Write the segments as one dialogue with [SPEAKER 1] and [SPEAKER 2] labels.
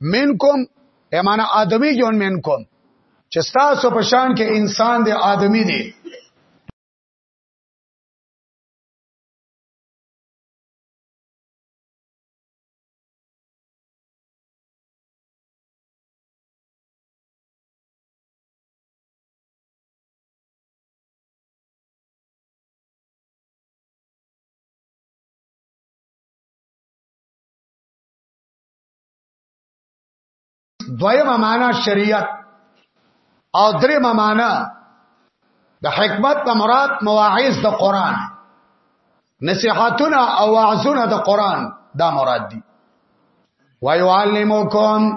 [SPEAKER 1] منکم ایمانه آدمی جون منکم چې تاسو په شان کې انسان دی آدمی دی دویمه معنا شریعت او دریمه معنا د حکمت نه مراد مواعظ د قران نصيحتونه او وعظونه د قران دا مراد دي ويعلمكم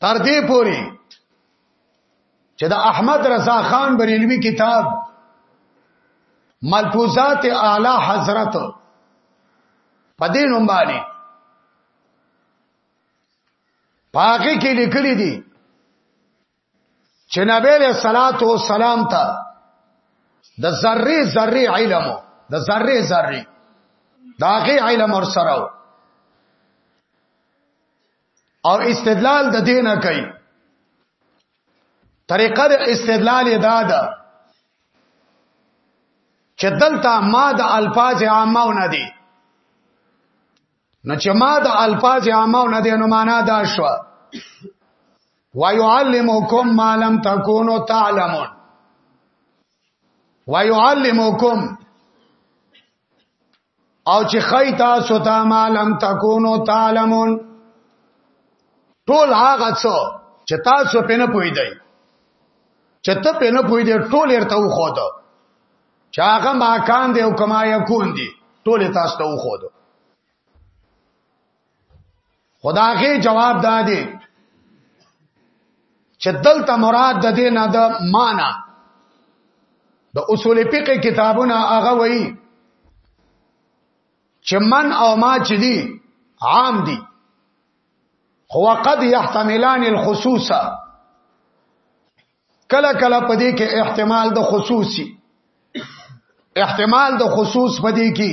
[SPEAKER 1] تر دې پوري چې د احمد رضا خان بریلوی کتاب ملفوظات اعلی حضرت په دې نوم باندې پاګه کې لیکلي دي چې نبی له صلوات و سلام ته د ذره ذره علم د ذره ذره داغه علم ور سره او استدلال د دینه کوي طریقه د استدلال ادا ده چې دلته ما د الفاظ عامه نه دي نو چې ما د الفاظ عامه نه دي نو معنا دا شو ويعلمكم ما لم تكونوا تعلمون ويعلمكم او چې خی تاسو ته ما لم تکونو تعلمون ټول هغه څه چې تاسو په نه پوي دی چې ته په نه پوي دی ټول ارته و خو دا چې هغه ما کان دی او کما یکون دی ټول تاسو ته و خو دا خداغه جواب دادې چې دلته مراد د دې نه د معنا د اصول فقه کتابونه هغه وایي چې من او ما چې دي عام دي خو قد يحتملان الخصوصه کله کله پدې کې احتمال د خصوصي احتمال د خصوص پدې کې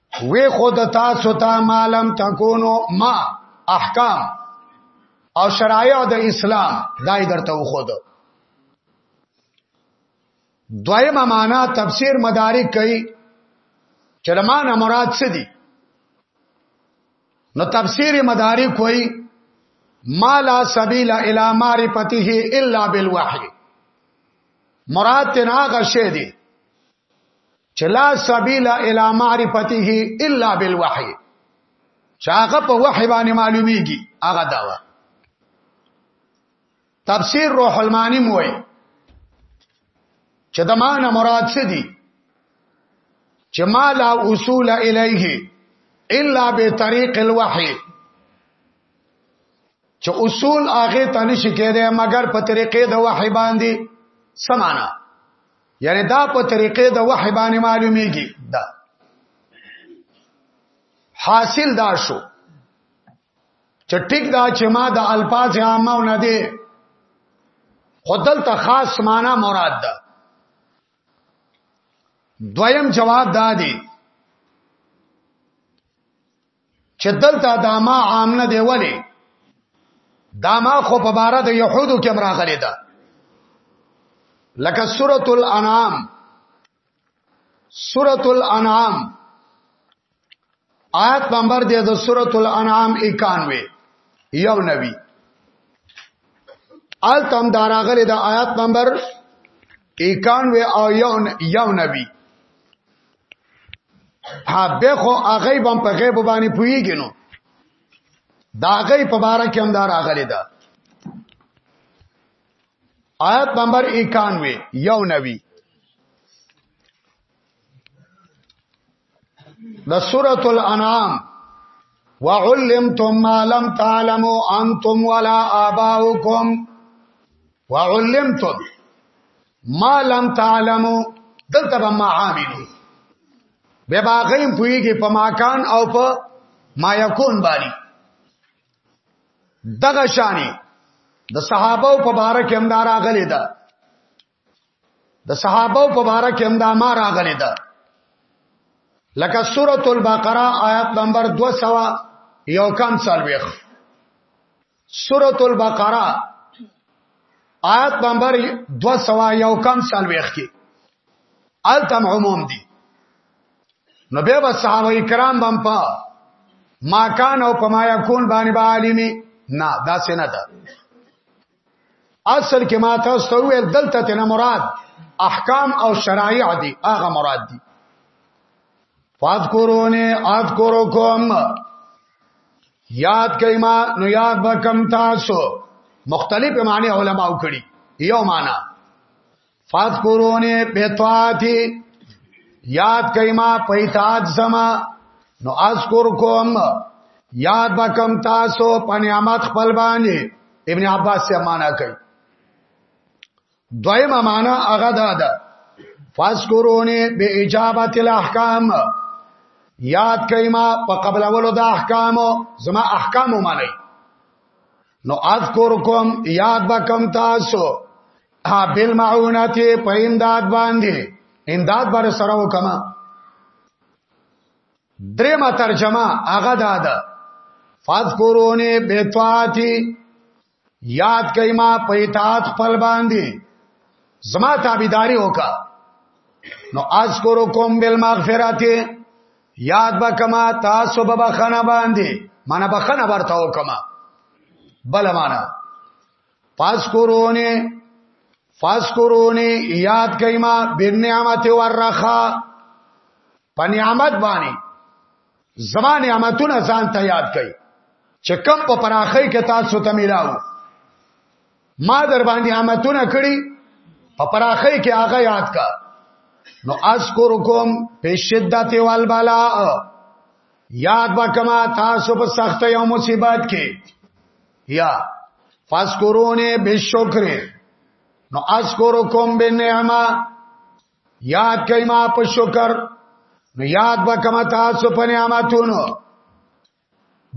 [SPEAKER 1] وی خود تاسو ته مالم تکونو ما احکام او شرایع د اسلام دای درته وخود دویمه معنا تفسیر مدارک کوي چرمان مراد څه دي نو تفسیر مدارک کوي ما لا سبیل الی معرفته الا بالوحی مراد تناغه شه دي چې لا سبیل الی معرفته الا بالوحی چې هغه په وحی باندې معلومیږي هغه داوا تفسیر روح المانی موي چې د معنا مراد څه دي چې ما لا اصول الیه الا به طریق الوحی چې اصول هغه تنه شي کېده مګر په طریقې د وحی باندې سمانا یعنی دا په طریقې د وحی باندې معلومیږي دا حاصل دا شو چې ټیک دا چې ما د الفاظ عامه نه دي خدل ته خاص معنا مراد ده دویم جواب دا دی چې دلته دا ما عام نه دی ولی دا ما خو په بار د يهودو کې مراغلي ده لکه سورۃ الانعام سورۃ الانعام آیت نمبر دی د سورۃ الانعام 91 یو نبی آل تم داراغلی دا آیات نمبر 91 او یو یو نبی ها به خو هغه بم په غیب باندې پویږي نو دا غیب په بار کې هم دا راغلی ده آیت نمبر 91 یو نوی د سورۃ الانعام وعلمتم ما لم تعلموا انتم ولا آباؤكم وعلمتم ما لم تعلمو دلته به ما عاملو به باغیم پویږي په ماکان او په ما یکون باندې دغه شانې د صحابه په باره کې هم دارا غلې ده د صحابه په باره کې هم دا ما راغلې ده لکه سورۃ البقره آیات نمبر 200 یو کم سالويخ سورۃ البقره آیت نمبر 201 کم سال ویخ کی التم عموم دی نو بیا به صحابه کرام بم په ما کان او پما یکون باندې به عالمي نه دا څنګه ده اصل کې ما تاسو ته ویل دلته تنه مراد احکام او شرایع دي هغه مراد دي فاذکرونی اذکرکم یاد کئ ما نو یاد وکم تاسو مختلف معنی علما وکړي یو معنا فاذکرونی بتواتی یاد کئ ما پیتات زما نو اذکرکم یاد وکم تاسو پنیامت خپل باندې ابن عباس سے معنا کوي دویمه معنا هغه ده ده فاسکورونه به اجابت الاحکام یاد کئ ما په قبل اولو د احکام زما احکام ومنئ نو اذکرکم یاد بکم تاسو ها بل معونات په امداد باندې امداد بر سره وکما درېما ترجمه هغه ده ده فاذکرونه بتواتی یاد کئ ما په اطاعت خپل باندې زما تابعداري وکا نو اذکرکم بالمغفرات یاد به کما تاسو به بخنه باندې معنی بخنه ورته وکما بل معنی پاس کورونه فاس کورونه یاد کئ ما بنعمت ورخا په نعمت باندې زما نعمتونه ځان ته یاد کړئ چې کم په پراخۍ کې تاسو ته ملاو ما در باندې نعمتونه کړی په پراخۍ کې هغه یاد کا نو اذکرکم په شدت والبلا یاد وکما تاسو په سخت یو مصیبت کې یا فذکرونه بالشکر نو اذکرکم بالنعمه یاد کئ ما په شکر نو یاد وکم تاسو په نعمتونو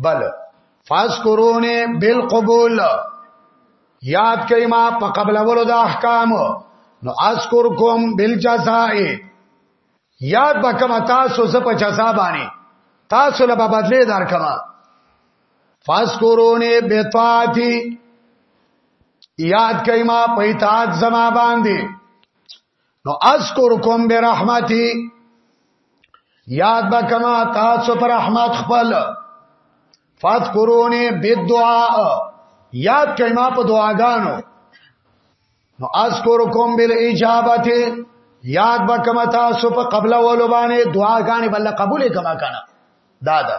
[SPEAKER 1] بل فاسکرونه بالقبول یاد کئ ما په قبل ولو د احکام نو اذکرکم بالجزاء یاد وکم تاسو زه په جزا باندې تاسو له بدلې درکما فاسکرونه بتاتی یاد کئ ما په اطاعت زما باندې نو اذکرکم برحمتی یاد با کما تاسو پر رحمت خپل فذکرونی بالدعاء یاد کئ ما په دعاګانو نو اذکرکم بالاجابه یاد با کما تاسو په قبل ولو باندې دعاګانې بل قبول کما کنه دادا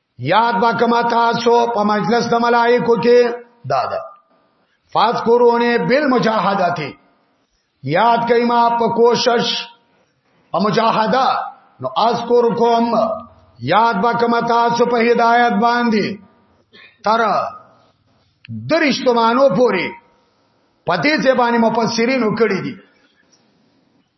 [SPEAKER 1] یاد با کما تاسو په مجلس د ملائکو کې دادا فاذکرونه بالمجاهداتی یاد کئ ما په کوشش او مجاهده نو اذکرکم یاد با کما تاسو په هدایت باندې تر درشتمانو پوری پدې ځبانی مفسرین وکړي دي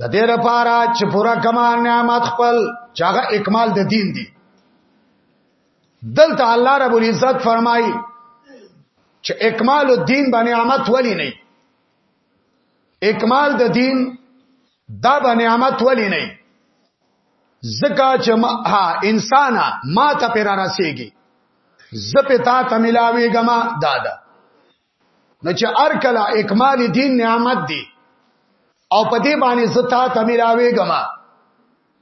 [SPEAKER 1] د دې لپاره چې پورا کما نعمت خپل چې هغه اکمال د دین دی دلته الله رب العزت فرمایي چې اکمال الدین باندې نعمت ولی نه اکمال د دین دا باندې نعمت ولی نه زکا چې ما ها انسان ما ته پیرا رسیږي زپتا ته ملاوي غما دادا نو چې ار کله اکمال دین نعمت دی او په دې باندې زتا ته ملاوي ګما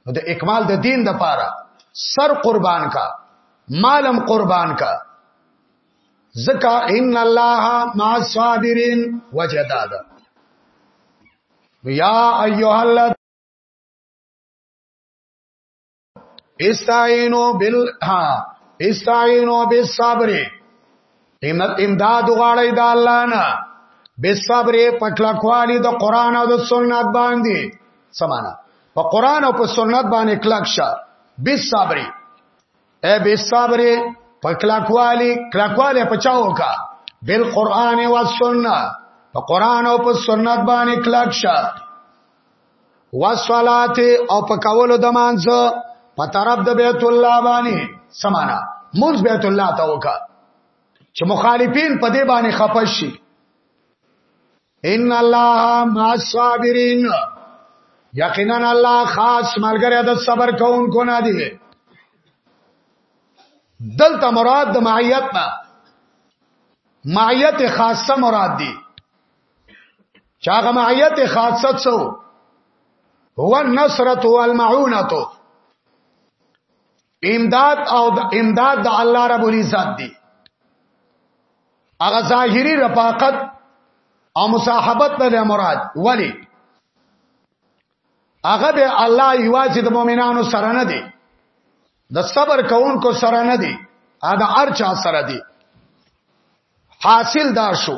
[SPEAKER 1] نو د اکمال د دین د پاره سر قربان کا مالم قربان کا زکا ان الله مع الصابرین وجداد یا ایها استعینو بال ها استعینو بالصبر امداد غواړی د الله نه بالصبر پکلا کوالی د قران او د سنت باندې سمانا په قران او په سنت باندې کلک شه بالصبر اے بالصبر پکلا کوالی کلا کوالی پچاو کا بالقران او سنت په قران او په سنت باندې کلک شه والصلات او په کولو د مانځ په طرف د بیت الله باندې سمانا منځ بیت الله ته وکا چې مخالفین په دې باندې خپش شي ان الله مع الصابرین یقینا الله خاص ملګری د صبر کوونکو نه دی دلته مراد د معیت نه معیت خاصه مراد دی چاغه معیت خاصت سو هو النصرت والمعونت امداد او امداد د الله رب العزت دی هغه ظاهری رفاقت او مصاحبت نه مراد ولی هغه به الله یوازې د مؤمنانو سره نه دی د صبر کوونکو سره نه دی ا د ارچا سره دی حاصل دا شو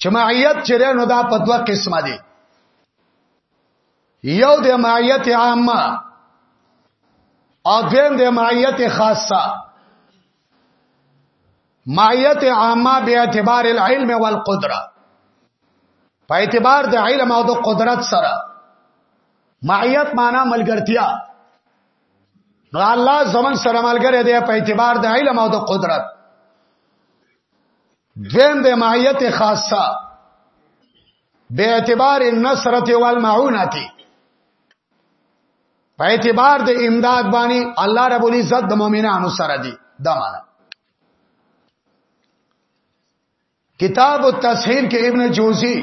[SPEAKER 1] چې معیت چې نو دا په دوه قسمه دی یو د معیت عامه او دویم د معیت خاصه معیت عامه به اعتبار العلم والقدره په اعتبار د علم او د قدرت سره معیت معنا ملګرتیا نو الله زمون سره ملګری دی په اعتبار د علم او د قدرت دویم د معیت خاصه به اعتبار النصرت والمعونتی په اعتبار د امداد باندې الله رب العزت د مؤمنانو سره دی دا معنا کتاب التسهیل کې ابن جوزی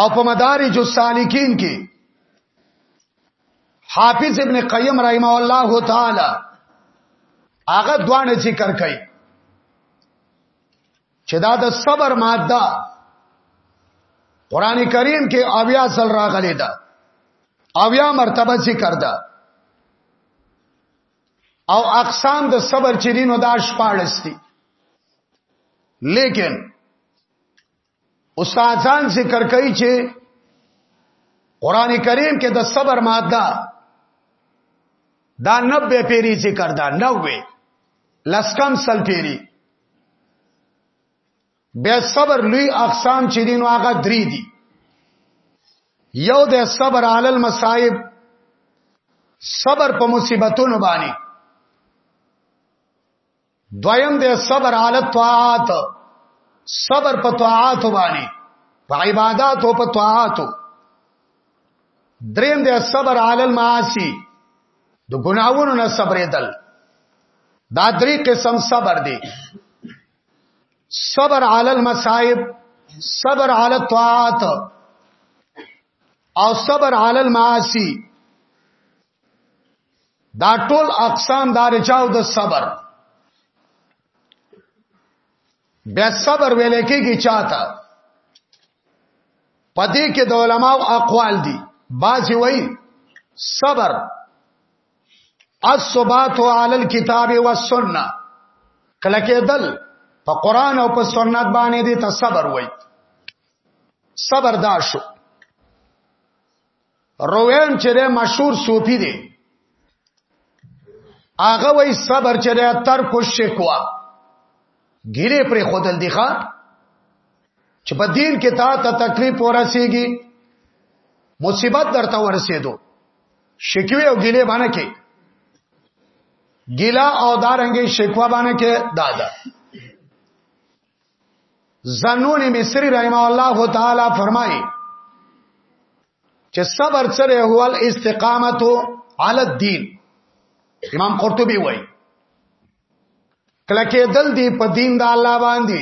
[SPEAKER 1] او په مدارج السالکین کې حافظ ابن قیم رحمه الله تعالی هغه دوانه ذکر کوي چې دا د صبر ماده قران کریم کې اویا سل راغلی ده اویا مرتبه ذکر ده او اقسام د صبر چې دینو دا شپارس دي لیکن استادان ذکر کوي چې قران کریم کې د صبر ماده دا 90 پیری ذکر ده 90 لسکم سل پیری بیا صبر لوی اقسام چې دین واغه درې دي یو د صبر علی المصائب صبر په مصیبتونو باندې دویم د صبر علی الطاعات صبر په طاعات باندې په عبادت او په طاعات دریم د صبر علی المعاصی د ګناوونو نه صبرېدل دا درې قسم صبر دی صبر علی المصائب صبر علی الطاعات او صبر علی المعاصی دا ټول اقسام دار چاو د صبر بیا صبر ویل کېږي چاته پدې کې د علماو اقوال دي بعضی وایي صبر الصبات علی الكتاب والسنه کله کېدل په قران او په سنت باندې دې ته صبر وایي صبر دا شو روان چې د مشهور صوفي دی هغه وای صبر چې د تر کو شکوا ګیره پر خودل دی ښا چې په دین کې تا ته تکلیف ورسیږي مصیبت درته ورسېدو شکوي او ګیله باندې کې ګیلا او دارنګي شکوا باندې کې دادا زنون مصری رحمه الله تعالی فرمایي چې صبر سره هو الاستقامت علی الدین امام قرطبي وایي کله کې دل دی په دین د الله باندې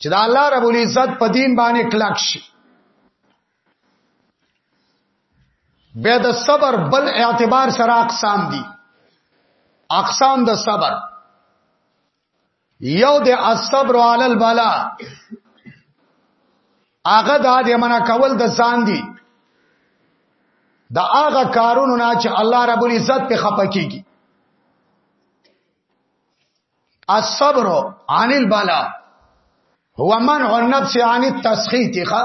[SPEAKER 1] چې د الله رب العزت په دین باندې کلک شي به د صبر بل اعتبار سره اقسام دي اقسام د صبر یو د الصبر علی البلا هغه د دې منع کول د ځان دی د هغه کارونو نه چې الله رب العزت په خپه کیږي الصبر عن البلا هو منع النفس عن التسخيط خا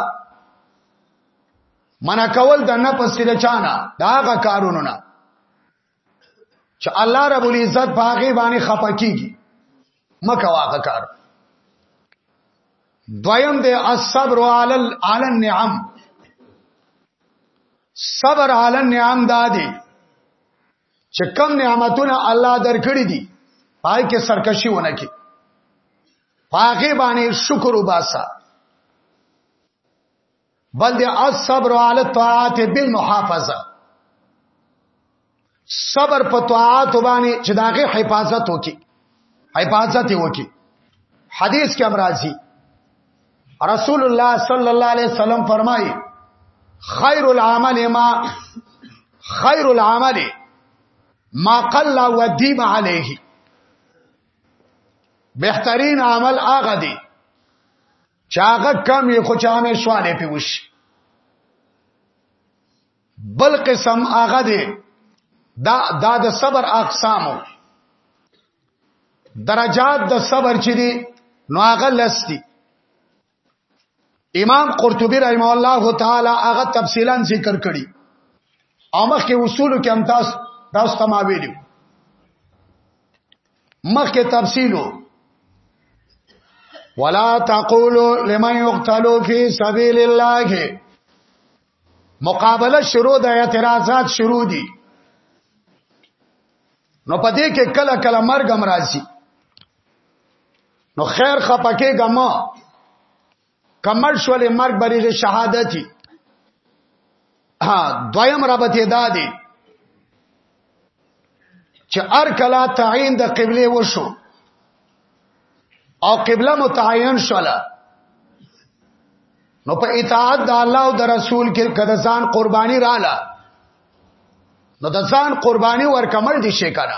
[SPEAKER 1] منع کول د نفس د چانا دا هغه کارونو نه چې الله رب العزت باغې باندې خپکیږي مکه واقع کار دویم دی الصبر علی علی النعم صبر علی النعم دادی چې کم نعمتونه الله درکړي دي پای کې سرکشي ونه کی پاګې باندې شکر وباسا بل دی الصبر علی الطاعات بالمحافظه صبر په طاعات باندې چې داغه حفاظت وکي حفاظت وکي حدیث کې امراضی رسول الله صلی الله علیه وسلم فرمایي خیر العمل ما خیر العمل ما قل و دیم علیه بهترین عمل هغه دی چاغه کم یې خو چا مې سوال پی وش بل قسم هغه دی دا دا د صبر اقسامو درجات د صبر چې دي نو هغه لستی امام قرطبی رحم الله تعالی هغه تفصیلا ذکر کړی او مخکې اصول کې هم تاسو تاسو ته ما ویلو مخکې تفصیلو ولا تقولوا لمن يقتل في سبيل الله مقابله شروع د اعتراضات شروع دي نو پدې کې کله کله مرګ امراضي نو خیر خپکه ګما کمل شول مرګ بریغه شهادتي ها دویم رابط ادا دی چې ار کلا تعین د قبله وشو او قبله متعین شوله نو په اطاعت د الله او د رسول کې کده ځان قرباني رااله نو د ځان قرباني ورکمل دي شي کنه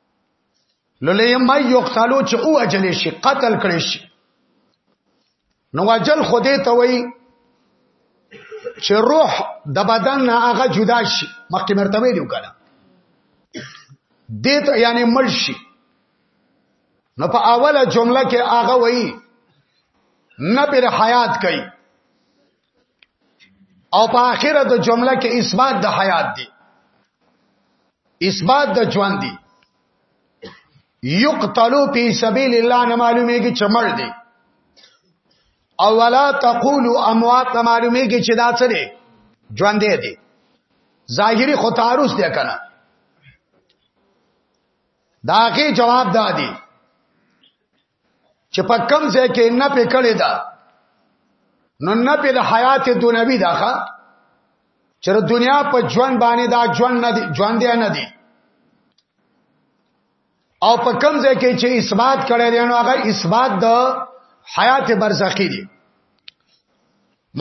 [SPEAKER 1] نو لیم یو قالو چې او اجل شي قتل کړي شي نو اجل خوده ته وای چې روح د بدن نه هغه جدا شي مخکې مرتبه دی وکړه دې ته یعنی مړ شي نو په اوله جمله کې هغه وای نه پر حیات کوي او په اخره د جمله کې اثبات د حیات دی اثبات د ژوند دی یقتلوا فی سبیل الله نه معلومیږي چې مړ دی او ولا تقولوا اموات نه معلومیږي چې دا څه دی ژوند دی ظاهری خو تعارض دی کنه داغه جواب دادی چې په کم ځای کې نه په کړی دا نو نه په حیات دنیوي دا ښا چې دنیا په ژوند باندې دا ژوند نه دی ژوند دی نه دی او په کم ځای کې چې اثبات کړی دی نو هغه اثبات د حیات برزخی دی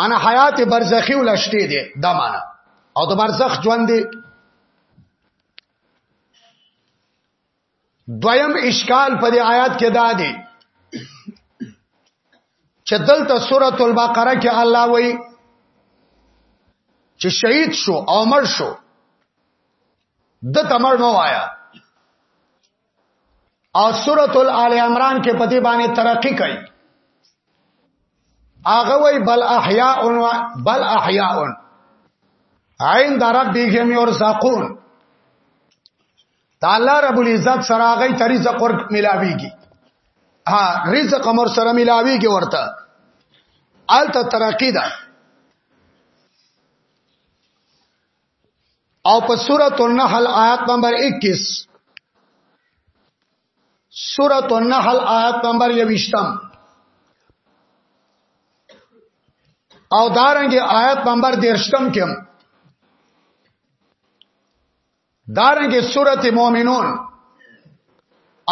[SPEAKER 1] معنی حیات برزخی ولشتي دی دا معنی او د برزخ ژوند دی دویم اشکال په دې آیات کې دا دی چې دلته سورۃ البقره کې الله وایي چې شهید شو او مړ شو د تمر نو آیا او سورۃ الال عمران کې په دې باندې ترقی کوي هغه وای بل احیاء بل احیاء عند ربهم يرزقون تعالی رب العزت سره هغه ته رزق ورک ملاويږي ها رزق امر سره ملاويږي ورته الته ترقی ده او په سورۃ النحل آیات نمبر 21 سورۃ النحل آیات نمبر 21 او دارنګ آیات نمبر 13 کې دارنګه سورته مؤمنون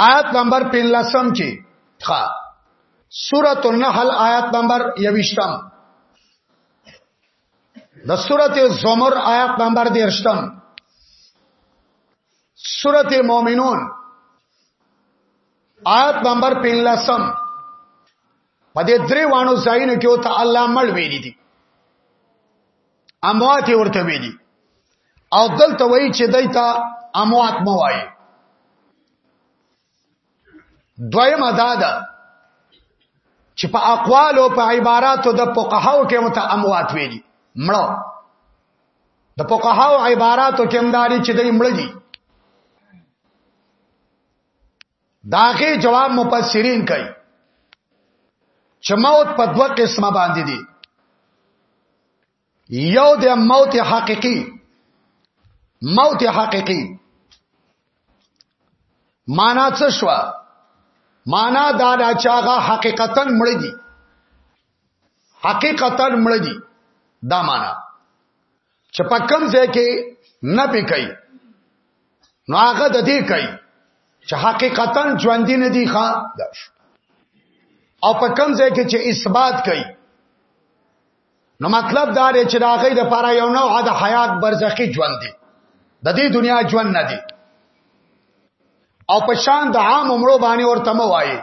[SPEAKER 1] آیت نمبر 15 کې ښا سورته النحل آیت نمبر 21 د سورته زمر آیت نمبر 13 سورته مؤمنون آیت نمبر 15 په دې درې وانو ځایونو کې او ته الله مل ویلي دي اموات ورته ویلي او دلته وایي چې دایته اموات مو وایي دویم ادا ده چې په اقوال او په عباراتو د فقهاو کې مت اموات ویلي مړو د فقهاو عباراتو کې مداري چې دای مړ دي داغه جواب مفسرین کوي چې موت په دوه قسمه باندې دي یو د موت حقيقي موت حقيقي معنا څه شو معنا دا دا چې هغه حقیقتا مړ دي حقیقتا مړ دي دا معنا چې په کم ځای کې نه پی کوي نو هغه د دې کوي چې حقیقتا ژوند نه دی ښا او په کم ځای کې چې اثبات کوي نو مطلب دا دی چې راغی د پاره یو نوع د حیات برزخی ژوند دی د دې دنیا ژوند نه دی او په شان د عام عمرو باندې ورته مو وایي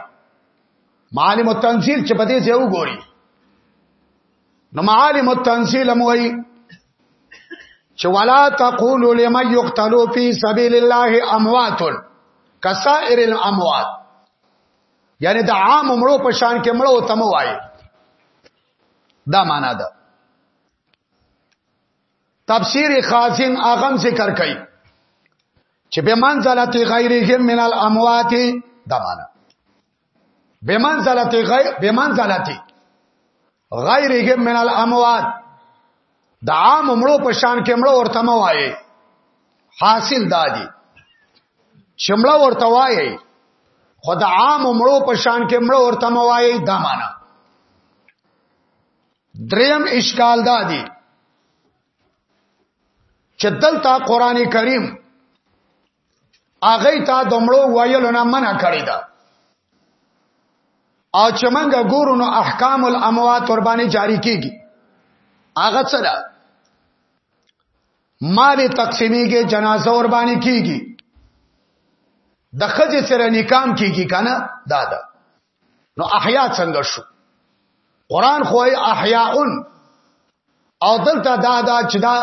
[SPEAKER 1] معالم التنزیل چې په دې ځای وګوري نو معالم التنزيل موي چې ولا تقولوا لمن يقتلوا في سبيل الله اموات كسائر الاموات یعنی د عام مړو په شان کې مړو تم وای دا معنا ده تفسیر خازن اغم ذکر کړي چې به منزلت غیرهم من الاموات دا معنا بمنزلت غیر بمنزلت غیرهم من الاموات د عام مړو په شان کې مړو ورته ما وایي حاصل دادی شمړه ورته وایي خدا عام مړو په شان کې مړو ورته ما وایي دا معنا دریم اشکال دادی چې دلته قران کریم هغه ته دمړو ویلو نه منع کړی دا او چې موږ ګورو نو احکام الاموات ور باندې جاری کیږي هغه څه ده مال تقسیمیږي جنازه ور باندې کیږي د خځې سره نکام کیږي کنه دا ده نو احیا څنګه شو قران خو احیاءن او دلته دا دا چې دا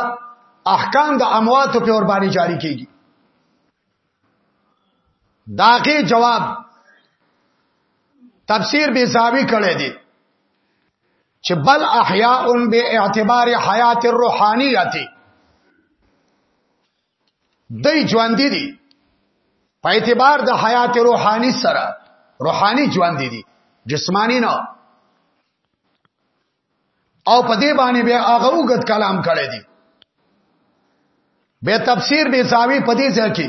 [SPEAKER 1] احکام د اموات په اور باندې جاری کیږي داغه جواب تفسیر به زاوی کړی دی چې بل احیاء به اعتبار حیات الروحانیه دای ژوند دي په اعتبار د حیات روحانی سره روحانی ژوند دي جسمانی نه او په دې باندې بیا هغه وګت کلام کړی دی به تفسیر به زاوی په دې ځای کې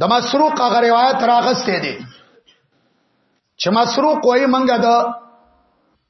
[SPEAKER 1] د مسروق هغه روایت راغسته دی چې مسروق وایي منګه د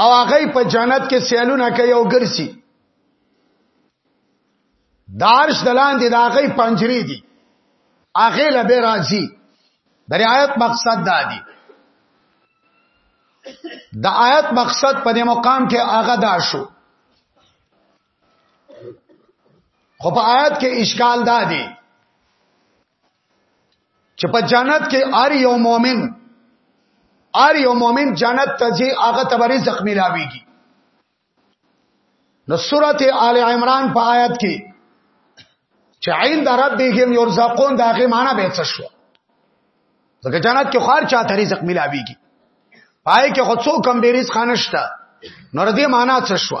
[SPEAKER 1] او هغه په جنت کې سیالونه کوي او ګرځي دارش دلان دي دا هغه پنجري دي هغه له به راځي د آیت مقصد دا دی د آیت مقصد په دې مقام کې هغه دا شو خو په آیت کې اشکال دا دی چې په جنت کې ار یو مؤمن ار یو مؤمن جنت ته ځي هغه ته به رزق ملاويږي نو سورته آل عمران په آیات کې چې عند ربهم يرزقون داغه معنی به څه شو ځکه جنت کې خار چا ته رزق ملاويږي پای کې خود څو کم به رزق نشته نور دې معنی څه شو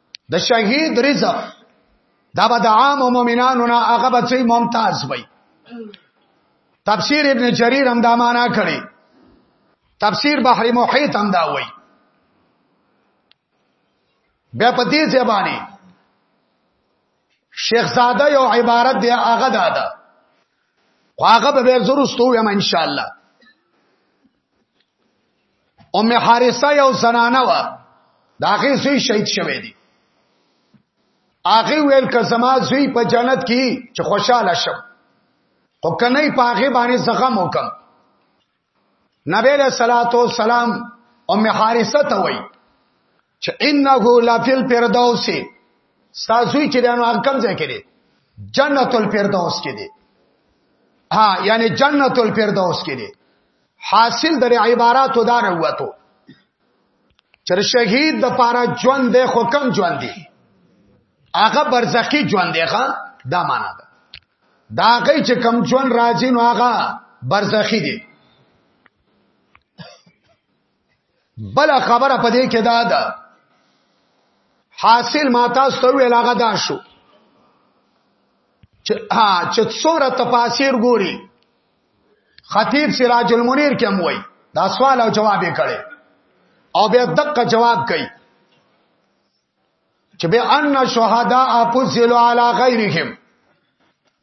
[SPEAKER 1] د شهید رزق دا به د عام مؤمنانو نه هغه به چې ممتاز وي تفسیر ابن جریر هم دا معنا کړي تفسیر بحر محیط هم دا وایي بیا په دې ځبانه شیخ زاده یو عبارت دی هغه دا ده خو هغه به زرستو یم ان شاء الله ام حارثه یو زنانه و داغه زوی شهید شوه دی هغه ویل که زما زوی په جنت کې چې خوشاله شم خو کنه په هغه باندې زخم وکم نبی له صلوات و سلام ام حارثه ته وای چې انه لفی الفردوس سازوی چې دانو هغه کم ځای کړي جنت الفردوس کې دي ها یعنی جنت الفردوس کې دي حاصل در عبارت دا وروته چر شهید د پاره ژوند دی خو کم ژوند دی هغه برزخی ژوند دی ښا دا معنا ده دا هغه چې کم ژوند راځي نو هغه برزخی دی بل خبره پدې کې دا ده حاصل ما تاسو ته ویل هغه دا شو چې ها چې څوره تفاسیر ګوري خطیب سراج المنیر کې هم وای دا سوال او جواب یې کړي او بیا دقه جواب کوي چې به ان شهدا اپوزلو علی غیرهم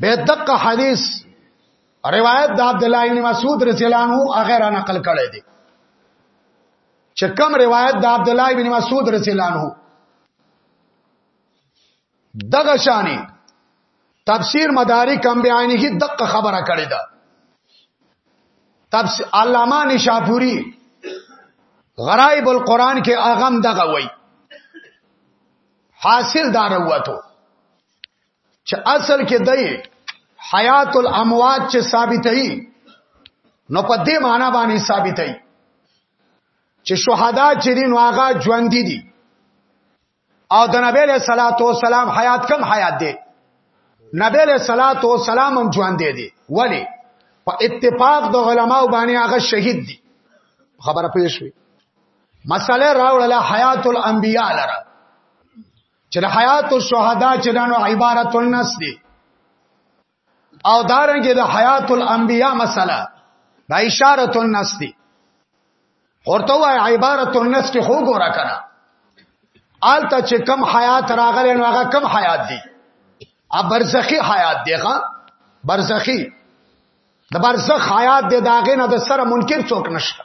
[SPEAKER 1] به دقه حدیث روایت د عبد الله بن مسعود رضی الله عنه هغه را نقل کړی دی چې کوم روایت د عبد الله بن مسعود رضی الله عنه دغه شانې تفسیر مدارک هم بیانې کې دقه خبره کړې ده تفسیر علامه نشاپوری غرائب القرآن کې اغم دغه وای حاصل دار وته چې اصل کې دی حیات الاموات چې ثابتې نو په دې معنی باندې ثابتې چې شهدا چې دین واغه ژوند دي او د نبی له صلوات و سلام حیات کم حیات دی نبی له صلوات و سلام هم ژوند دي ولی په اتفاق د علماو باندې هغه شهید دي خبره پېښ شوه مسله راوړله حیات الانبیاء لره چې د حیات الشهدا چې دانو عبارت الناس دی او دارنګه د حیات الانبیاء مسله دا اشاره الناس دی ورته وای عبارت الناس کې خو ګورا کړه آلته چې کم حیات راغلی نو هغه کم حیات دی ا برزخی حیات دی ښا برزخی د برزخ حیات دی داغه نه د سره منکر څوک نشته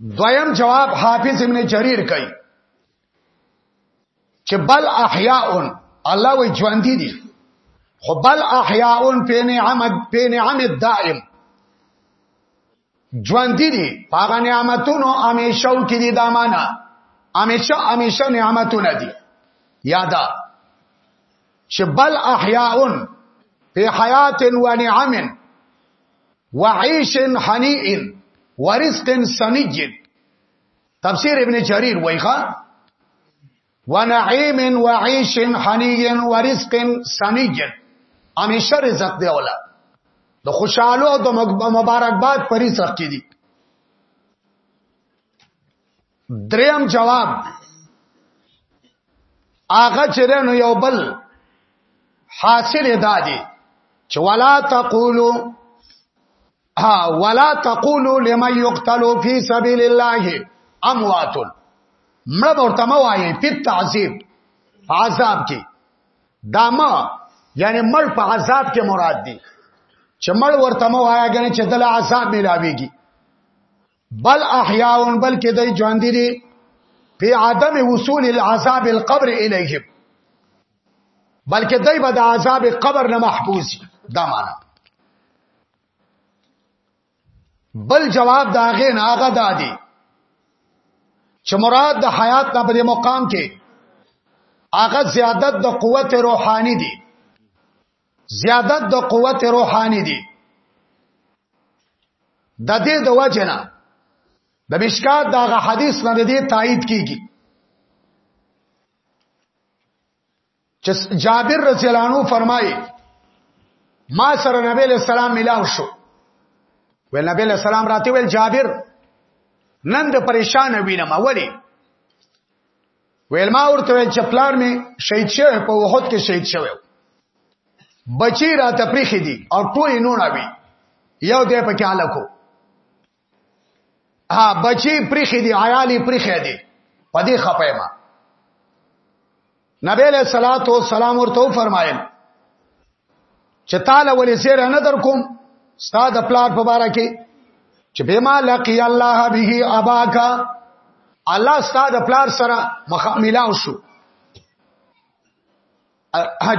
[SPEAKER 1] دویم جواب حافظ ابن جریر کوي چې بل احیاء الله وی ژوند دي خو بل احیاء په نعم په نعم دائم ژوند دي پاغه نعمتونو همیشه کې دي دا معنا همیشه همیشه نعمتونه دي یادا چې بل احیاءن په حیات و نعم و عیش حنیئ و رزق سنیج تفسیر ابن جریر وایخه و نعیم و عیش حنیئ و رزق سنیج همیشه رزق دی اولا د خوشاله او د مبارکباد پرې سره کیدی دریم جواب هغه چرنو یو بل حاصل دادی چې ولا تقولو ها ولا تقولو لمن يقتل في سبيل الله اموات مړه ورته ما وایي په تعذيب عذاب کې داما یعنی مړ په عذاب کې مراد دي چې مړ ورته ما وایي غني چې دل عذاب ملاويږي بل احیاون بلکې دای ژوند دي په عدم وصول العذاب القبر الیهم بلکې دای به د عذاب قبر نه محفوظ دا معنا بل جواب دا غې نه هغه دادی چې مراد د حیات نه په مقام کې هغه زیادت د قوت روحانی دی زیادت د قوت روحانی دی د دې د وجنه د مشکات دغه حدیث نه دې تایید کیږي چې جابر رضی الله عنه فرمایي ما سره نبی له سلام ملاو شو ول نبی له سلام راته ویل جابر نن د پریشان وینم اولی ویل ما ورته ویل چې پلار می شهید شوی په وحد کې شهید شوی بچی را تفریخ دي او ټول نو نه وی یو دې په کې حالکو ها بچی پریخ دي عیالی پریخ دي په دې خپه ما نبی له صلوات و سلام ورته فرمایل چې تعالی ولې زیر نه در کوم ستا د پلار په باره کې چې بما لقي الله به اباکا الله ستا د پلار سره مخاملاو شو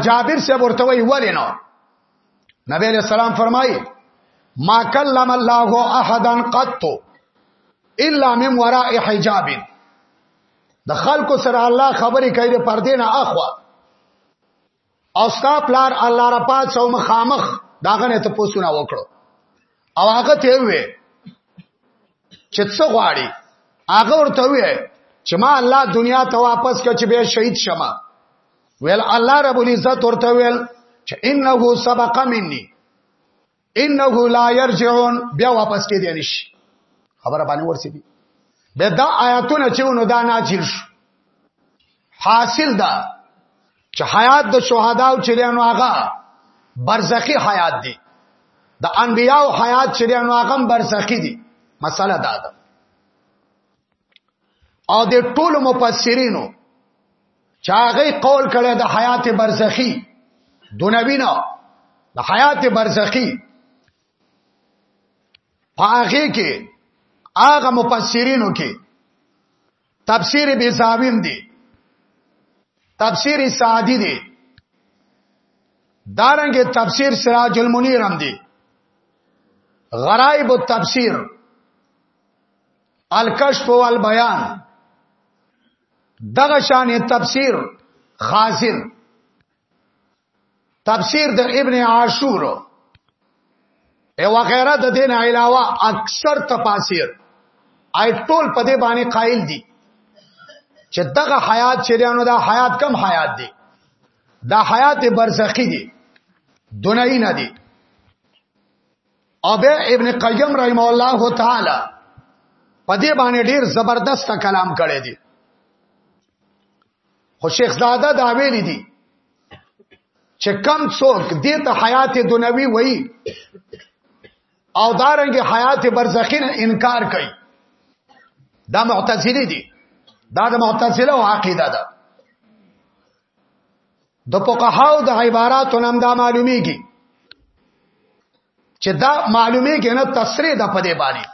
[SPEAKER 1] جابر سے ورته وی ولې نو نبی علیہ السلام فرمایي ما کلم الله احدا قط الا من وراء حجاب د خلکو سره الله خبرې کوي پردې نه اخوا او ستا پلار الله را پات سو مخامخ داغه نه ته پوسونه وکړو او هغه ته وې چې څه غواړي هغه ورته وې چې ما الله دنیا ته واپس کړ چې به شهید شمه ویل الله رب العزت ورته ویل چې انه سبق مني انه لا يرجعون بیا واپس کې دی نشي خبره باندې ورسېږي به دا آیاتونه چې ونو دا نازل شو حاصل دا چې حیات د شهدا او چریانو هغه برزخی حیات دی د انبیاو حیات چریانو هغه برزخی دی مسله دا ده او د ټولو مفسرینو چاغی قول کړی د حیات برزخی دنوی نه د حیات برزخی پاغه کې هغه مفسرینو کې تفسیر بیزاویم دی تفسیر سعدی دی دارنګ تفسیر سراج المنیر هم دی غرائب التفسیر الکشف والبیان دغه شان تفسیر خازن تفسیر د ابن عاشور او غیره د دین علاوه اکثر تفاسیر آی ټول په دې باندې قائل دي چې دغه حیات چریانو دا حیات کم حیات دي دا حیات برزخی دي دنیای نه دي او به ابن قیم رحم الله تعالی په دې باندې ډیر زبردست کلام کړی دی خو شیخ زاده دا ویلی دی چې کم څوک دې ته حیات دنیوي وایي او دارنګ حیات برزخین انکار کوي دا معتزله دي دا د معتزله او عقیده ده د فقهاو د عباراتو نام دا معلومیږي چې دا معلومیږي نه تسری د پدې باندې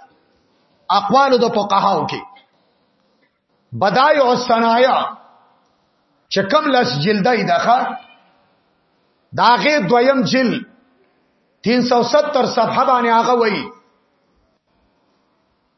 [SPEAKER 1] اقوال د فقهاو کې بدایع الصنایع چې کم لس جلدای دغه داغه دویم جلد 370 صفحه باندې هغه وایي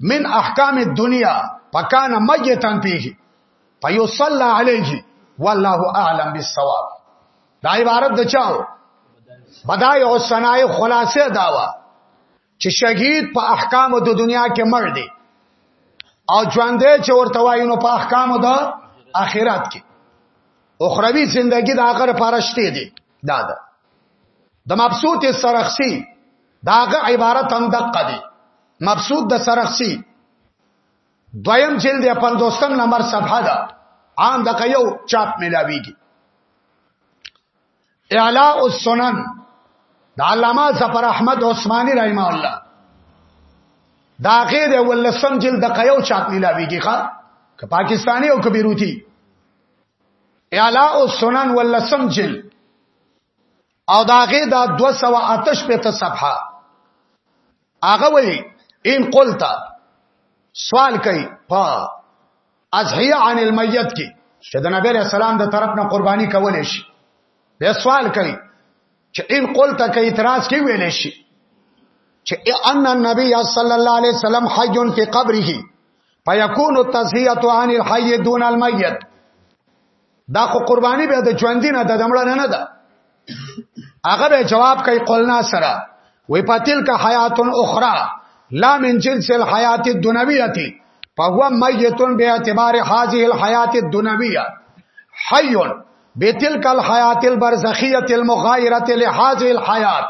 [SPEAKER 1] من احکام الدنیا فکان میتا فيه فیصلى عليه والله اعلم بالصواب دا عبارت د چاو بدای او صنای خلاصه داوا چې شهید په احکام د دنیا کې مړ دی او ژوندې چې ورته وایي نو په احکام د آخرت کې اخروی زندگی د هغه لپاره شته دی دا ده د مبسوط سرخسی داغه عبارت هم دقه دی مبسوط د سرخسی دویم جلد 50 نمبر صفحه ده عام دغه یو چاپ ملاویږي اعلاء السنن د علامه ظفر احمد عثماني رحمه الله دا غیر د ولسم جلد دغه یو چاپ ملاویږي ښا که پاکستانی او که بیروتی اعلاء السنن ولسم جلد او داغه دا 208 په صفحه هغه وی ان قلت سوال کوي په ازحیه عن المیت کې چې د نبی رسول سلام د طرف نه قرباني کول شي به سوال کوي چې ان قلت کې اعتراض کې ویل شي چې ان النبي صلی الله علیه وسلم حي فی قبره فیکون التزیه عن الحي دون المیت دا خو قرباني به د ژوندین نه د دمړه نه ده هغه به جواب کوي قلنا سره وی پاتل کا حیات اخرى لا من جنس الحیات الدنیویه فهو میت به اعتبار هذه الحیات الدنیویه حی بتلک الحیات البرزخیه المغایره لهذه الحیات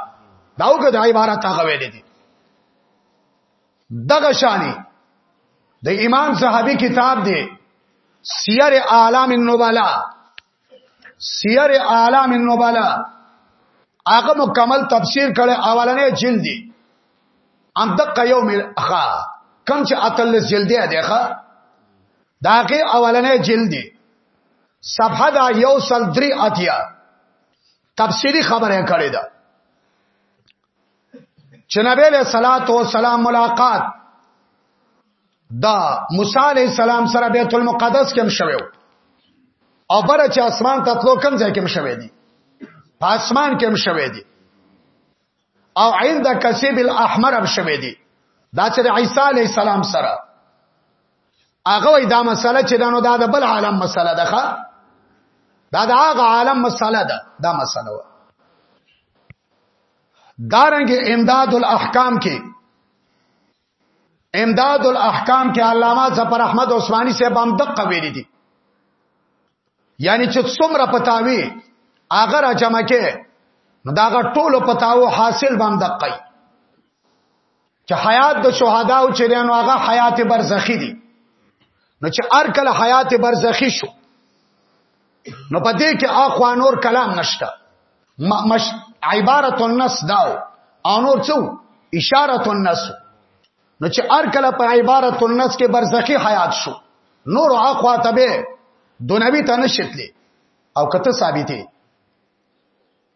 [SPEAKER 1] دا وګد عبارت هغه ویل دي دغه شاني د امام زهبي کتاب دی سیر اعلام النبلا سیر اعلام النبلا هغه مکمل تفسیر کړي اولنې جلد دی ام دق یوم اخا کم چې اتل جلد دی دغه داګه اولنې جلد دی صفحه دا یو سل درې اتیا تفسیری خبره کړې ده چې نبی له صلوات و سلام ملاقات دا موسی علی السلام سره بیت المقدس کې هم شوو او بر چې اسمان ته تلو کم ځای کې هم شوې دي په اسمان کې هم شوې دي او عند کسب الاحمر هم شوې دي دا چې عیسی علی السلام سره هغه دا مسله چې دانو دا د بل عالم مسله ده دا د هغه عالم مسله ده دا مسله و دارنګ امداد الاحکام کې امداد الاحکام کې علامه ظفر احمد عثماني صاحب هم دقه ویلي دي یعنی چې څومره پتاوي هغه را جمع کې نو داغه ټولو پتاو حاصل بم دقای چې حیات د شهدا او چې نو هغه حیات برزخی دي نو چې ار کله حیات برزخی شو نو په دې کې اخوا نور کلام نشته مش عبارت النص داو او نور څو اشاره النص نو چې ار کله په عبارت النص کې برزخی حیات شو نور اخوا تبه دونوي ته نشتلی او کته ثابتې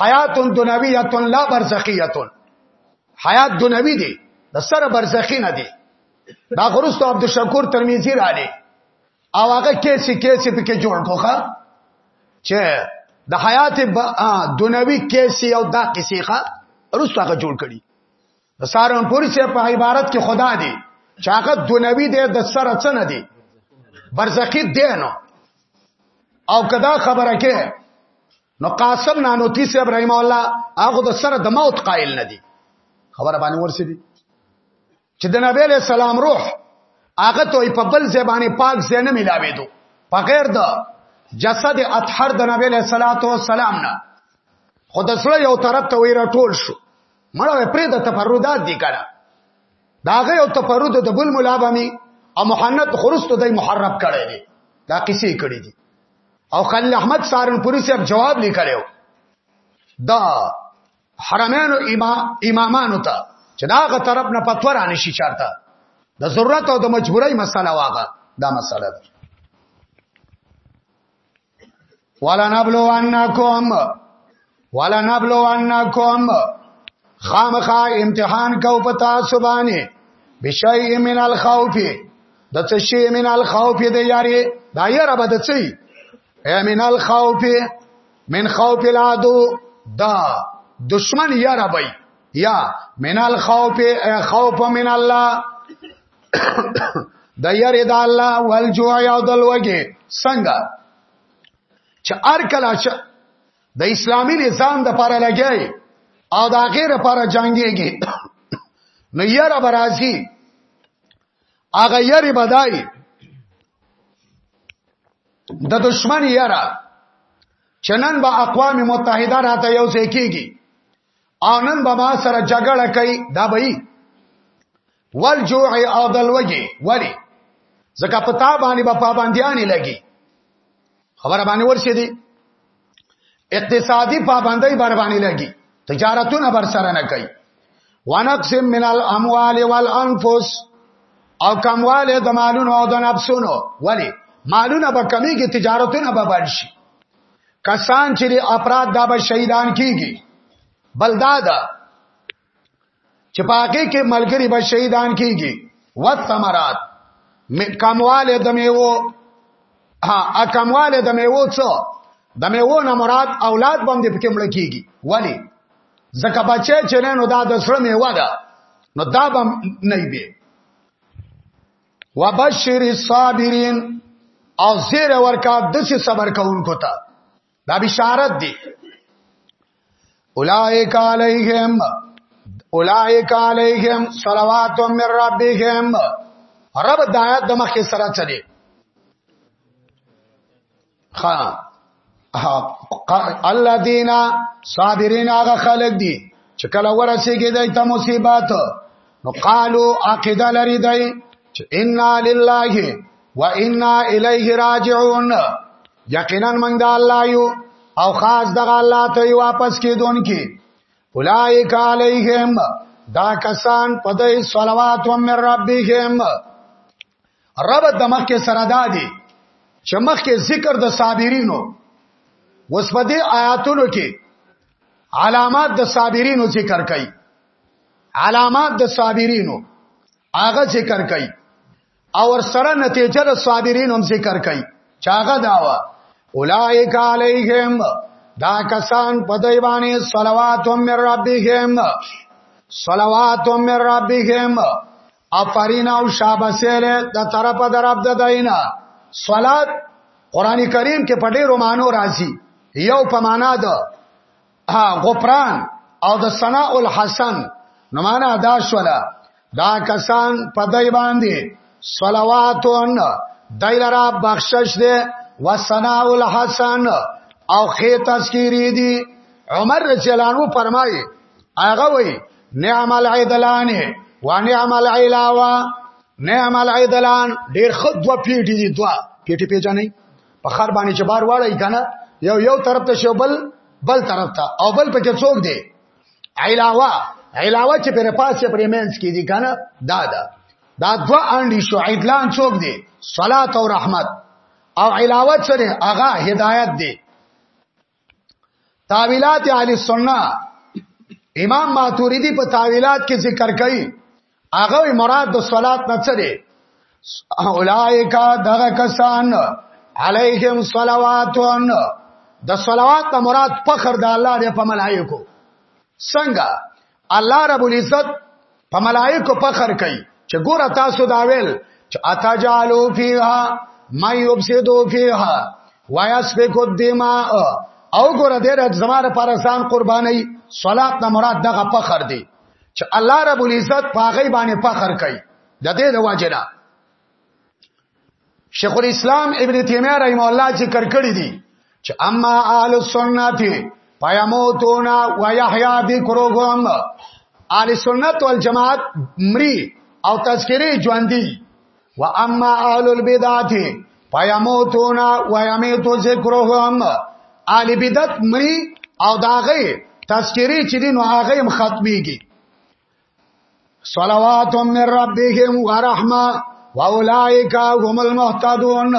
[SPEAKER 1] حیات دنیویه لا برزخیه حیات دنیوی دی د سره برزخی نه دی دا خرست عبد الشکور ترمذی را لې او هغه کیسې کیسې پکې جوړ کوخه چې د حیات دنیوی کیسې او دا کیسې ښه رسو هغه جوړ کړي د سارنپوري سه په عبارت کې خدا دی چې هغه دنوي دی د سره څه نه دی برزخی دی نو او کدا خبره کې نو قاسم نانوتی سه ابراهيم الله هغه د سره د موت قائل نه دی خبره باندې ورسې دي چې د نبی له سلام روح هغه ته په بل زبانه پاک زنه ملاوي دو په غیر د جسد اطهر د نبی له صلوات و سلام نه خود سره یو طرف ته ویرا ټول شو مړه پرې د تفردات دي کړه داغه یو تفرد د بل مولا باندې او محنت خرستو دای محرب کړي دي دا کیسې کړي دي او خلیل احمد سارنپوری صاحب جواب لیکلو دا حرمینو امام امامانو ته چې داغه طرف نه پتو را نشي چارته د ضرورت او د مجبورۍ مسله واغه دا مسله ده ولا نبلو انکم ولا نبلو انکم خامخا امتحان کو پتا سبانه بشای من الخوف د څه شی من الخوف د یاري دا یاره بد څه ای من الخوف من خوف العدو دا دشمن یاره بای یا من الخوف خوف من الله د یری د الله والجوع او د لوګي څنګه چې ار کلا چې د اسلامي نظام د پاره لګي او د غیر لپاره جنگيږي نو یره برازي هغه یری بدای د دشمن یره چنن با اقوام متحده راته یو ځای کیږي او نن به ما سره جګړه کوي دا به والجوع او دلوجه ولی زکه پتا باندې په پابندیانې لګي خبره باندې ورشي دي اقتصادي پابندۍ بر باندې لګي تجارتونه بر سره نه کوي ونقص من الاموال والانفس او کمواله د مالونو او د نفسونو ولی مالونه به کمیږي تجارتونه به بند شي کسان چې افراد دا به شهیدان کیږي بلدا دا چې پاګه کې ملګری به شهیدان کیږي وثمرات کمواله د میوو ها کمواله د میوو څو د میوو نه مراد اولاد باندې پکې مړ کیږي ولی زکه بچی چې نه نو دا د سره میوه ده نو دا به نه وي وبشر الصابرین او زیر ورکا دسی صبر کونکو تا دا بشارت دی اولائک علیہم اولائک علیہم صلوات من ربهم رب دایات د مخه سره چلی خا الذين صابرين هغه خلق دي چې کله ورسېږي د ته مصیبت نو قالو عقیده لري دی چې ان لله و انا الیه راجعون یقینا من دا الله یو او خاص دغه الله ته واپس کیدون کی اولائک علیہم دا کسان پدای صلوات و من ربهم رب د مخکې سره دادی چې مخکې ذکر د صابرینو وس په دې آیاتونو کې علامات د صابرینو ذکر کړي علامات د صابرینو هغه ذکر کړي او ور سره نتیجه د صابرین هم ذکر کړي چاغه داوا اولائک علیہم دا کسان په دای باندې صلوات من ربهم صلوات من ربهم افرین او شابسیل د طرف در رب د دینه صلات قران کریم کې په ډیرو مانو راځي یو په معنا د ها غفران او د ثنا الحسن نو معنا دا شولا دا کسان په دای باندې صلواتون دایلرا بخشش دے و ثنا الحسن او خې تذکری دی عمر رضی الله عنه فرمایي هغه وی نعم العدلان و نعم العلاوه نعم العدلان ډیر خد و پیټی دي دوا پیټی پیژنې په خر باندې چې بار واړی کنه یو یو طرف ته شو بل بل طرف ته او بل پکې څوک دی علاوه علاوه چې پر پاسه پر مینس کې دي کنه دا دا دا دوا انډي شو عدلان څوک دی صلات او رحمت او علاوه سره هغه هدایت دی تاویلات اهل سنت امام ماتوریدی په تاویلات کې ذکر کړي هغه مراد د صلات نه څه دی اولائکا دغه کسان علیهم صلواتون د صلوات نه مراد فخر د الله دی په ملائکو څنګه الله رب العزت په ملائکه فخر کوي چې ګور تاسو دا ویل چې اتجالو فیها ما یفسدو فیها ویسفکو الدماء او ګور دې رات زماره پرسان قرباني صلات نه مراد دغه فخر دی چې الله رب العزت په غیبانه فخر کوي د دې د واجبہ شیخ الاسلام ابن تیمیه رحم الله چې کرکړی دي چې اما اهل السنت فیموتون و یحیا ذکرهم اهل سنت والجماعت مری او تذکری ژوندۍ و اما اهل البدعات فیموتون و یمیتو ذکرهم اهل بدعت مری او داغه تذکری چې دین هغه هم ختميږي صلوات من ربهم ورحمه واولائک هم المهتدون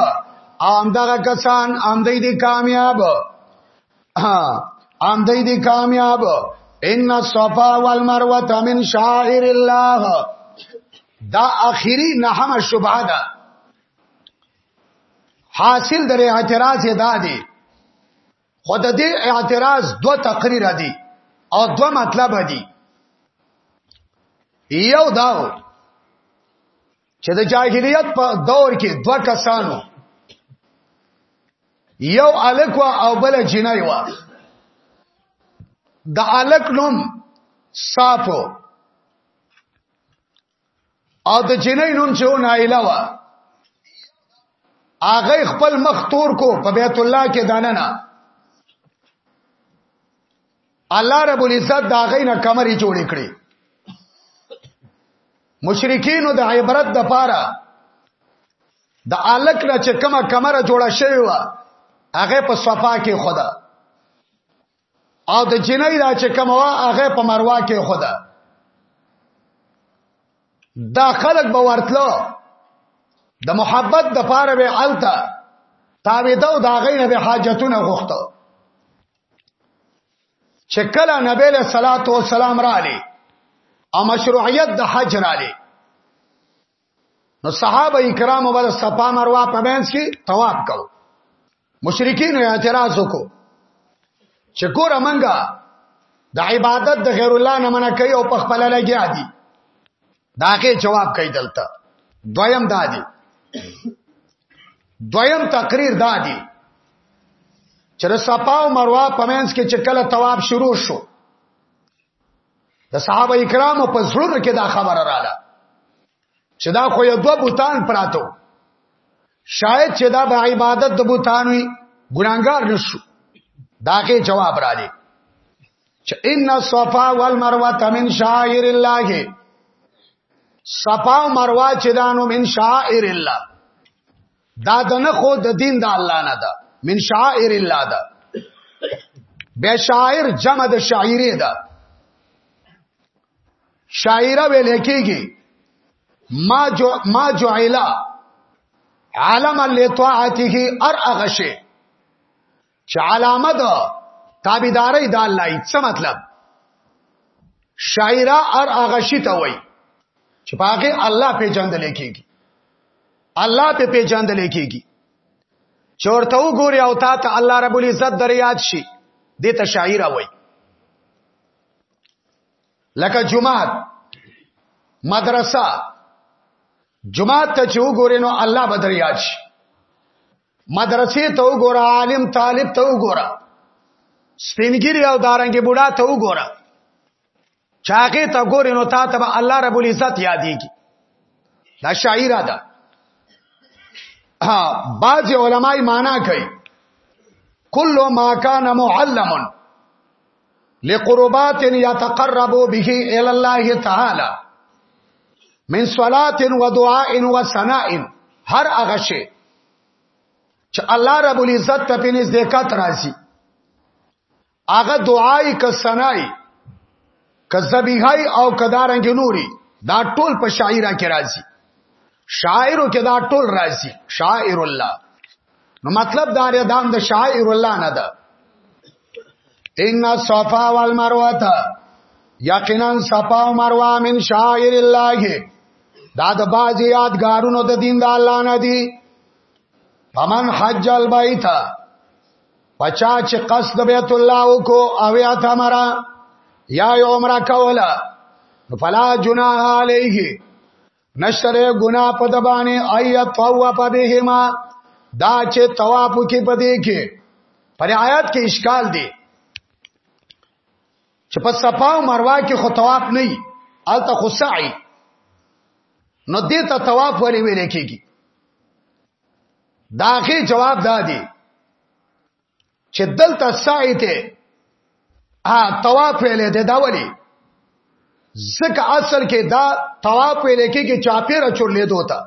[SPEAKER 1] ام دغه کسان ام دې دي کامیاب ام دې دي کامیاب ان الصفا والمروه من شاعر الله دا اخیری نهم شبهه ده حاصل درې اعتراض ادا دي خو د دې اعتراض دوه تقریر دي او دوه مطلب دي یو دا چې د جاهلیت په دور کې دوه کسانو یو الک وا او بل جنای وا د الک نوم صافو او د جنې نوم چې و نایله وا هغه خپل مخ تور کو په بیت الله کې دانه نه الله رب العزت دا غي نه کمرې جوړ کړې مشرکین د عبرت د پاره د الک نه چې کومه کمره جوړه شوی و هغه په صفا کې خدا او د جنۍ دا چې کوم وا هغه په مروا کې خدا دا خلق به ورتلو د محبت د پاره به الته تاویده او دا غینه به حاجتونه غوښتو چې کله نبی له صلوات و سلام را لې او مشروعیت د حج را لې نو صحابه کرامو بر صفا مروه په منځ کې طواف کو مشرکین اعتراض وکړو چې کور امنګه د عبادت د غیر الله نه منع کوي او په خپل لګیا دي داګه جواب کوي دلته دویم دادی دویم تقریر دادی چې صفا او مروه په منځ کې چې کله طواف شروع شو د صحابه کرامو په زړه کې دا خبره رااله چې دا خو یو دوه بوتان پراتو شاید چې دا به عبادت د بوتان وي ګناګار نشو داګه جواب را دي چې ان الصفا والمروه من شعائر الله صفا او مروه چې دانو من شعائر الله دا دنه خو د دین د الله نه ده من شعائر الله ده به شاعر جمع د شاعری ده شاعره ویل کېږي ما جو ما جعل علم لطاعته ار اغشه چې علامه ده تابعداري د الله څه مطلب شاعره ار اغشی ته وای چې پاګه الله په جند لیکيږي الله په په جند لیکيږي چورته وګوري او تا ته الله رب العزت دریاد شي دې ته شاعره وای لکه جمعات مدرسه جمعات ته چې وګورې نو الله بدر یاد شي مدرسې ته وګوره عالم طالب ته وګوره سپینګری او دارنګي بوډا ته وګوره چاغه ته ګورې نو تا ته الله رب العزت یادېږي دا شاعره ده ها بعض علماي معنا کوي کله ما کان معلمن لقربات يتقربوا به الى الله تعالی من صلات و دعاء و ثناء هر هغه شی چې الله رب العزت ته پینې زکات راځي هغه دعای ک ثنای ک ذبیحای او کدارنګ نوري دا ټول په شاعره کې راځي شاعرو کې دا ټول راځي شاعر الله نو مطلب دا ردان د شاعر الله نه ده ان الصفا والمروه یقینا صفا او مروه من شاعر الله دا د باز یادګارونو د دین د الله نه دی فمن حج البیت پچا چې قصد بیت الله وکو او یا تمرا یا عمره کولا فلا جناح علیه نشتره ګنا په دبانې اي طواف بهما دا چې طواف کې پدې کې پر آیات کې اشکال دی چې په صفا او مروه کې خو طواف نه وي الته خو سعی نو دې ته طواف ولې ویل کېږي داخې جواب دادی چې دلته سعی ته ا طواف ویلې ده دا ولی زکه اصل کې دا طواف ویلې کې کې چاپیره چورلې دوتا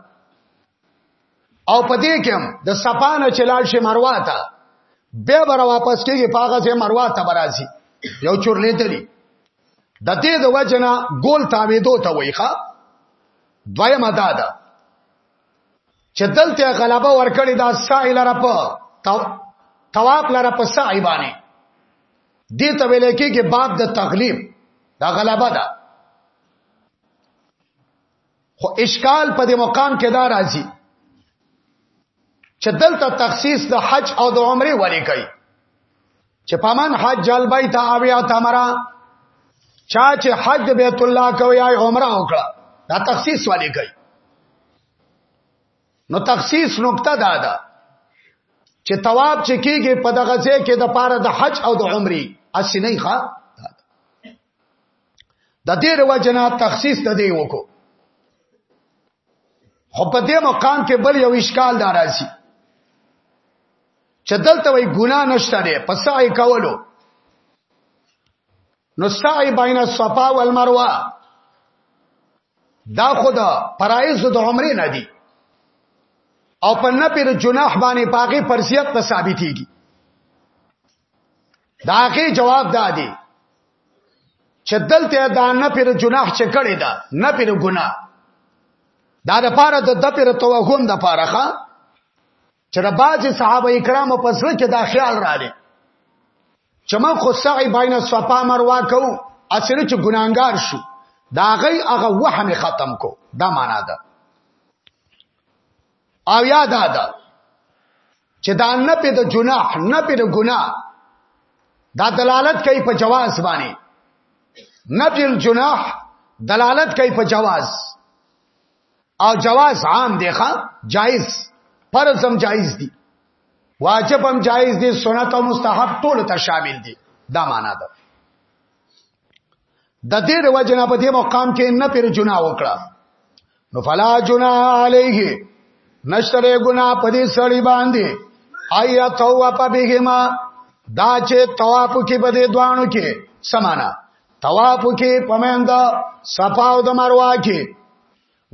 [SPEAKER 1] او پدې کې هم د صفانه چلال شي مروه ته به بر واپس کېږي پاغه سه مروه ته برازي یو چورلې تلی د دې د وجنه ګول تاویدو ته وایخه دویمه دا ده چې دلته غلبه ورکړي دا سعی لره په تواب لره په سعی باندې دې ته ویل کېږي باب د تغلیب دا غلبه ده خو اشکال په دې مقام کې دا راځي چې دلته تخصیص د حج او د عمره ولې کوي چې پمن حج البیت او یا تمرا چا چې حج بیت الله کوي یا عمره وکړه دا تخصیص ولې کوي نو تخصیص نقطه دا ده چې تواب چې کیږي په دغه ځای کې د پاره د حج او د عمرې اسی نه ښه د دې وجنا تخصیص د دې وکړو خو په دې مقام کې بل یو اشکال دا راځي چې دلته وي ګنا نشته دی په سعی کولو نو سعی بین الصفا والمروه دا خود فرایض د عمره نه دي او په نه پیر جناح باندې پاګه فرضیت په ثابتېږي داغه جواب دادی چې دلته دا نه پیر جناح چې کړی دا نه پیر ګناه دا د پاره د د پیر توهم د پاره ښا چې د باج صحابه کرام په سره کې دا خیال رااله چې ما خو سعی بین صفا مروه کو اصل چې ګناګار شو دا غي هغه وهم ختم کو دا معنا ده او یاد ده چې دا نه په د جناح نه په د ګناه دا دلالت کوي په جواز باندې نفی الجناح دلالت کوي په جواز او جواز عام دی ښا جایز فرض هم جایز دی واجب هم جایز دی سنت او مستحب ټول ته شامل دی دا معنا ده د دې د وجنا په دې مقام کې نه پر جنا وکړه نو فلا جنا علیه نشتره ګنا په دې سړی باندې آیا توه په بهما دا چې طواف کې بده دوانو کې سمانا طواف کې پمند صفا او د مروه کې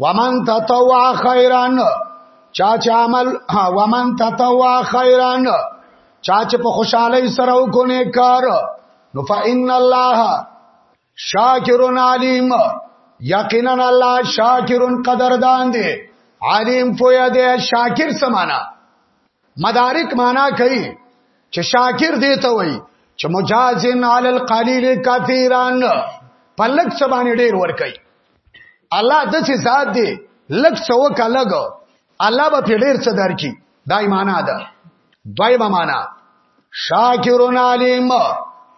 [SPEAKER 1] ومن تطوع خيرا چا چې عمل ومن تطوع خيرا چا چې په خوشحالي سره وکونه کار نو فإن الله شاکر علیم یقینا الله شاکر قدردان دی علیم فویا دی شاکر سمانا مدارک معنا کوي چې شاکر دی ته وای چې مجازن علی القلیل کثیران په لک څه باندې ډیر ور کوي الله د څه ذات دی لک څه وک لګ الله به په ډیر څه درکې دای معنا ده دویمه معنا شاکرون علیم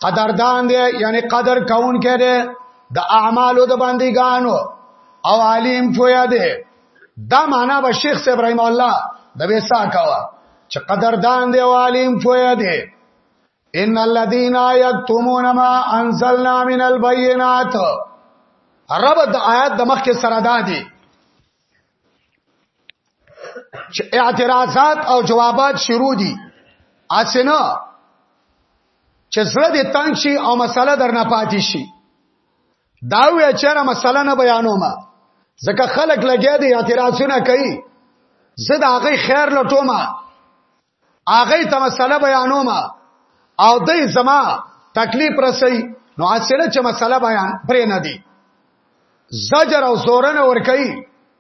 [SPEAKER 1] قدردان دی یعنی قدر کون کړي د اعمالو د بندګانو او علیم پویا دی دا معنا به شیخ ابراهیم الله د ویسا کوا چې قدردان دی او علیم پویا دی ان الذين يكتمون ما انزلنا من البينات رب د آیات د مخ کې سره دادي چې اعتراضات او جوابات شروع دي اسنه چې زړه دې تنگ شي او مسله درنه پاتې شي دا وی چې را مسله نه بیانوم ځکه خلک لګیا دي اعتراضونه کوي زه د هغه خیر لټوم هغه ته مسله بیانوم او دای زما تکلیف رسي نو اصله چې مسله بیان پرې نه دی زجر او زورن ور کوي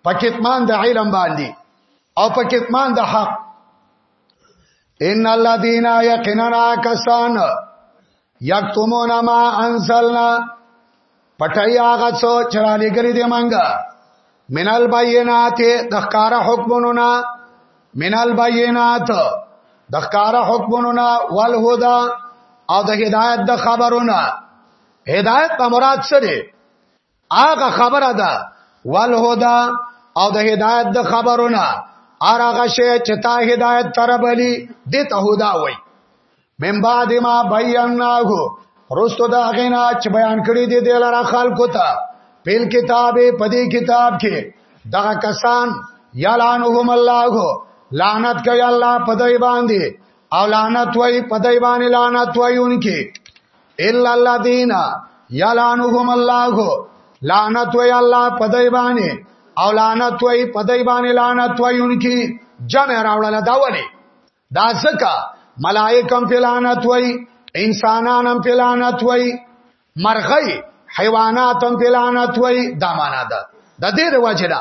[SPEAKER 1] په کتمان د علم باندې او په کتمان د حق ان الذين يقيننا کسان یکتمون ما انزلنا پټای هغه څو چرالې ګری دی مانګه منال بینات د ښکار حکمونو نا منال بینات د ښکار حکمونو نا ول هدا او د هدایت د خبرونو هدایت په مراد سره هغه خبره ده والهدا او د هدایت د خبرونه هغه شی چې تا هدایت تربلی د ته هدا وای من بعد ما بیناه رستو دا غینا چې بیان کړی دی د لاره خلکو ته پیل کتابه پدی کتاب کې دا کسان یلانهم الله لعنت کوي الله پدای باندې او لعنت وای پدای باندې لعنت وای انکی الا الذين يلعنهم الله لعنت وی الله پدای باندې او لعنت وی پدای باندې لعنت وی انکی جمع راوړل دا ولی دا ځکه ملائکم په لعنت وی انسانانم په لعنت وی مرغی حیواناتم په لعنت وی دا معنا ده د دې رواج ده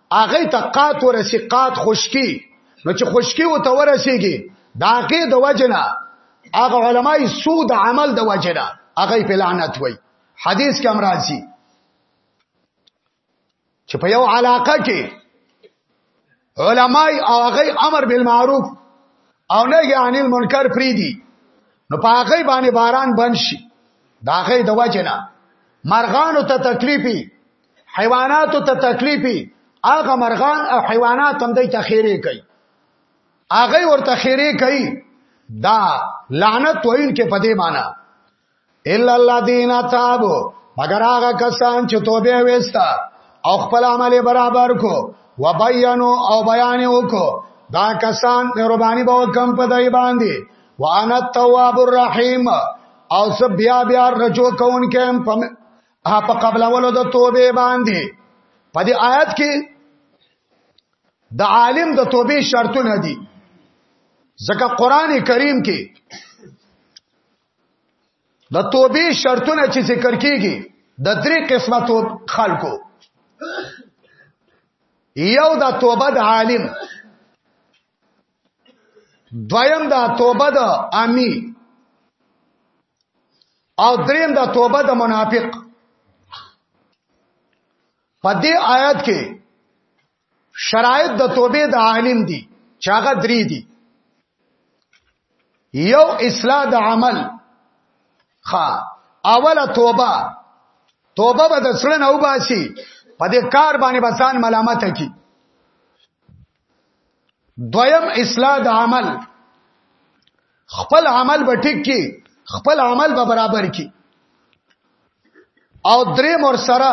[SPEAKER 1] هغه ته قات ورسی قات خشکی نو چې خشکی و ته ورسیږي دا کې د وجنه هغه علماي سود عمل د وجنه هغه په لعنت وای حدیث کې امراضي چې په یو علاقه کې علماي او هغه امر بالمعروف او نهي عن المنکر پریدي نو په هغه باندې باران بند شي دا هغه د وجنه مرغانو ته تکلیفي حیواناتو ته تکلیفي هغه مرغان او حیوانات هم دوی ته خیره کوي هغه ورته خیره کوي دا لعنت ویل کې په دې معنی الا الذين تابوا مگر هغه کسان چې توبه وستا او خپل عمل برابر کو وبینو او بیان وکړو دا کسان مهرباني به کم په دای باندې وانا التواب الرحیم او سب بیا بیا رجو کون کم ها په قبل ولو د توبه باندې په دې آیت کې د عالم د توبې شرطونه دي ځکه قران کریم کې د توبې شرطونه چې ذکر کیږي د درې قسمه توب خلکو یو د توبه د عالم دویم دا توبه د امی او دریم دا توبه د منافق په دې آیات کې شرایط د توبې د عالم دي چې هغه درې دي یو اصلاح د عمل خا اوله توبه توبه به د سړن او باسي په دې کار باندې بسان ملامت کی دویم اصلاح د عمل خپل عمل به ټیک کی خپل عمل به برابر کی او درې مور سره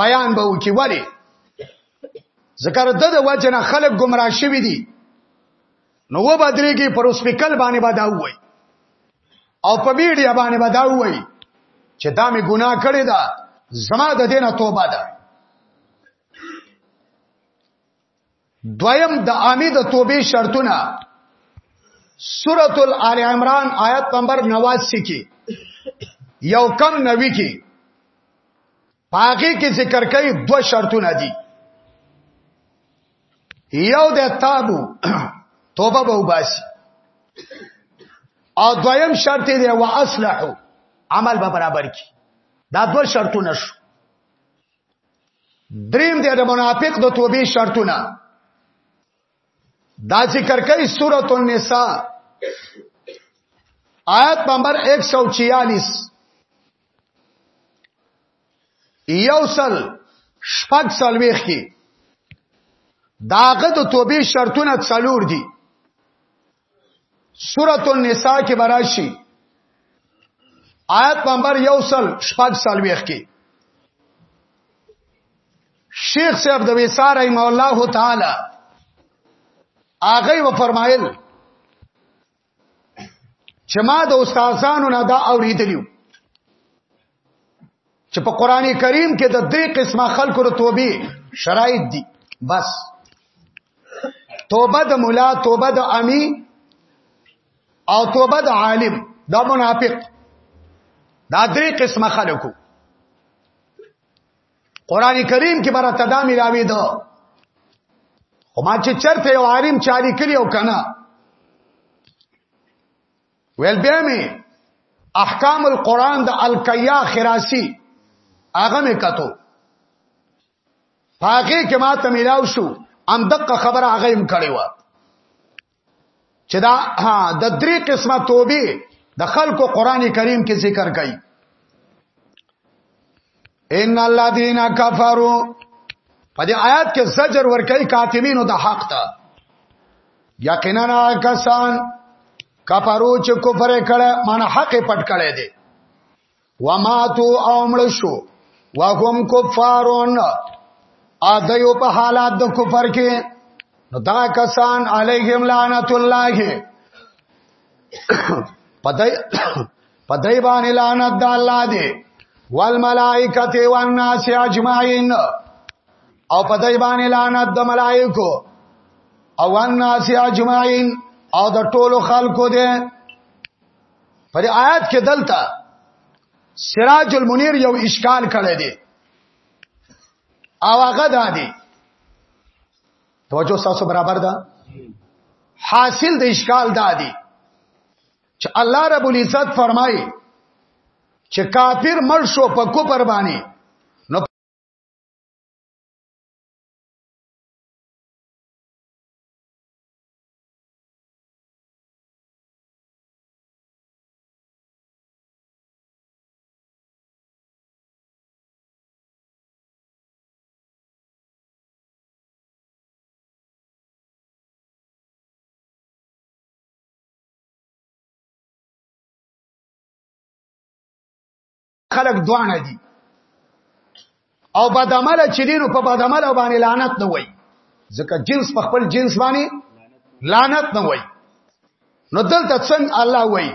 [SPEAKER 1] بیان به وکي ولی ذکر د د وجنه خلک گمراه شوی دي نو و بدري کې پر سپیکل باندې بدا وای او په میډیا باندې بدا وای چې دا می ګناه کړی دا زما د دینه توبه ده دویم د عامه د توبې شرطونه سورۃ الال عمران آیت نمبر 89 کې یو کم نوي کې پاګه کې ذکر کوي دو شرطونه دي یو د تابو توبه به وباسي او دویم شرط دی وا اصلحو عمل به برابر کی دا دو شرطونه شو دریم دی د منافق د توبې شرطونه دا ذکر کوي سورۃ النساء آیت نمبر 146 یوصل شپږ سلويخ کې داغه د توبې شرطونه څلور دي سورۃ النساء کې براشي آیت نمبر یو سل شپږ سال ویخ کې شیخ صاحب د وسار رحم الله تعالی هغه و فرمایل چې ما د استادانو نه دا اوریدلیو چې په قران کریم کې د دې قسمه خلکو ته توبې شرایط دي بس توبه د مولا توبه د امی او توبه د عالم دا منافق دا درې قسمه خلکو قران کریم کې برته دا ملاوي ده او ما چې چرته یو عالم چالي کړی او کنه ویل بیا می احکام القرآن د الکیا خراسی هغه می کتو پاګه کې ما ته ملاو شو ام دقه خبره هغه هم کړی و چې دا ها د درې قسمه توبې د خلکو قران کریم کې ذکر کړي ان الذين كفروا په دې آیات کې زجر ورکړي کاتمینو د حق ته یقینا کسان کفرو چې کفر کړه معنی حق پټ کړي دي وماتو او مړ شو وهم کفارون ادیو په حالات د کفر کې نو دا کسان علیهم لعنت الله پدای پدای باندې لعنت د الله دی والملائکه والناس اجمعین او پدای باندې لعنت د ملائکو او والناس اجمعین او د ټولو خلکو دی پر آیات کې دلته سراج المنیر یو اشکال کړی دی او هغه دا دی توجه تاسو برابر ده حاصل د اشکال دا دی چې الله رب العزت فرمایي چې کافر مړ شو په کوپر باندې نو خلق دوانه دي او بدعمل چې دینو په بدعمل باندې لعنت نه وای ځکه جنس په خپل جنس باندې لعنت نه وای نو دلته څنګه الله وای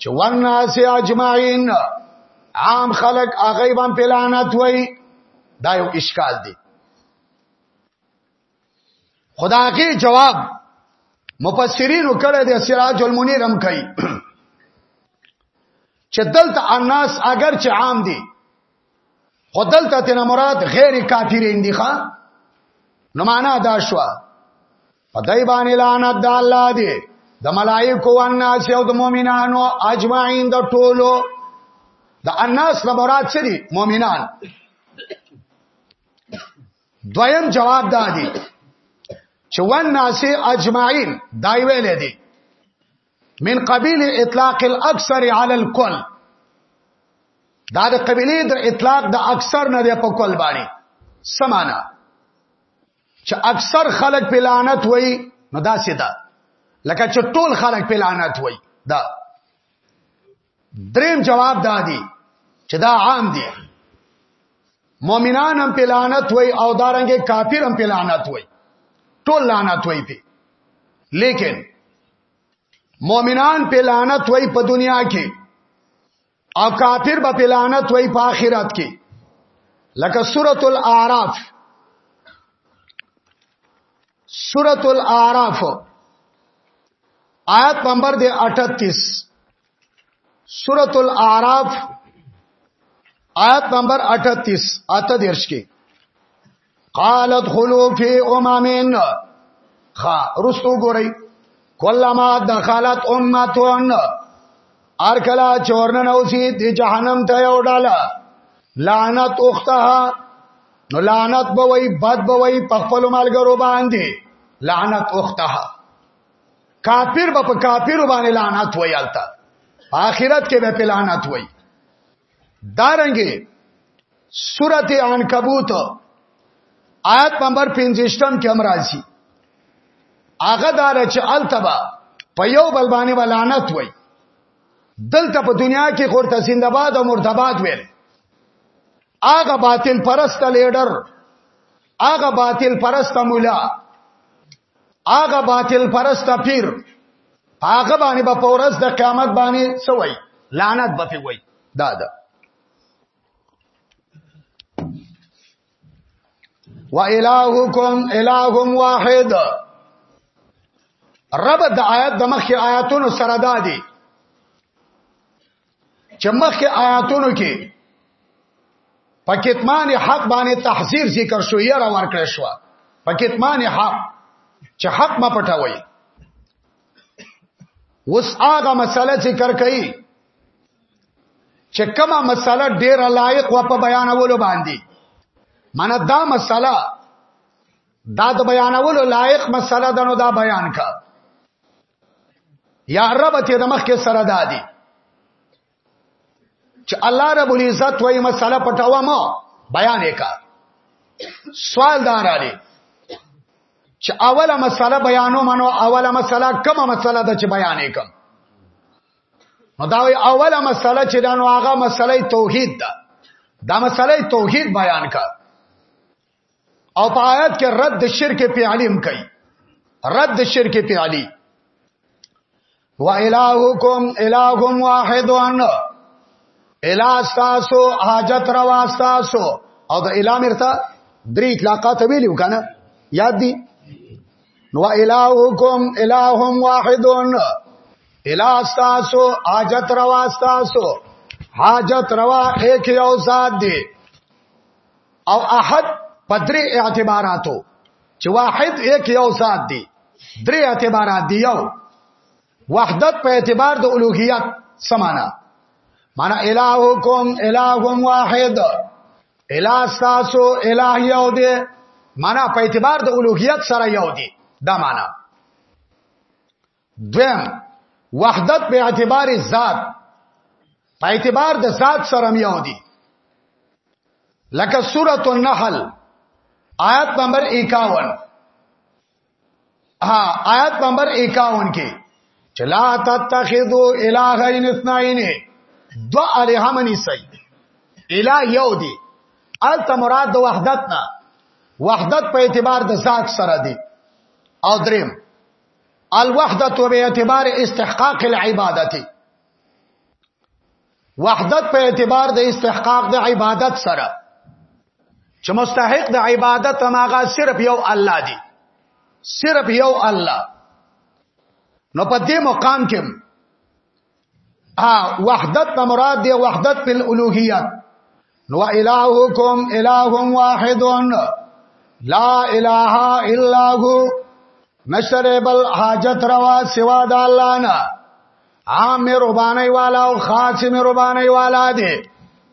[SPEAKER 1] چې والناس اجمعين عام خلق هغه باندې لعنت وای دا یو اشکال دی خدا کې جواب مفسرین وکړه د سراج المنیر هم کوي چې دلته الناس اگر چې عام دي خو دلته تینا مراد غیر کافرین دي ښا نو معنا دا شو په دای باندې لعنت د الله دی د ملائکو او الناس او د مؤمنانو اجمعین د ټولو د الناس نه مراد څه دي مؤمنان دویم جواب دا دی چې ون ناس اجمعین دا ویل دي من قبیل اطلاق الاکثر علی الکل دا د قبیله د اطلاق د اکثر نه په کل باندې سمانا چې اکثر خلک په لعنت وای نو دا سیدا لکه چې ټول خلک په لعنت وای دا دریم جواب دادی چې دا عام دی مؤمنان هم په لعنت وای او دارنګ کافر هم په لعنت وای ټول لعنت وای په لیکن مؤمنان په لعنت وای په دنیا کې او کافر به په لعنت وای په آخرت کې لکه سورۃ الاعراف سورۃ الاعراف آیت نمبر دی 38 سورۃ الاعراف آیت نمبر 38 اته درش کې قالت خلو فی اممن خا رستو ګورئ کلمہ دخلت امتون ارکلا چورن نوسی دی جهنم ته یو ډاله لعنت اختها نو لعنت بوي بد بوي په خپل ملګرو باندې لعنت اختها کافر به په کافر باندې لعنت وي البته اخرت کې به په لعنت وي دارنګي سورته عنکبوت آیت نمبر 15 کې هم راځي هغه دار چې التبا په یو بل باندې ولانت وای دلته په دنیا کې خورته زندباد او مرتبات ویل هغه باطل پرست لیډر هغه باطل پرست مولا هغه باطل پرست پیر هغه باندې په پورس د قیامت باندې سوی لعنت به وي دا ده و الہکم الہم واحد رب د آیات د مخکې آیاتونو سره دادي چې مخکې آیاتونو کې په کتمان حق باندې تحذير ذکر شو یې را ورکړ شو په کتمان حق چې حق ما پټوي وس هغه مسله ذکر کړي چې کومه مسله ډیر لایق و په بیانولو باندې من دا مسله دا د بیانولو لایق مسله دنو دا بیان کا یا رب ته د مخ کې سره دادی چې الله رب العزت وایي مساله پټاوه ما بیان وکا سوال دار علی چې اوله مساله بیانو منو اوله مساله کومه مساله ده چې بیان وکم نو دا وی اوله مساله چې دا نو هغه مساله توحید ده دا مساله توحید بیان کړه او په آیات کې رد د شرک په علیم کوي رد د شرک په علی و الہکم الہم واحدون الہ تاسو حاجت روا تاسو او د الہ مرتا درې اطلاقات ویلو کنه یاد دي نو الہکم الہم واحدون الہ تاسو حاجت روا تاسو حاجت روا ایک یو ذات دی او احد په درې اعتباراتو چې واحد یک یو ذات دی درې اعتبارات دی یو وحدت په اعتبار د الوهیت سمانا معنا الہکم الہم واحد الہ تاسو الہ یو دی معنا په اعتبار د الوهیت سره یو دی دا معنا دویم وحدت په اعتبار ذات په اعتبار د ذات سره میاو دي لکه سورۃ النحل آیت نمبر 51 ها آیت نمبر 51 کې چلا تتخذو الہین اثنین دو الہ منی سی الہ یو دی الته مراد د وحدت نه وحدت په اعتبار د ذات سره دی او دریم الوحدت به اعتبار استحقاق العبادت وحدت په اعتبار د استحقاق د عبادت سره چې مستحق د عبادت ماغه صرف یو الله دی صرف یو الله نو په دې مقام کې ا وحدت نه مراد دی وحدت په الوهیه نو الہکم الہ واحد لا الہ الا هو نشر بل حاجت روا سوا د الله نه عام مهرباني والا او خاص مهرباني والا دی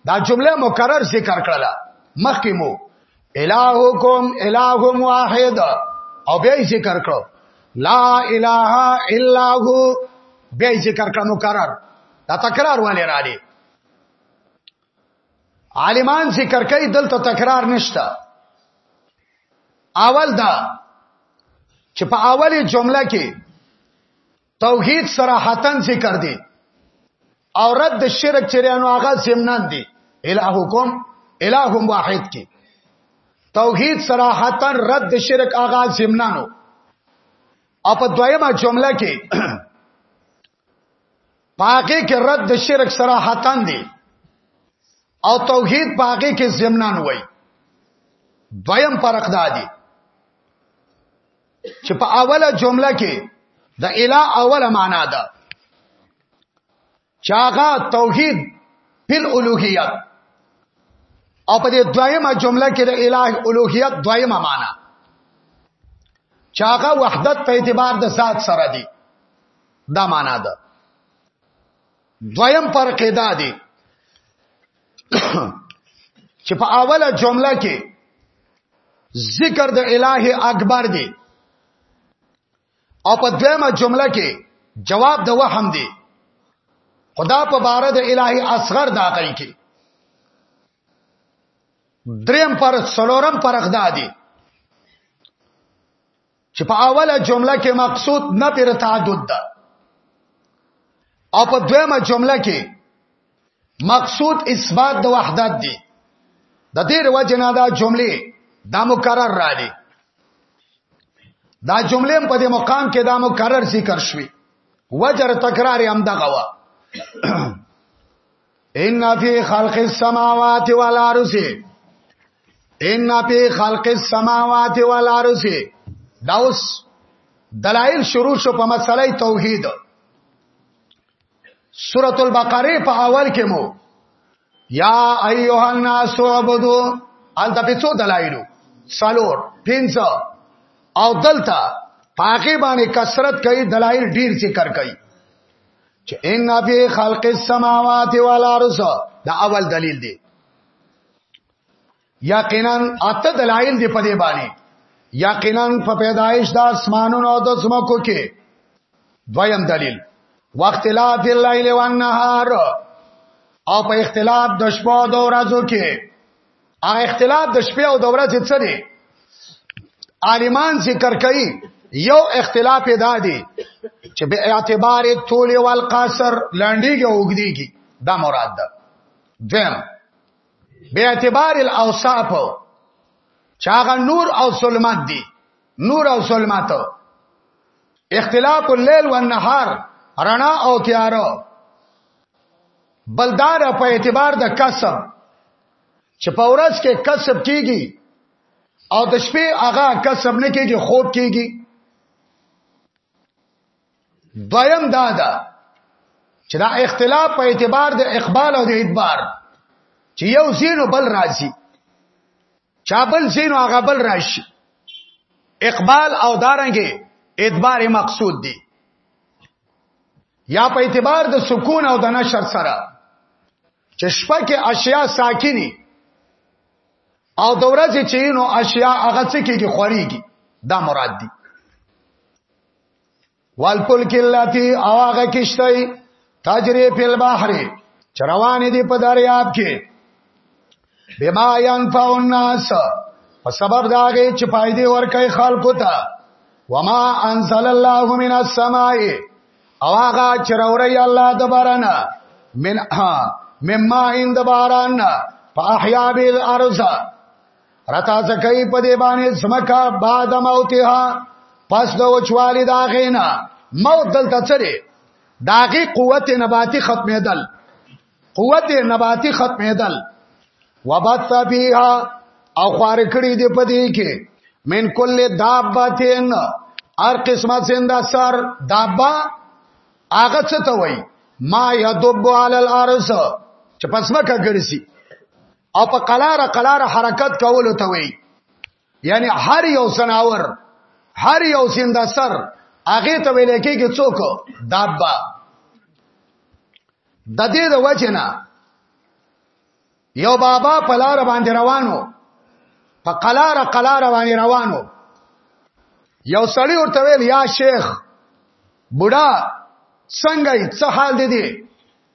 [SPEAKER 1] دا جمله مکرر ذکر کړل مخکې مو الہکم الہم واحد او بیا ذکر کړو لا اله الا هو بیا ذکر کړه مکرر دا تکرار ولې را دي عالمان ذکر کوي دلته تکرار نشته اول دا چې په اوله جمله کې توحید صراحتن ذکر دی او رد د شرک چریانو هغه زمنان دی الہکم الہ واحد کی توحید صراحتن رد د شرک هغه زمنانو او په دویمه جمله کې پاکه کې رد د شرک صراحتن دی او توحید پاکه کې زمنان وای دویم فرق دادی چې په اوله جمله کې د اله اوله معنا ده چاغه توحید فل الوهیت او په دې دویمه جمله کې د الہ الوهیت دویمه معنا چاغه وحدت په اعتبار د ذات سره دی دا معنا ده دویم فرق دا دی چې په اوله جمله کې ذکر د الٰه اکبر دی او په دویمه جمله کې جواب د وهم دی خدا په بار د الٰه اصغر داخل کې دریم پر سلورم پرخ دا دی چې په اوله جمله کې مقصود نه پر تعدد ده او په دویمه جمله کې مقصود اثبات د وحدت دی د دې وجه نه دا جمله دا مکرر را دي دا جمله په دې مقام کې دا مکرر ذکر شوي وجر تکرار هم دغه وا ان فی خلق السماوات والارض ان فی خلق السماوات والارض دا اوس دلایل شروع شو په مسلې توحید سورۃ البقره په اول کې مو یا ایها الناس عبدو ال د پیڅو دلایلو سالور پینځه او دلته پاکی باندې کثرت کوي دلایل ډیر ذکر کوي چې ان فی خلق السماوات والارض دا اول دلیل دی یقینا اته دلایل دی په دې باندې یقینا په پیدایش د اسمانونو او د زمکو کې دویم دلیل واختلاف الليل والنهار او په اختلاف د شپو او د ورځو کې هغه اختلاف د شپې او د ورځې څه دی عالمان ذکر کوي یو اختلاف دا دی چې به اعتبار طول او القصر لنډیږي او وګدیږي دا مراد ده دیم به اعتبار الاوصاف چاغه نور او ظلمات دي نور او ظلمات اختلاف الليل والنهار رڼا او تیارو بلدار په اعتبار د کسب چې په ورځ کې کسب کیږي او د شپې هغه کسب نه کیږي خوب کیږي دویم دا ده چې دا اختلاف په اعتبار د اقبال او د ادبار چې یو زینو بل راځي چا بل زینو هغه بل راشي اقبال او دارنګي ادبار مقصود دي یا په اعتبار د سکون او د نشر سره چې شپه کې اشیاء ساکني او د ورځې چې نو اشیاء هغه څه کېږي خوريږي دا مراد دي والپل کلاتی او هغه کشتای تجری په البحر چروان دي په دریاب کې بما ينفع الناس په سبب دا غي چې فائدې ورکړي خلکو ته وما انزل الله من السماء او هغه چروري الله د بارانه من ها مما عند باران په احیا بیل ارض رتا زکای په دی باندې سمکا بعد موتها پس د وچوالی دا غینا موت دلته چره داغي قوت نباتی ختمېدل قوت نباتی ختمیدل وبث فيها او خوار کړی دی په دې کې من کل دابتین هر قسمه زنده سر دابا هغه څه ته وای ما یدب علی الارض چې پسمه کا ګرځي او په قلاره قلاره حرکت کول ته وای یعنی هر یو سناور هر یو سند سر هغه ته ویل کېږي څوک دابا د دې د وجنه یو بابا په لار باندې روانو په قلاره قلاره باندې روانو یو سړی ورته ویل یا شیخ بوډا څنګه یې څه حال دی دی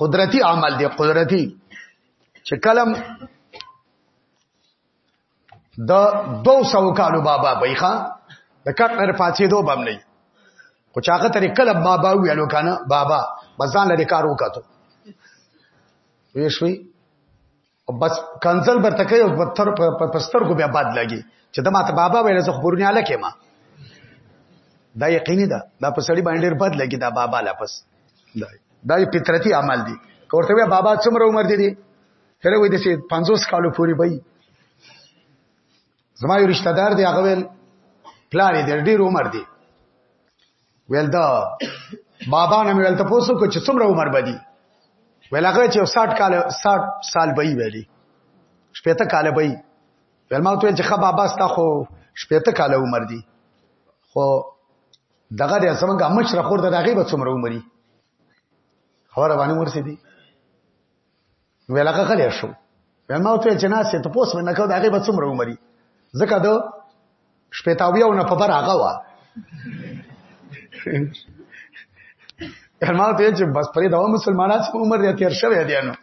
[SPEAKER 1] قدرتی عمل دی قدرتی چې کلم د 200 کالو بابا بیخه د کټ نه پاتې دوه بم نه خو چاغه ترې کله بابا ویلو کنه بابا بزان لري کار وکړو ویشوي بس کنزل برته کوي او پتر پستر کو بیا باد لګي چې د ماته بابا ویل زه خبرونه الکه ما دا یقیني ده دا په سړی باندې ډیر بد لګي دا بابا لا پس دا فطرتي عمل دي کوته بیا بابا څومره عمر دي دي هره وې د 50 کالو پوري وي زما یو رشتہ دار دی هغه ویل پلان دې ډیر عمر دی ویل دا بابا نه ویل ته پوسو کو چې څومره عمر بدی ویل هغه چې 60 کال 60 سال به ویلي شپته کال به ویل ما ته چې خا بابا ستا خو شپته کال عمر دی خو دغه د سمګه مشره خور د دغه به څومره عمرې خبره باندې ورسې دي ویلغه غلې شو ما ته چې ناسې ته پوس مې نه کو دا غي به څومره عمرې ځکه دو شپېتاوی او نه په بر هغه وا ما ته چې بس پرې دا مسلمانات عمر یې تیر شوی دی نو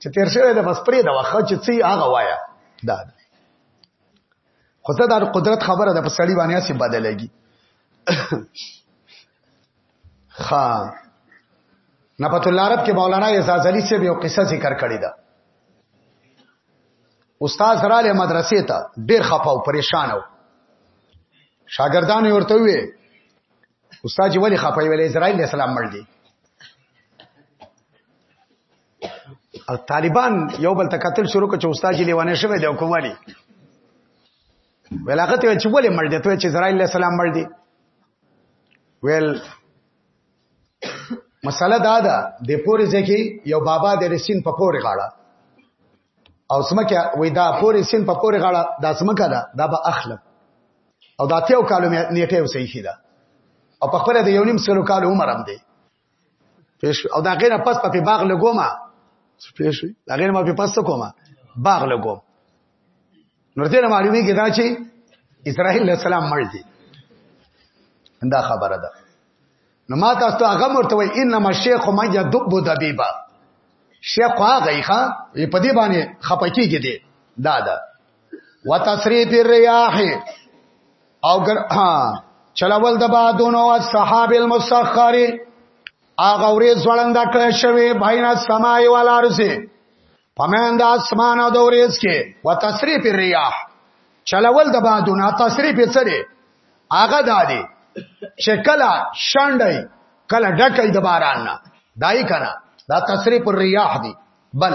[SPEAKER 1] چې تیر شوی دی بس پرې دا واخه چې څی هغه وایا دا خو دا د قدرت خبره ده په سړی باندې اسی بدلېږي خا نبات الله عرب کې مولانا اعزاز علي سیب یو قصه ذکر کړی دا استاد رااله مدرسې ته ډیر خپه او پریشان و شاګردان یې ورته وی استاد ولی خپه ویل اسرائیل اسلام مړ دی او طالبان یو بل ته قتل شروع کړ چې استاد یې لیوانه شوی دی کومالي ویل هغه ته چې ولې مړ دی ته چې اسرائیل علیه السلام مړ دی ویل مسله دا ده د پورې ځکه یو بابا د رسین په پورې غاړه او سمکه وې دا پورې سین په پورې غاړه دا سمکه ده دا به اخلم او دا تیو کالو نیټه وسې کیده او په خپل د یو نیم سلو کالو عمر هم دی پیش او دا غیر پس په باغ لګوما پیش دا غیر ما په پس کوما باغ لګوم نور دې معلومی کې دا چې اسرائیل السلام مړ دي دا خبره ده نو ما تاسو ته هغه مرته وای انما الشیخ ما یدب دبیبا شیخ هغه ښا په دې باندې خپکیږي دي دا ده وتصریف الرياح او ګر ها چلول د بادونو او صحاب المسخر اغه ورې ځوړند کړه شوی بینه سمای وال ارزه پمند اسمان او د ورېس کې وتصریف الرياح چلول د بادونو تصریف یې سره اغه دادی چې کله شاندای کله ډکې د باران نه دای کنه دا تصریف الرياح دی بل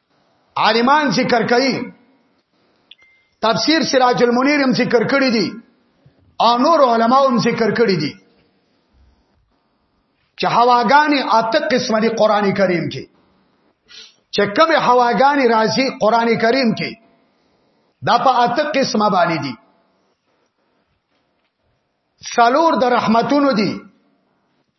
[SPEAKER 1] عالمان ذکر کوي تفسیر سراج المنیر هم ذکر کړی دی او نور علما هم ذکر کړی دی چې هواګانی اته قسم دی قران کریم کې چې کومه هواګانی راځي قران کریم کې دا په اته قسمه باندې دي سالور د رحمتونو دي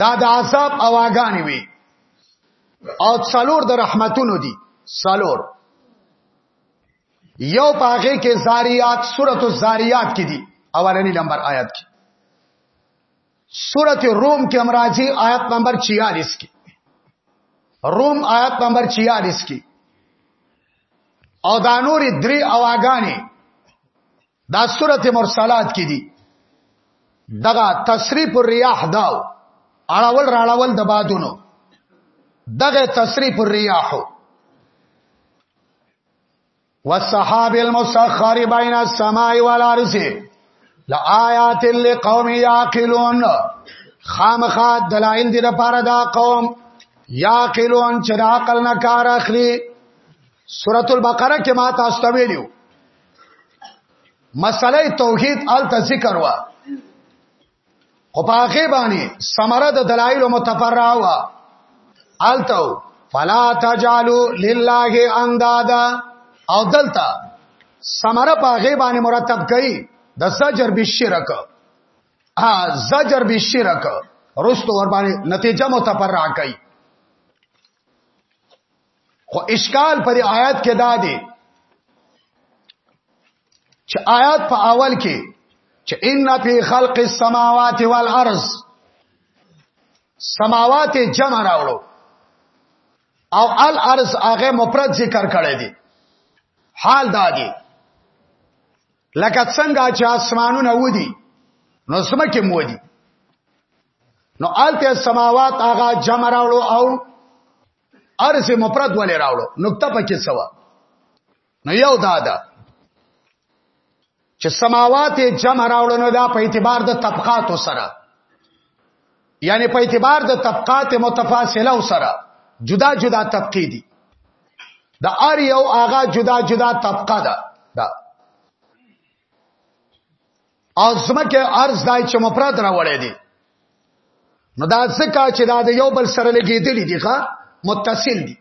[SPEAKER 1] دا د عذاب اواګانی وي او څلور د رحمتونو دي څلور یو پاغه کې زاریات سورۃ الزاریات کې دي اولنی نمبر آیات کې سورۃ روم کې امراضی آیات نمبر 46 کې روم آیات نمبر 46 کې او دا نور درې اواګانی دا سورته مرسلات کې دي دغه تصریف الرياح دا اړول راړول د بادونو دغه تصریف الرياح والسحاب المسخر بين السماء والارض لآيات لقوم يعقلون خامخا دلائل دي لپاره دا قوم يعقلون چې عقل نه کار اخلي سورۃ البقره کې ما تاسو ته ویلو مسله توحید الته ذکر وا خو په هغه باندې ثمره د دلایل متفرع وا الته فلا تجالو لله اندادا او دلته ثمره په هغه باندې مرتب کړي د زجر بالشرک ها زجر بالشرک رستو ور باندې نتیجه متفرع کړي خو اشکال پر آیات کې دا دی چې آیات په اول کې چې ان فی خلق السماوات والارض سماوات جمع راوړو او الارض هغه مفرد ذکر کړی دی حال دا دی لکه څنګه چې اسمانونه ودی نو سمکه مودي نو آلته سماوات هغه جمع راوړو او ارس مفرد ولې راوړو نقطه پکې سوا نو یو دا ده چې سماوات جمع راوړو نو دا په اعتبار د طبقات سره یعنی په اعتبار د طبقات متفاصله سره جدا جدا طبقې دي د ار یو آغا جدا جدا طبقه ده دا او زمکه ارز دای چې مفرد راوړی دی نو دا ځکه چې دا د یو بل سره لګیدلی دی ښا متصل دی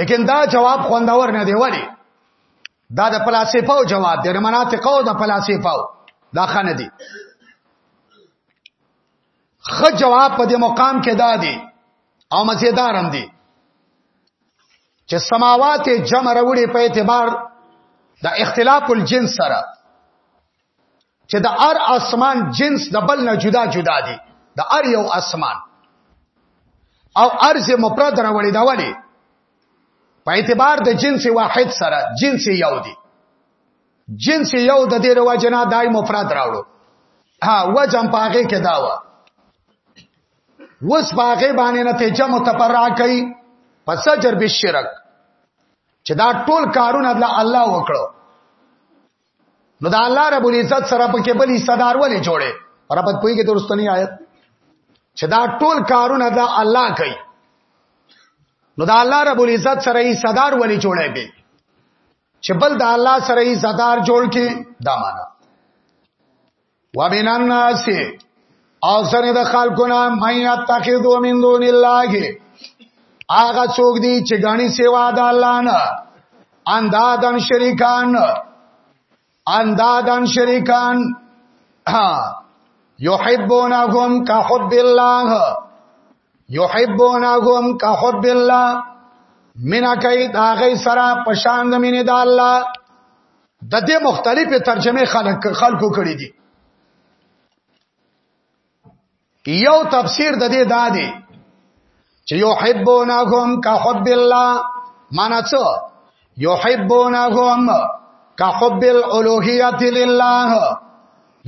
[SPEAKER 1] لیکن دا جواب خوندور نه دی ولی دا د فلسفه جواب دی د مناطقو د فلسفه دا خنه دی خ جواب په دې مقام کې دا دی او مزیدار هم دی چې سماوات جمع راوړي په اعتبار د اختلاف الجنس سره چې د ار اسمان جنس د بل نه جدا جدا دي د ار یو اسمان او ارز مفرد راوړي دا وړي په اعتبار د جنس واحد سره جنس یو دي جنس یو د دې رواجنا دای مفرد راوړو ها وجم پاګه کې داوا وس پاګه باندې نه ته جمع تفرع کوي پس جر به شرک چې دا ټول کارونه د الله وکړو نو دا الله رب العزت سره په کې بلی صدر ولې جوړه ربط پوي کې درستنی آیت چې دا ټول کارونه د الله کوي نو دا الله رب العزت سره یې صدر ولې جوړه به چې بل د الله سره یې زدار جوړ کې دا معنا ومن الناس او سره د خلقنا مې اتخذو من دون الله هغه څوک دی چې غني سیوا د الله نه اندادن شریکان اندادن شریکان یحبونهم کحب الله یحبونهم کحب الله مینا کوي دا غي سره پشان د مینې د الله د دې مختلفې ترجمه خلق خلقو کړې دي یو تفسیر د دې دا دی چې یحبونهم کحب الله معنا څه یحبونهم کحب الالوهیت لله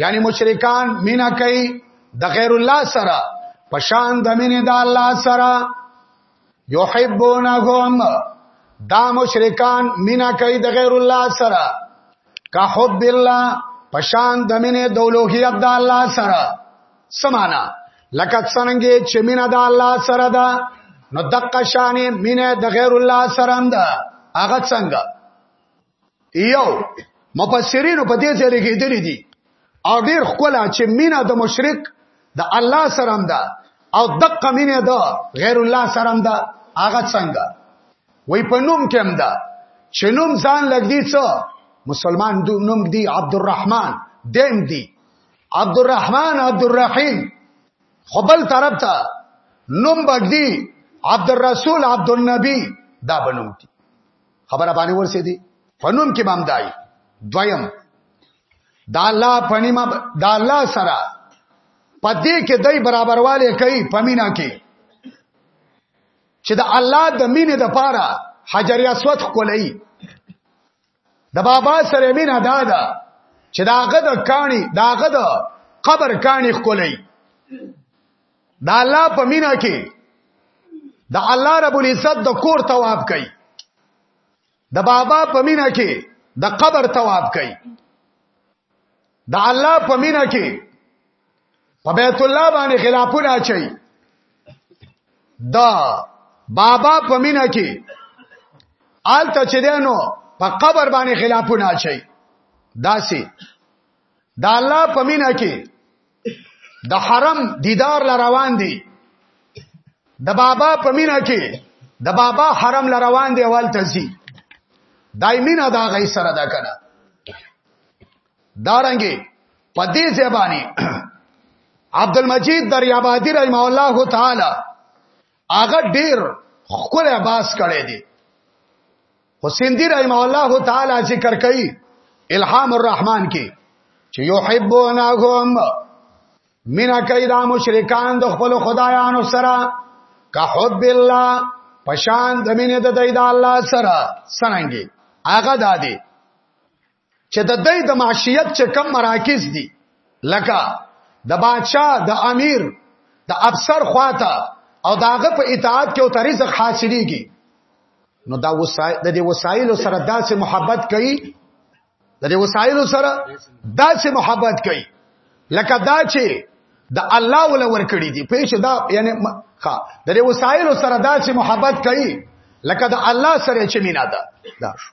[SPEAKER 1] یعنی مشرکان مینا کوي د غیر الله سره پشان د مینې د الله سره یحبونهم دا مشرکان مینا کوي د غیر الله سره که حب الله پشان د مینې د اولوهیت د الله سره سمانا لکه څنګه چې مینا د الله سره ده نو دقه شانې مینا د غیر الله سره ده هغه څنګه یو مفسرین په دې ځای کې دي دي او ډیر خپل چې مینا د مشرک د الله سره هم ده او دقه مینا د غیر الله سره هم ده هغه څنګه وای په نوم کې هم ده چې نوم ځان لګدي څو مسلمان دو نوم دی عبدالرحمن دیم دی عبدالرحمن عبدالرحیم خپل طرف ته نوم بګدی عبدالرسول عبدالنبی دا بنوم دی خبره باندې ورسې دي فنون کې بام دای دویم دا الله پنیما دا الله سره پدې کې دای برابرواله کوي پمینا کې چې د الله د مینې د پاره حجر اسود کولای د بابا سره مینا دادا چې داغه د کانی داغه د قبر کانی کولای دا الله په مینا کې د الله رب العزت د کور تواب کوي د بابا په مینا کې د قبر تواب کوي د الله په مینا کې په بیت الله باندې خلافونه چي دا بابا په مینا کې آلته چې دینو په قبر باندې خلافونه چي داسي دا الله په مینا کې د حرم دیدار ل روان دي د بابا په مینا کې د بابا حرم ل روان دي اول تزي دایمینا دا غي سره دا کنه دارنګي په دې زبانی عبد المجید دریابادی رحم الله تعالی هغه ډیر خپل عباس کړي دي حسین دی رحم الله تعالی ذکر کوي الهام الرحمن کې چې یحبونهم مینا کوي دا مشرکان د خپل خدایانو سره که حب الله پشان د مینې د دای د الله سره څنګه هغه دادی چې د دې د معشیت چې کم مراکز دي لکه د بادشاہ د امیر د افسر خواته او داغه په اطاعت کې او ترزق حاصلېږي نو دا وسایل د دې وسایل سره داسې محبت کوي د دې وسایل سره داسې محبت کوي لکه دا چې د الله ول ور کړی دي پېښ دا یعنی ښا د دې وسایل سره داسې محبت کوي لکه د الله سره چې مینا ده دا شو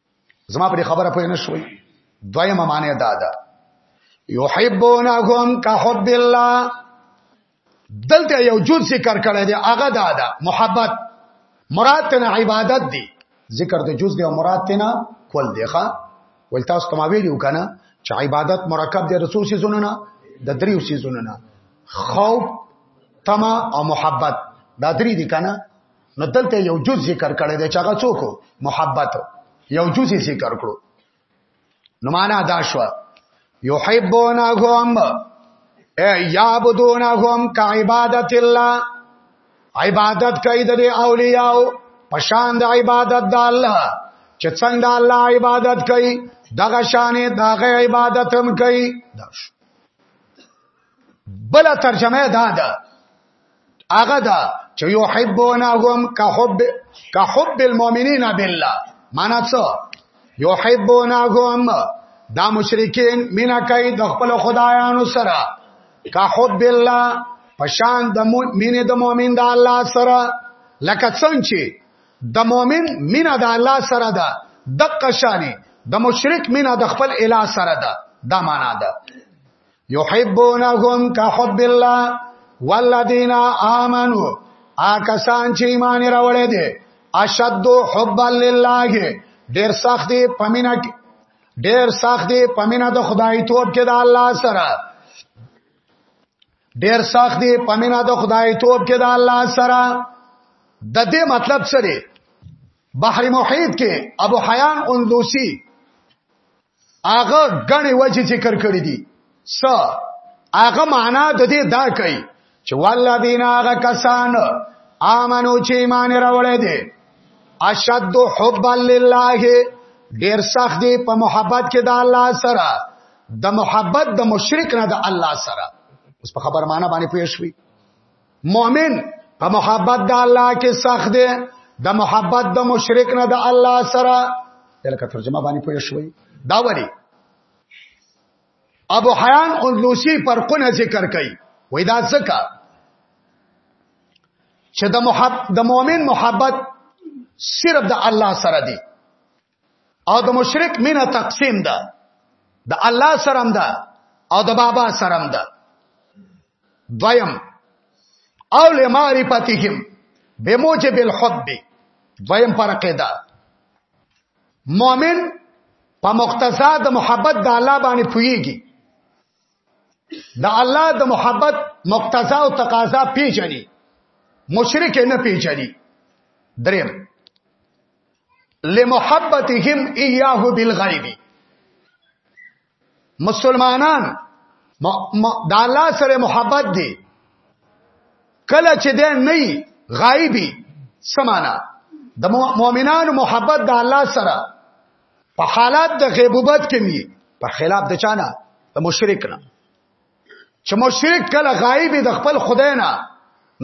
[SPEAKER 1] زما پر خبره پوه نه شوي دویمه معنی دا ده یحبونهم کحب الله دلته یو جز ذکر کړی دی هغه دا ده محبت مراد تن عبادت دی ذکر د جز دی او مراد تن کول دی ښا ول تاسو کوم ویلو کنه چې عبادت مرکب دی رسول سي زونه نه د دریو سي زونه نه خوف تما او محبت دا درې دي کنه نو دلته یو جز ذکر کړی دی چې هغه څوک محبت یو جز ذکر کړو نو معنا دا شو یحبونهم یعبدونهم کعبادت الله عبادت کوي د اولیاء پشان د عبادت د الله چې څنګه الله عبادت کوي دغه شانې دغه عبادت هم کوي دا شو بل ترجمه دا ده هغه دا چې یحبونهم کحب کحب المؤمنین بالله معنا څه یحبونهم دا مشرکین مینا کوي د خپل خدایانو سره کحب الله پشان د مؤمن د مؤمن د الله سره لکه څنګه چې د مؤمن مینا د الله سره ده د قشانی د مشرک مینا د خپل اله سره ده دا معنا ده یحبونهم کحب الله والذین آمنو آکسان چې ایمان راوړې دي اشد حب لله ډیر سخت دی پمینه ډیر سخت دی پمینه د خدای توپ کې د الله سره ډیر سخت دی پمینه د خدای توپ کې د الله سره د دې مطلب سره بحر محیط کې ابو حیان اندوسی هغه غني وجه ذکر کړی دي س هغه معنا د دې دا کوي چې والذین هغه کسان امنو چې ایمان راوړې دي اشد حب لله ډیر سخت دی په محبت کې د الله سره د محبت د مشرک نه د الله سره اوس په خبر معنا باندې پوه شوي مؤمن په محبت د الله کې سخت دی د محبت د مشرک نه د الله سره دلته ترجمه باندې پوه شوي دا وری ابو حیان اندلوسی فرقونه ذکر کوي وای دا څه چې د محب د مؤمن محبت صرف د الله سره دی او د مشرک مینا تقسیم ده د الله سره هم ده او د بابا سره هم ده دویم او لمعرفتهم بموجب الحب دویم فرق ده مؤمن په مقتضا د محبت د الله باندې پويږي د الله د محبت مقتضا او تقاضا پیژني مشرک نه پیژني دریم لمحبتهم اياه بالغيب مسلمانان د الله سره محبت دي کله چې ده نه غایبی سمانا د مؤمنانو محبت د الله سره په حالات د غیبوبت کې می په خلاف د چانه د مشرک نه چې مشرک کله غایب د خپل خدای نه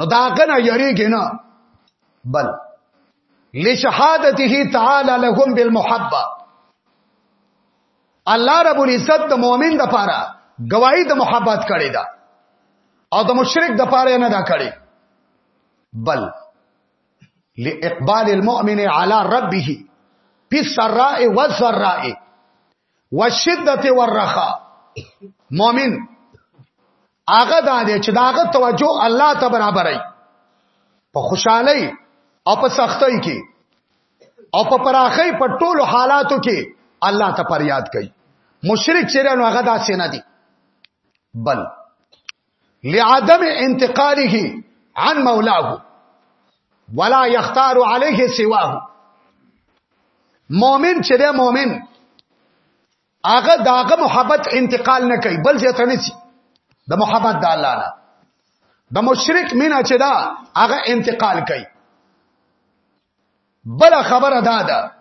[SPEAKER 1] نو دا کنه یریږي نه بل لشهادته تعالی لهم بالمحبه الله رب العزت د مؤمن د پاره گواہی د محبت کړي دا او د مشرک د پاره نه دا کړي بل لاقبال المؤمن على ربه في السراء والضراء والشده والرخاء مؤمن هغه د دې چې داغه توجه الله ته برابرای په خوشحالي او په سختۍ کې او په پراخۍ په ټولو حالاتو کې الله ته پر یاد کوي مشرک چې نو هغه داسې نه دي بل لعدم انتقاله عن مولاه ولا يختار عليه سواه مؤمن چې ده مؤمن هغه داغه محبت انتقال نه کوي بل ځای ته نه سي د محبت د الله نه د مشرک مینا چې دا هغه انتقال کوي بل خبره دا ده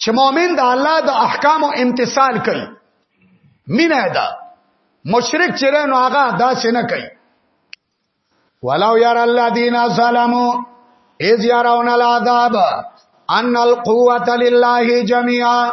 [SPEAKER 1] چې مؤمن د الله د احکامو امتثال کوي مینه ده مشرک چې نو هغه داسې نه کوي ولو ير الذين ظلموا اذ يرون العذاب ان القوه لله جميعا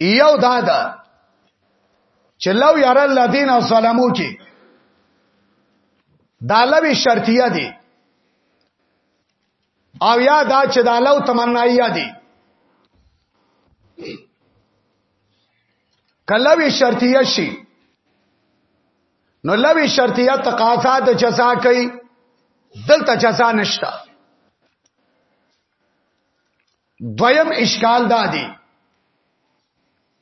[SPEAKER 1] یو دا ده چې لو یرا الذین ظلموا کې دا لوی شرطیه دي او یا دا چې دا لو تمنایه دي کلوی شرطیه شي نو لوی شرطیه تقاضا د جزا کوي دلته جزا نشته دویم اشکال دا دی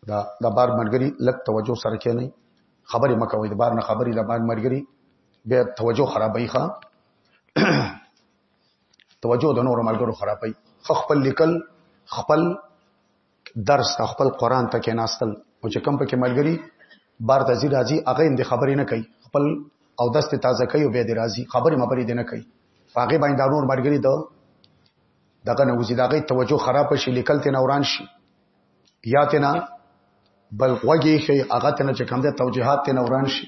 [SPEAKER 1] دا د بار مرګري لک توجه سره کې نه خبرې مکوې د بار نه خبرې د بار مرګري به توجه خرابې ښا توجه د نور ملګرو خرابې خپل لیکل خپل درس ته خپل قران ته کې ناستل او چې کم په کې ملګري بار ته زی راځي هغه اند خبرې نه کوي خپل او دست تازه کوي او به دې راځي خبرې مبرې دې نه کوي هغه باندې دارور مرګري د دغه نه وځي دغه توجه خراب شي لیکل ته نوران شي یا ته نه بل وږي شي هغه ته نه چې کوم د توجيهات ته نوران شي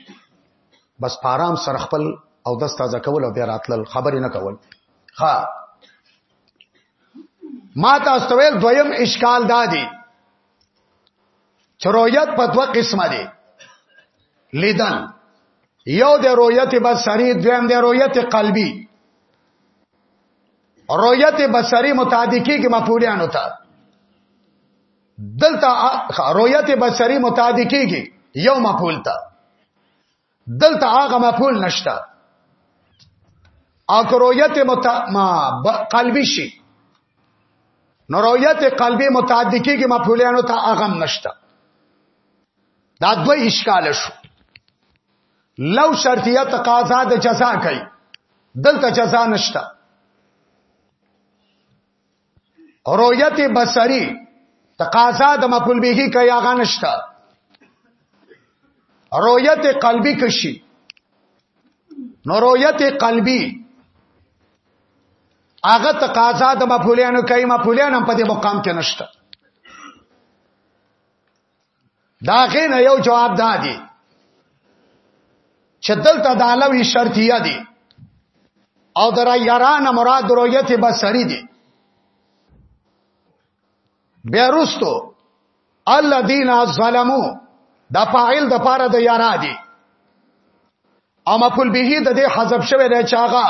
[SPEAKER 1] بس پارام سر خپل او دست تازه کول او بیا راتلل خبرې نه کول ها ما تاسو ته ویل دویم اشکال دا دی چې رؤیت په دوه قسمه دی لیدن یو د رؤیت بصری دویم د رؤیت قلبی رؤیت بصری متعدی کیږي مفعولانو ته دلته رؤیت بصری متعدی کیږي یو مفعول ته دلته هغه مفعول نشته او رؤیت مت ما قلبی شي نو رؤیت قلبی متعدی کیږي مفعولانو ته هغه نشته دا دوی اشکال شو لو شرطیه تقاضا د جزا کوي دلته جزا نشته رؤیت بصری تقاضا د مفعول به کوي هغه نشته رؤیت قلبی کشي نو رؤیت قلبی هغه تقاضا د مفعولانو کوي مفعولان هم په دې مقام کې نشته دا غینه یو جواب دادی چې دلته د علوی شرطیه دی او در یاران مراد رؤیت بصری دی بیرستو الذین ظلمو دا فاعل د پاره د یارا دی او مفعول به د دې حذف شوی دی چې هغه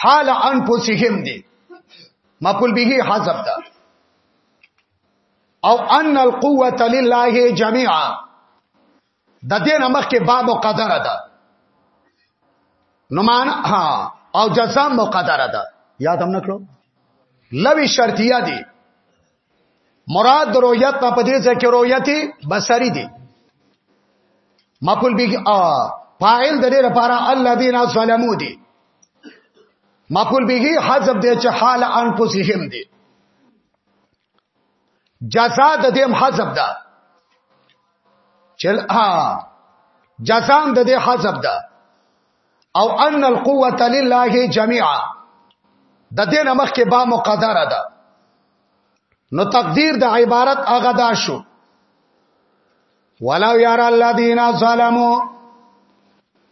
[SPEAKER 1] حال انفسهم دی مفعول به حذف ده او ان القوت لله جميعا د دې نمخ کې باب مقدره ده نو مان ها او جزاء مقدره ده یاد هم نکړو لوی شرطیه دي مراد رؤیت په دې ځای کې رؤیت بصری دي مقبول به فاعل د دې لپاره الذين ظلموا دي مقبول به حذف دې چې حال انفسهم دي جزاء د دې حذف ده چل ها جزاء د دې حذف ده او ان القوه لله جميعا د دې نمخ کې با مقدره ده نو تقدیر د عبارت هغه دا شو ولو یرا الذین ظلموا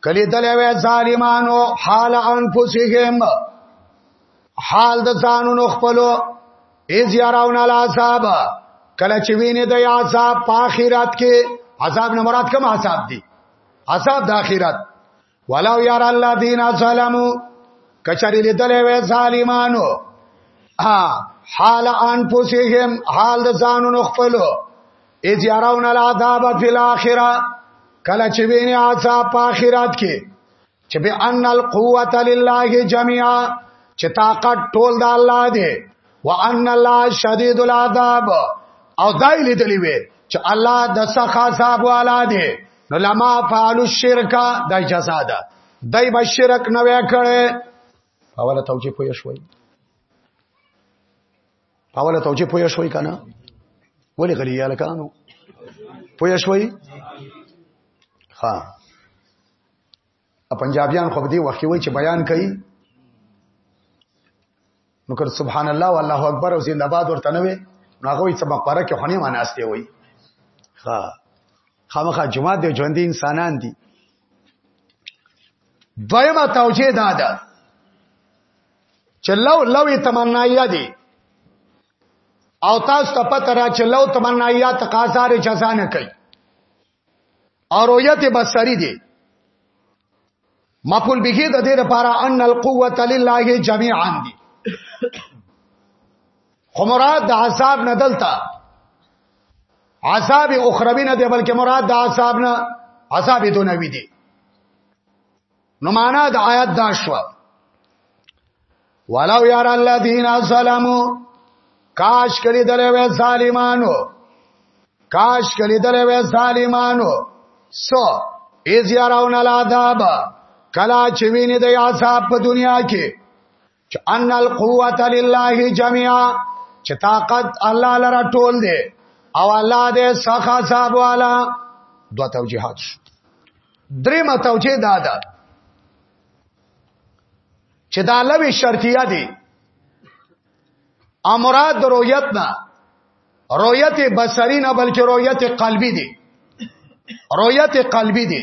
[SPEAKER 1] کلی دلوی ظالمانو حال انفسهم حال د ځانونو خپلو ایز یراون العذاب کله چې ویني د عذاب په آخرت کې عذاب نه مراد کوم عذاب دی عذاب د آخرت ولو ير الذين ظلموا کچری لیدلې وې ظالمانو ها حال انفسهم حال د ځانونو خپلو اذ يرون العذاب في الاخره کله چې ویني عذاب په آخرت کې چې به ان القوه لله جميعا چې طاقت ټول د الله دی وان الله شدید العذاب او دای لیدلې وې چې الله د سخا صاحب والا دی نو لما فعلوا الشرك د جزاء ده دای به شرک نه وکړي اوله توجیه پوه شوي اوله توجیه پوه شوي کنه ولی غلی یا لکانو پوه شوي ها پنجابیان خو دې وخت وای چې بیان کوي نو کړ سبحان الله والله اکبر او زنده باد ورته نه وي نو هغه یې سبق پره کې خونی ماناسته وای ها خامخا جمعه دی ژوند انسانان دي دویمه توجیه دا ده چې لو لو تمنایا دي او تاسو ته پته را چې لو تمنایا تقاضا ر جزا نه کوي او رؤیت بصری دی مفعول به د دې لپاره ان القوه لله جميعا دی خو مراد د عذاب نه دلته عذاب اخروی نه دی بلکې مراد د عذاب نه عذاب دنیوي دی نو معنا د آیات دا شو ولو یار الذین ظلمو کاش کړي دلې وې ظالمانو کاش کړي دلې وې ظالمانو سو ایز یراون العذاب کلا چې ویني د عذاب په دنیا کې چې ان القوت لله جميعا چې طاقت الله لره ټول دی او الله دې سخا صاحب والا دو توجيهات شو درې ما توجيه دادا چې دا لوي شرطيه دي امراد د رؤیت نه رؤیت بصری نه بلکې رؤیت قلبی دی رؤیت قلبی دی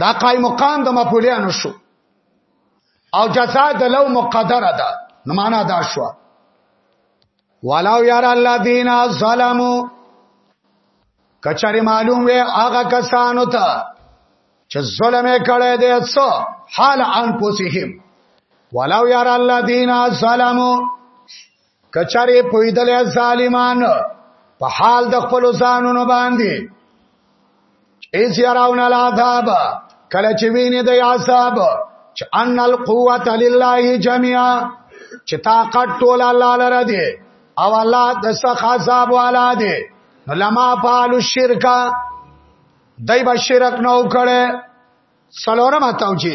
[SPEAKER 1] دا قائم مقام د مفعولیانو شو او جزاء د لو مقدره ده نو معنا دا شو ولو یار الذین ظلموا کچری معلوم وي هغه کسانو ته چې ظلم کړي دي څو حال ان پوسیهم ولو یار الذین ظلموا کچاره پویدل ظالمان په حال د خپل ځانونو باندې ایس یراون العذاب کله چې ویني د عذاب چې ان القوت لله جميعا چې طاقت ټول الله لره دی او الله د څخه عذاب والا دی نو لما فعل الشرک دای به شرک نو کړي سلورم اتاو چې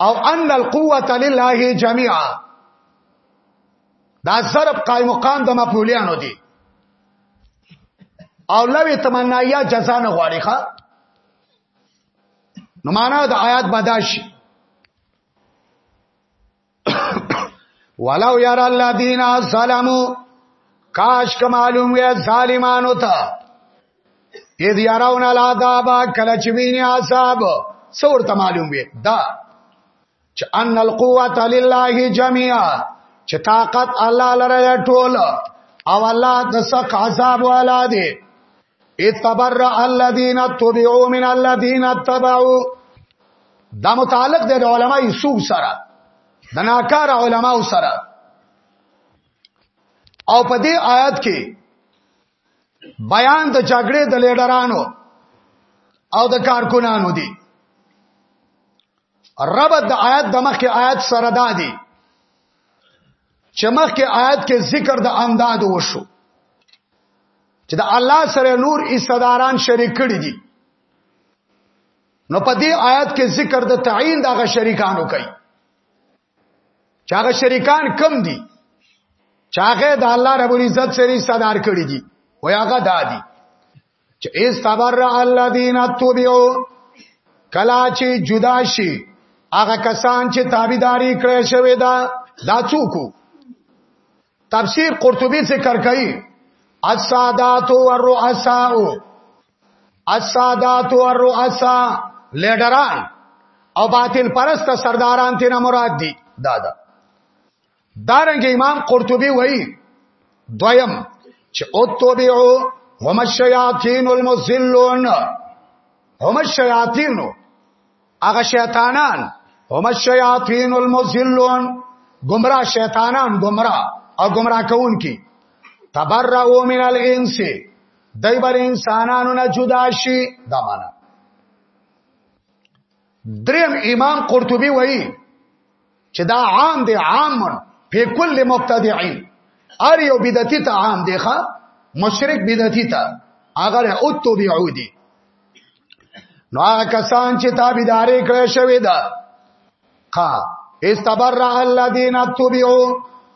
[SPEAKER 1] او ان القوه لله جميعا دا ضرب قائم مقام د مقبولیانو دي او لوی تمنا یا جزا نه غواړي ښا نو معنا د آیات بداش ولو یرا الذین ظلموا کاش کمالوم یا ظالمانو ته اذ يرون العذاب کله چې ویني عذاب څور ته معلوم وي دا چې ان القوت لله جميعا چې طاقت الله لره ټول او الله د سخت عذاب والا دی اتبر الذين تبعوا من الذين اتبعوا دا متعلق دی د علماء سوق سره د ناکار علماء سره او په دې آیات کې بیان د جګړې د لیډرانو او د کارکونانو دی رب د آیات د مخکې آیات سره دا دی چې مخکې آیات کې ذکر د امداد وشو چې د الله سره نور ایصداران شریک کړي دي نو په دې آیات کې ذکر د تعین دغه شریکانو کوي چاغه شریکان کم دي چاغه د الله رب العزت سره صدر کړی دي وای هغه دادی چې استبر الذین تبعو کلا چې جدا شي هغه کسان چې تابعداري کړی شوی دا دا څوک تفسیر قرطبی ذکر کوي السادات والرؤساء السادات والرؤساء لیډران او باطل پرست سرداران تینا مراد دي دادا دارنګ امام قرطبي وایي دویم چې او توبعو هم الشیاطین المذلون هم الشیاطین هغه شیطانان هم الشیاطین المذلون گمراه شیطانان گمراه او گمراه کون کی تبرعو من الانس دای بر انسانانو نه جدا شي دا معنا دریم امام قرطبي وایي چې دا عام دی عام په کل مبتدعين ار یو بدعتي ته عام دی ښا مشرک بدعتي ته هغه او تو بيعودي نو هغه کسان چې تابعداري کړی شوی دا ها استبر الذين تبعوا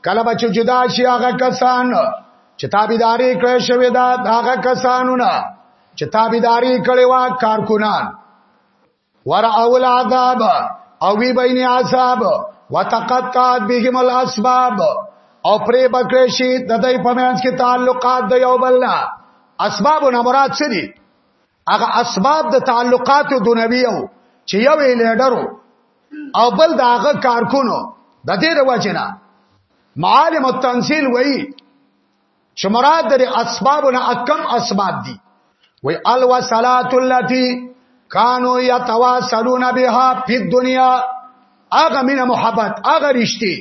[SPEAKER 1] کله بچ جدا شي هغه کسان چې تابعداري کړی شوی دا هغه کسانونه چې تابعداري کړي وا کارکونان ور اول عذاب او وی بین عذاب وتقطعت بهم الاسباب او پرې بکړې شي د دې په منځ کې تعلقات د یو بل نه اسباب نه مراد څه دي هغه اسباب د تعلقات دنیوي او چې یو لیډرو او بل د هغه کارکونو د دې د وجنه معالم التنزيل وایي چې مراد د اسباب نه اکم اسباب دي وی الوصلات التي كانوا يتواصلون بها في الدنيا اغه مینه محبت اغه رښتې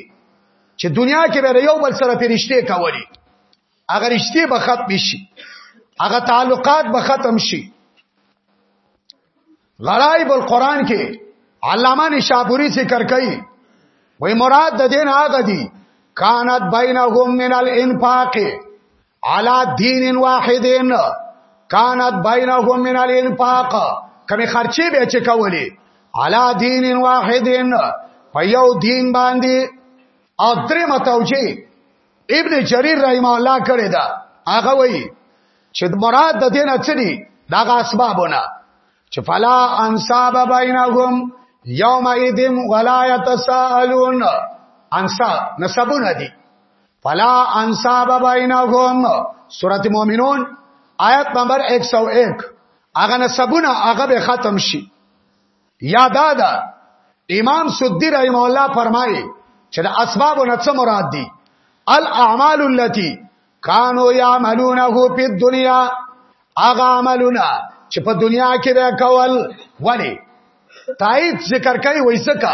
[SPEAKER 1] چې دنیا کې به یو بل سره پرشته کوي اغه رښتې به ختم شي اغه تعلقات به ختم شي غرائب القرآن کې علامه نشاپوری ذکر کوي وای مراد د دین هغه دی کانت بینهم من الانفاق علی دین واحد کانت بینهم من الانفاق کمی خرچی به چې کولی علی دین واحد په یو دین باندې او درې متوجی ابن جریر رحم الله کړی دا هغه وایي چې مراد د دې نه څه دي دا اسبابونه چې فلا انصاب بینهم یوم ایدم ولا یتساءلون انصاب نسبونه دي فلا انصاب بینهم سورۃ مومنون آیت نمبر 101 هغه نسبونه هغه به ختم شي یادا دا امام سدی رحم الله فرمایي چې د اسباب نه څه مراد دي الاعمال التي كانوا يعملونه في الدنيا اغه عملونه چې په دنیا کې به کول ولی تایید ذکر کوي وای ځکه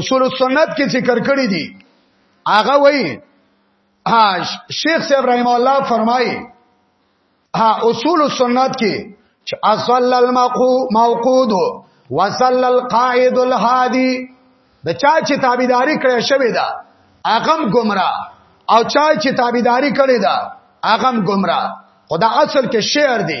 [SPEAKER 1] اصول السنت کې ذکر کړی دي هغه وایي ها شیخ صاحب رحم الله فرمایي ها اصول السنت کې چې اصل الموقود وصل القائد الهادي د چا چې تابعداري کړې شوې ده اغم گمراه او چا چې تابعداري کړې ده اغم گمراه خدا اصل کې شعر دی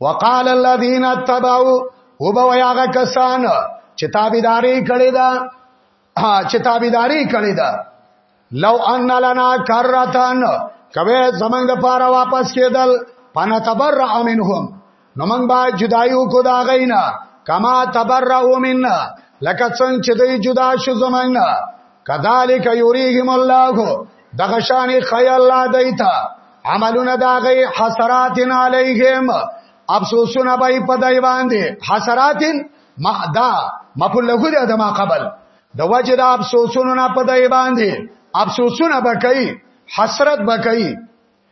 [SPEAKER 1] وقال الذين اتبعوا وبوياغه کسان چې تابعداري کړې ده چې تابعداري کړې ده لو ان لنا کرتان کبه زمنګ د پاره واپس کېدل پنا تبرع منهم نو موږ به جدایو کو دا غینا کما تبرعوا منا لکه څنګه چې دوی جدا شو زمنګ کذالک یریهم الله دغه شان خی الله دیتا عملونه دا غي حسرات علیهم افسوسونه به په دای باندې حسرات مقدا مقول له دې ادم قبل د وجه د افسوسونو نه په دای باندې افسوسونه به کوي حسرت به کوي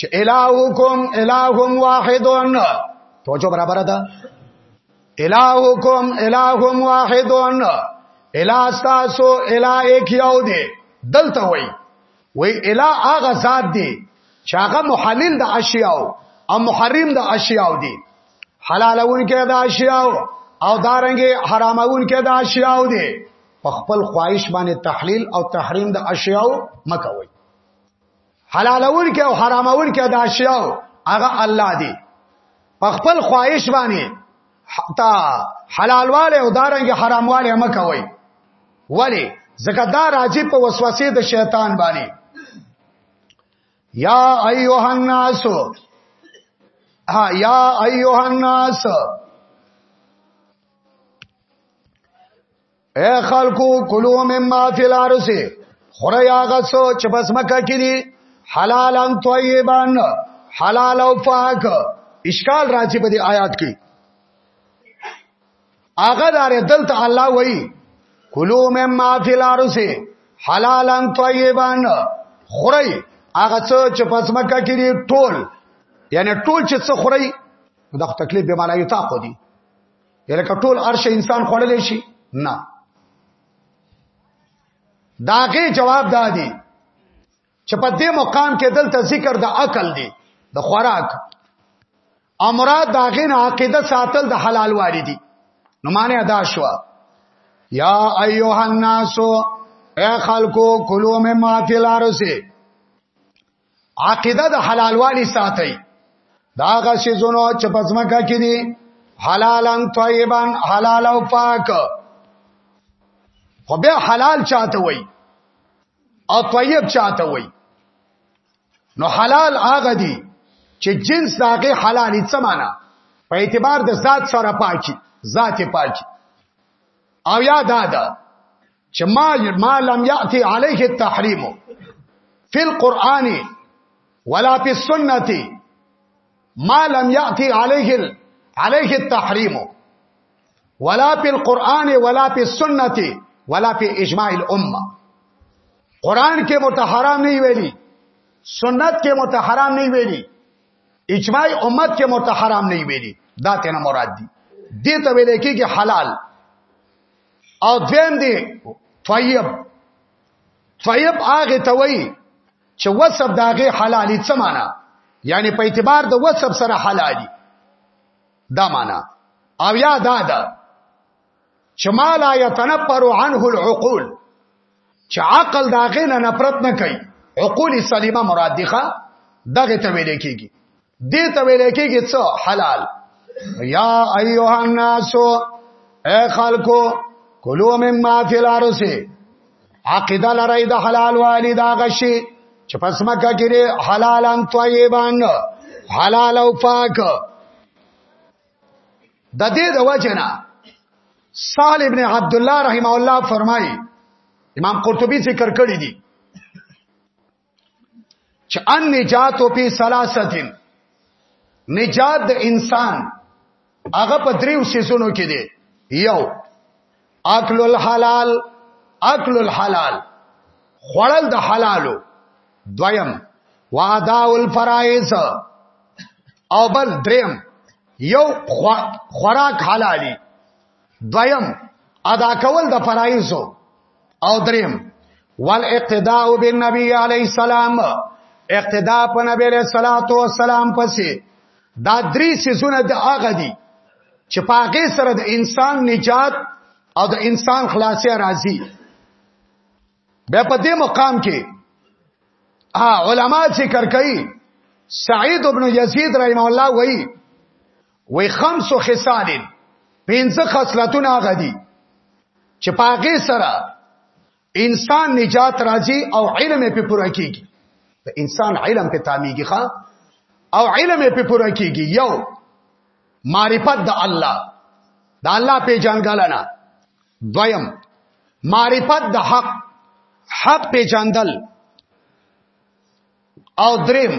[SPEAKER 1] چې الہکم الہم واحدون توجه برابر ده الہکم الہم واحدون الہ تاسو الہ ایک یو دی دلته وای وای الہ هغه ذات دی چې هغه محلل د اشیاء او محرم د اشیاء دی حلالون کې د اشیاء او دارنګي حرامون کې د اشیاء دی په خپل خواهش باندې تحلیل او تحریم د اشیاء مکوي حلالول کې او حرامول کې دا اشیاء هغه الله دی په خپل خواهش باندې حتا حلالواله او دارنګ حرامواله هم کوي ولی زکه دا راځي په وسوسه د شیطان باندې یا ایها الناس ها یا ایها الناس اے خلکو کلو مما فی الارض خوري هغه څه چې بس مکه کې دي حلال ان طیبان حلال او پاک اشکال راځي په دې آیات کې هغه دار دلته الله وایي کلو مما فی الارض حلال ان طیبان خوري هغه څه چې بس مکه کې دي ټول یعنی ټول چې څه خوري دا تکلیف به معنی یو تاقو دي یلکه ټول ارشه انسان خوړلې شي نه داغه جواب دادی چې په دې مقام کې دلته ذکر د عقل دی د خوراک امراد داغه نه عقیده ساتل د حلال والی دی نو معنی ادا شو یا ایوه الناس اے خلقو کلو مما فی الارض عقیده د حلالوالي ساتي دا غشي زونو چې پزماکه کې دي حلالن طیبن حلال او پاک خو بیا حلال چاته وای او طیب چاته وای نو حلال هغه دي چې جنس داغه حلال څه معنا په اعتبار د ذات سره پاکي ذات پاکي او یا دادا چې ما ما لم یاتی علیه التحریم فی القرآن ولا فی السنه ما لم یاتی علیه علیه التحریم ولا فی القرآن ولا فی السنه ولا فی اجماع الامه قرآن کې متحرام نه ویلي سنت کې متحرام نه ویلي اجماع امت کې متحرام نه ویلي دا تنه مراد دي دې ته ویل کېږي حلال او دویم دی طیب طیب هغه ته وای چې وسب داغه حلالي څه معنا یعنی په اعتبار د وسب سره حلالي دا معنا او یا دا ده چې ما لا يتنفر عنه العقول چې عقل دا غې نه نفرت نه کوي عقول سلیمه مراد دی ښا دغه ته ویل کېږي دې ته ویل کېږي څه حلال یا ایها الناس اے خلکو کلو مما فی الارض عقیده لرای د حلال والی دا غشي چې پس مکه کې حلالان طیبان حلال او پاک د دې د وجنا سال ابن عبد الله رحم الله فرمایي امام قرطبي ذکر کړی دی چې ان نجات او په سلاستین نجات د انسان هغه په دریو سيزونو کې دی یو اکل الحلال اکل الحلال خوړل د حلالو دویم واداء الفرائض او بل دریم یو خوراک حلالي دویم ادا کول د فرایض او دریم والاقتداء بالنبي عليه السلام اقتداء په نبی عليه الصلاه والسلام پسې دا درې سيزونه د هغه دي چې پاګه سره د انسان نجات او د انسان خلاصي راځي بیا په دې مقام کې ها علما ذکر کوي سعید ابن یزید رحم الله وایي وی خمس خصال پنځه خصلتونه هغه دي چې پاګه سره انسان نجات راځي او علم په پوره کیږي د انسان علم په تامیږي ښا او علم په پوره کیږي یو معرفت د الله د الله په جانګالنا دویم معرفت د حق حق په جاندل او دریم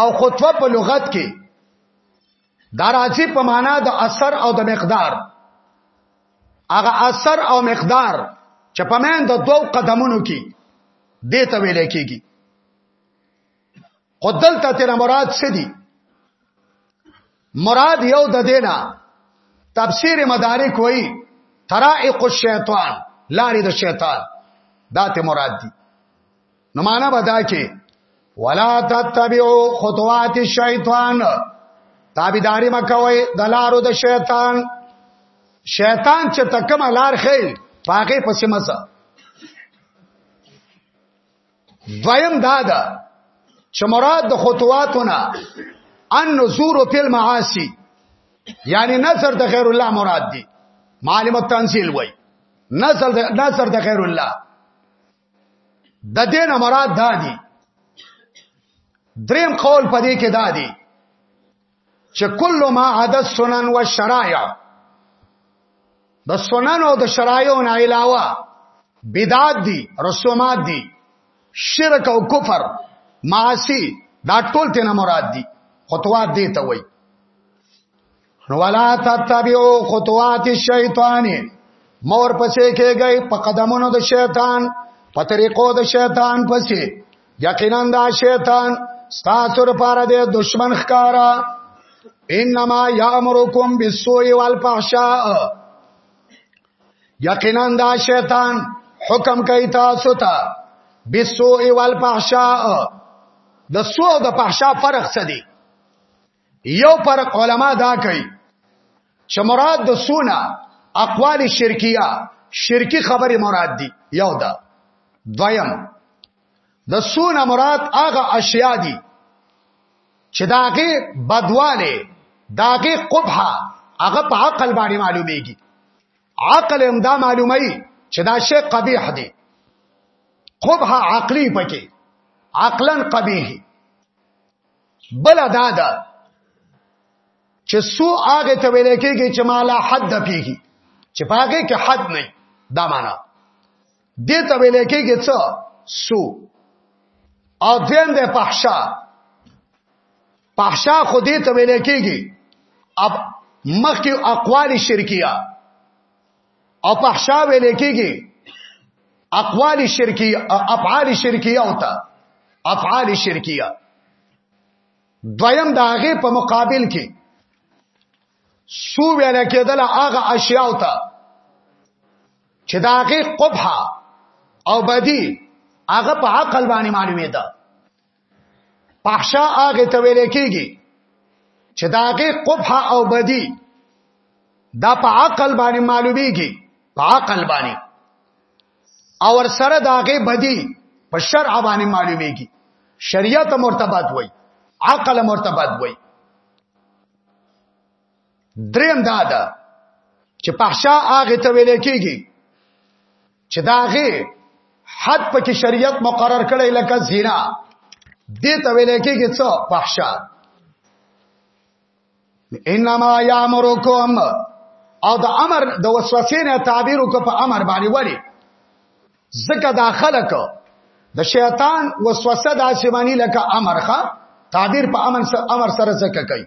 [SPEAKER 1] او خطبه په لغت کې دارازی په معنا د اثر او د مقدار هغه اثر او مقدار چې په من د دوو قدمونو کې دې ته ویل کېږي قدل ته تیر مراد څه دي مراد یو د دینا تفسیر مدارک وای ترائق الشیطان لارې د شیطان داته مراد دي نو معنا بدا کې ولا تتبعوا خطوات الشیطان تابعداري مکوئ د لارو د شیطان شیطان چې تکم لار خې پاګه پسې مزه دویم دا ده چې مراد د خطواتونه ان نزور فی المعاصی یعنی نظر د غیر الله مراد دی معلم التنزیل وای نظر د نظر د غیر الله د دین مراد دا دی دریم قول پدې کې دا دی چې کل ما عدا السنن والشرایع د سنن او د شرایع نه علاوه بدعات دي رسومات دي شرک او کفر معاصی دا ټول تینا مراد دي خطوات دي ته وای نو ولا تتبعوا خطوات الشیطان مور پسې کېږي په قدمونو د شیطان په طریقو د شیطان پسې یقینا دا شیطان ستاسو لپاره د دشمن ښکارا انما یامرکم بالسوء والفحشاء یقینا دا شیطان حکم کوي تاسو ته بالسوء والفحشاء د سوء د فحشاء فرق څه دی یو پر علما دا کوي چې مراد د سونه اقوال شرکیه شرکی خبره مراد دي یو دا دویم د سونه مراد هغه اشیاء دي چې داګه بدواله داګه قبحه هغه په عقل باندې معلومیږي عقل هم دا معلومي چې دا شی قبیح دی قبحه عقلی پکې عقلا قبیح بل دا ده چې سو هغه ته ویل کېږي چې مالا حد پیږي چې پاګه کې حد نه دا معنا دې ته ویل کېږي څه سو او دین د پحشا پحشا خو دې ته ویل کېږي اب مخکې اقوال شرکیه او فحشا ویل کېږي اقوال شرکیه افعال شرکیه او تا افعال شرکیه دویم د هغه په مقابل کې سو ویل کېدل هغه اشیاء او تا چې د هغه قبح او بدی هغه په عقل باندې معلومه ده فحشا هغه ته ویل کېږي چې دا هغه قبح او بدی دا په عقل باندې معلومیږي په عقل باندې او ور سره دا هغه بدی په شرع باندې معلومیږي شریعت مرتبط وای عقل مرتبط وای دریم دا ده چې پخشا هغه ته ویل کېږي چې داغه حد پکې شریعت مقرر کړی لکه زنا دې ته ویل کېږي څه فحشا انما یامرکم او د امر د وسوسې نه تعبیر وکړه په امر باندې وری زکه دا خلک د شیطان وسوسه د اسماني لکه امر ښا تعبیر په امر سره امر سره زکه کوي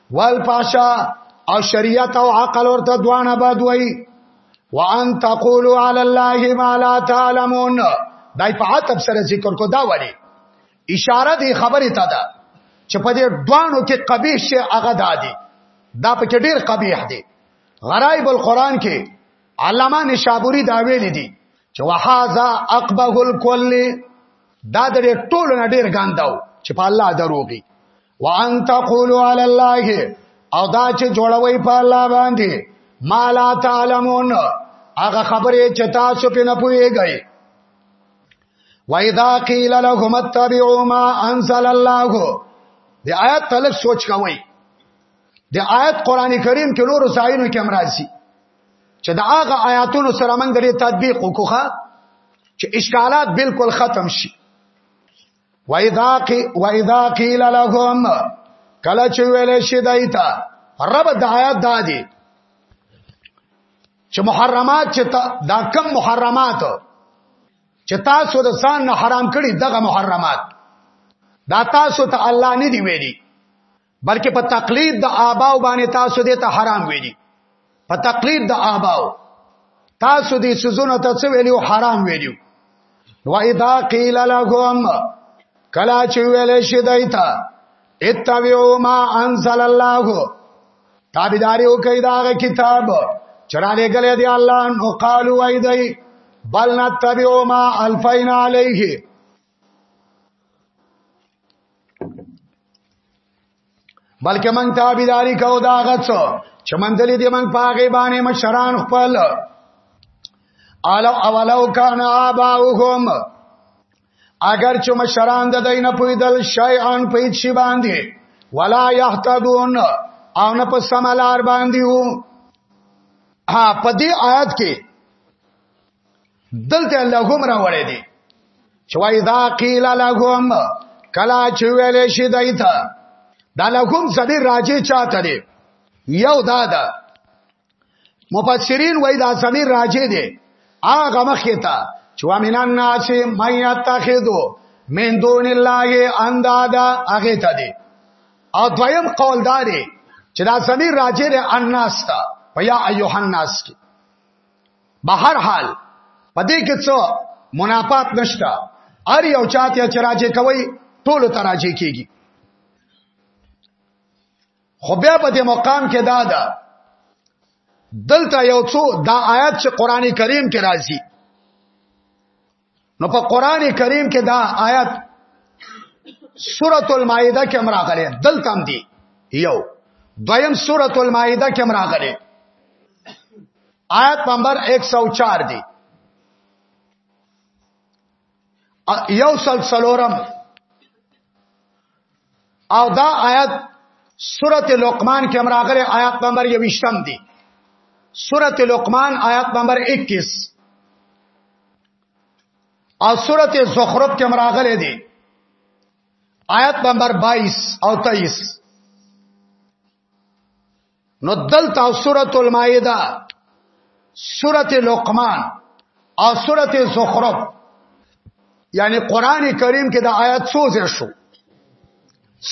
[SPEAKER 1] والفاشا او شریعت او عقل ورته دوانه بد وای وان تقولوا على الله ما لا تعلمون دای په عتب سره ذکر کو دا ولی اشاره دی خبره ته ده چې په دې دوانو کې قبیح شی هغه دادی دا په کې ډیر قبیح دی غرائب القرآن کې علامه نشابوری دا ویل دي چې وهذا اقبه الكل دا د ټولو نه ډیر ګانداو چې په الله دروغي وان تقولوا علی الله او دا چې جوړوي په الله باندې ما لا تعلمون هغه خبرې چې تاسو په نه پويږئ وَإِذَا قِيلَ لَهُمْ اتَّبِعُوا مَا أَنزَلَ اللَّهُ د آیات تلک سوچ کوئ د آیات قران کریم کې نور ځایونو کې امراضي چې دا هغه آیاتونو سره موږ د تطبیق وکړو چې اشکالات بالکل ختم شي واذا قي واذا قيل لهم کله چې ویل شي دایتا رب د آیات دادي چې محرمات چې دا کم محرمات چې تاسو د ځان نه حرام کړی دغه محرمات دا تاسو ته الله نه دی ویلي بلکې په تقلید د آباو باندې تاسو دې ته حرام ویلي په تقلید د آباو تاسو دې سزونه ته څه ویلو حرام ویلو و اذا قیل لهم کلا چې ویل شي دایته اتبعوا ما انزل الله تابعداري وکړئ دا کتاب چرانه غلې دی الله نو قالو وای دی بل نتبعوا ما الفینا علیه بلکې موږ تابعداري کوو دا غڅ چې موږ دلې دې موږ پاګې باندې مشران خپل الو اولو کان اباهم اگر چې مشران د دینه پویدل شیئان پېچ شي باندې ولا یحتدون او نه په سملار باندې وو ها په دې آیات کې دلته الله هم راوړی دی چې وای دا قیل لهم کلا چې ویل شي دایته دا لهم زمير راجی چاته دی یو دا ده مفسرین وای دا زمير راجی دی هغه مخه ته چې وامن الناس مې یتخذو من دون الله اندادا هغه ته دی او دویم قول داري چې دا زمير راجی دی الناس ته ویا ایوه الناس کی به هر حال پدې کې څو منافات نشته ار یو چاته چې راځي کوي ټول ته راځي کیږي خو بیا په دې مقام کې دا ده دلته یو څو دا آیات چې قران کریم کې راځي نو په قران کریم کې دا آیات سورۃ المائده کې امر غلې دلته هم دی یو دویم سورۃ المائده کې امر غلې آیت نمبر 104 دی یو سلسلورم او دا آیت سورته لقمان کې امراغله آیات نمبر 28 دی سورته لقمان آیات نمبر 21 او سورته زخرف کې امراغله دی آیات نمبر 22 او 23 نو دلته سورۃ المائده سورۃ لقمان او سورۃ زخرف یعنی قران کریم کې د آیات څو ځای شو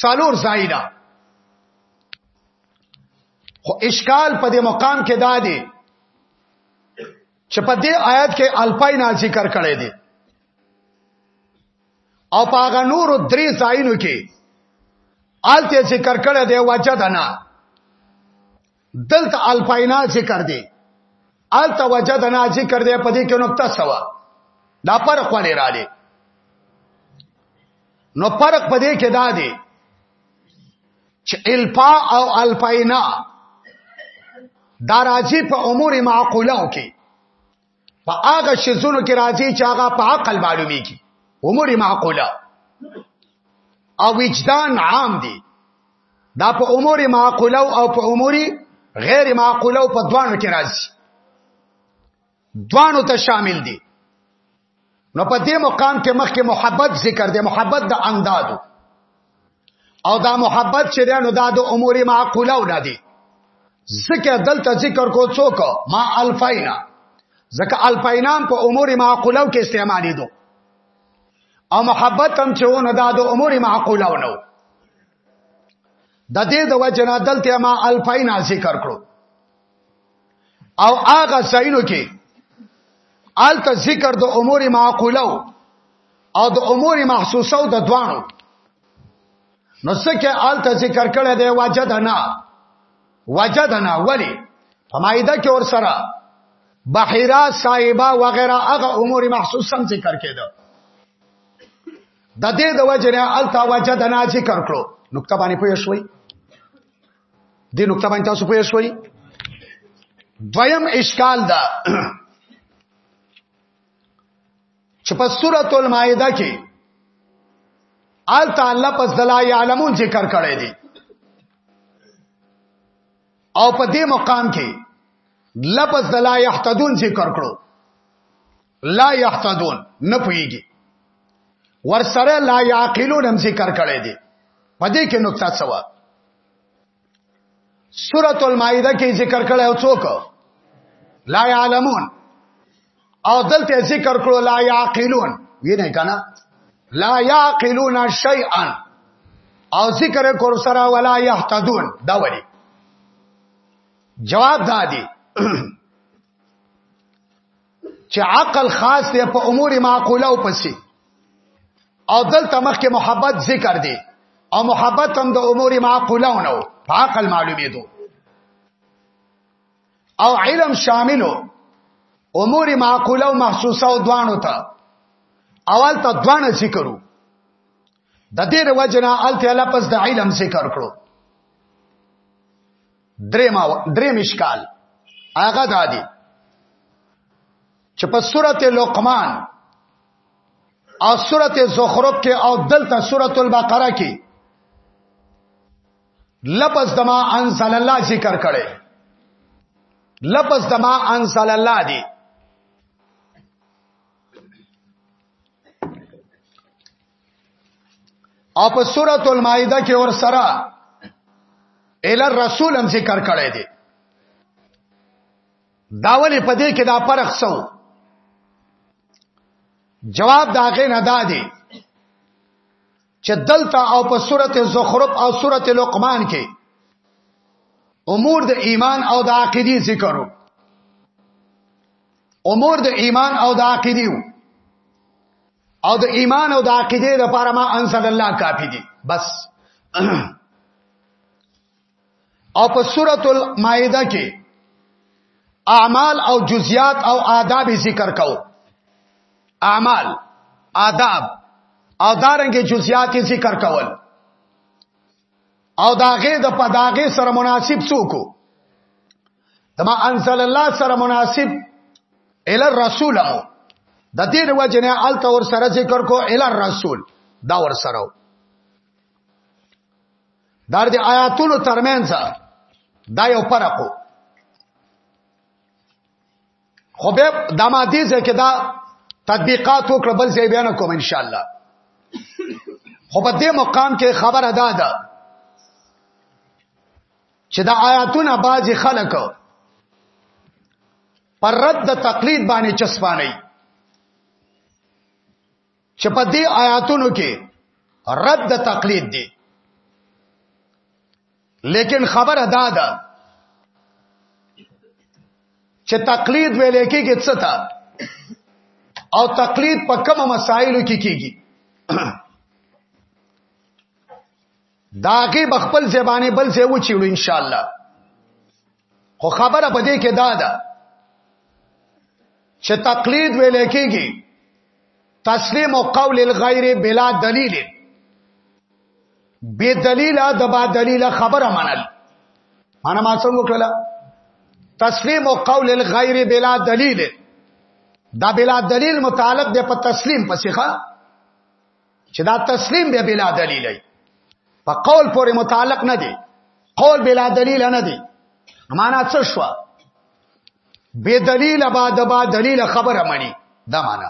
[SPEAKER 1] سالور زایدا خو اشکال په دې مقام کې دا دی چې په دې آیات کې الپای نه ذکر کړی دی او پاغه نورو درې ځایونو کې آلته ذکر کړه دی وجه دنا دلته الپاینا ذکر دی آلته وجه دنا ذکر دی په دې کې نقطه سوا دا پر خوړې را دي نو فرق په دې کې دا دی چې الپا او الپاینا دا راځي په امور معقوله کې په هغه شزونو کې راځي چې هغه په عقل معلومیږي امور معقوله او وجدان عام دي دا په امور معقوله او په امور غیر معقوله او په دوانو کې راځي دوانو ته شامل دي نو په دې مقام کې مخکې محبت ذکر دی محبت د اندادو او دا محبت چې دا نو دا د امور معقوله ولا دي ځکه دلته ذکر کو څوک ما الفینا ځکه الفینام په امور معقوله کې استعمالې دو او محبت هم چې ونه دا د امور معقوله ونو د دې د وجنه دلته ما الفینا ذکر کړو او هغه ځایونو کې آلته ذکر د امور معقوله او د امور محسوسه او د دوانو نو څکه آلته ذکر کړه دی وجدنا وجدنا ولی فمایده کې ور سره بحیرا صاحبہ وغیرہ هغه امور محسوسه ذکر کېده د دې د وجنه آلته وجدنا ذکر کړو نقطه باندې پوه شوي دې نقطه باندې تاسو پوه شئ دویم اشکال دا چې په سورۃ المائده کې آل تعالی پس دلا یعلمون ذکر کړی دی او په دې مقام کې لفظ دلا یحتدون ذکر کړو لا يهتدون نه پويږي ورسره لا يعقلون هم ذکر کړي دي پدې کې نقطه څه و سورۃ المائده کې ذکر کړي او څوک لا يعلمون او دلته ذکر کړو لا يعقلون وینه کنه لا يعقلون شيئا او ذکر کور سره ولا يهتدون دا ولي جواب دادی چې عقل خاص دی په امور معقوله او پسې او دلته مخکې محبت ذکر دی او محبت هم د امور معقوله ونو په عقل معلومې دو او علم شاملو امور معقوله او محسوسه او دوانو ته اول ته دوانه ذکرو د دې وجنه الته لپس د علم ذکر کړو درې ما درې مشکال هغه دادی چې په سورته لقمان او سورته زخرف کې او دلته سورته البقره کې لفظ دما انزل الله ذکر کړي لفظ دما انزل الله دی او په سورۃ المائده کې ور سره ال رسول هم ذکر کړی دی داولې په دې کې دا فرق سو جواب داغه نه دادی چې دلته او په سورۃ زخرف او سورۃ لقمان کې امور د ایمان او د عقیدې ذکرو امور د ایمان او د عقیدې او د ایمان او د عقیده د پاره ما انزل الله کافی دي بس او په سورۃ المائده کې اعمال او جزئیات او آداب ذکر کو اعمال آداب او دارنګ جزئیات ذکر کول او داغه د پداغه سره مناسب څوک دما انزل الله سره مناسب ال الرسول او د دې د وجنه ال تور سره ذکر کو ال الرسول دا ور سره دار دې آیاتونو ترمنځ دا یو فرقو خو به د ماده ځکه دا تطبیقات وکړ بل ځای بیان کوم ان شاء الله خو په دې مقام کې خبر ادا ده چې دا آیاتونه باج خلق پر رد د تقلید باندې چسپانه چې په دې آیاتونو کې رد د تقلید دی لیکن خبر ادا ده چې تقلید ویل کېږي څه ته او تقلید په کوم مسایلو کې کېږي داګه بخپل زبانه بل ځای و چیړو ان شاء الله خو خبره په دې کې دا ده چې تقلید ویل کېږي تسلیم او قول الغیر بلا دلیل بے دلیل د با دلیل خبره منل انا ما څنګه وکړه تسلیم او قول الغیر بلا دلیل دا بلا دلیل متعلق دی په تسلیم پسې ښا چې دا تسلیم به بلا دلیل دی په قول پورې متعلق نه دی قول بلا دلیل نه دی معنا څه شو بے دلیل با د با دلیل خبره منی دا معنا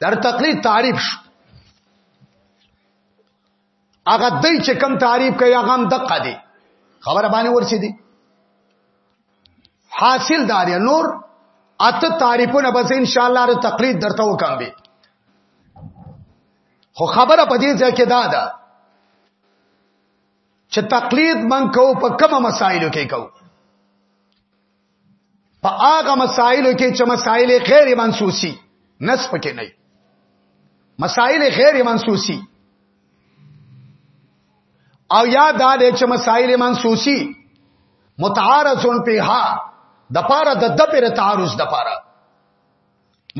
[SPEAKER 1] در تقلید تعریف شو هغه دای چې کم تعریف کوي هغه هم دقه دی خبره باندې ورسې دي حاصل دار نور اته تعریفونه بس ان شاء الله د تقلید درته وکم به خو خبره په دې ځای کې دا ده چې تقلید من کو په کومه مسایلو کې کو په هغه مسائلو کې چې مسائل غیر منسوسی نس پکې نه مسائل غیر منسوسی او یاد دا دې چې مسائل منسوسی متعارضون په ها د پاره د د پر تعارض د پاره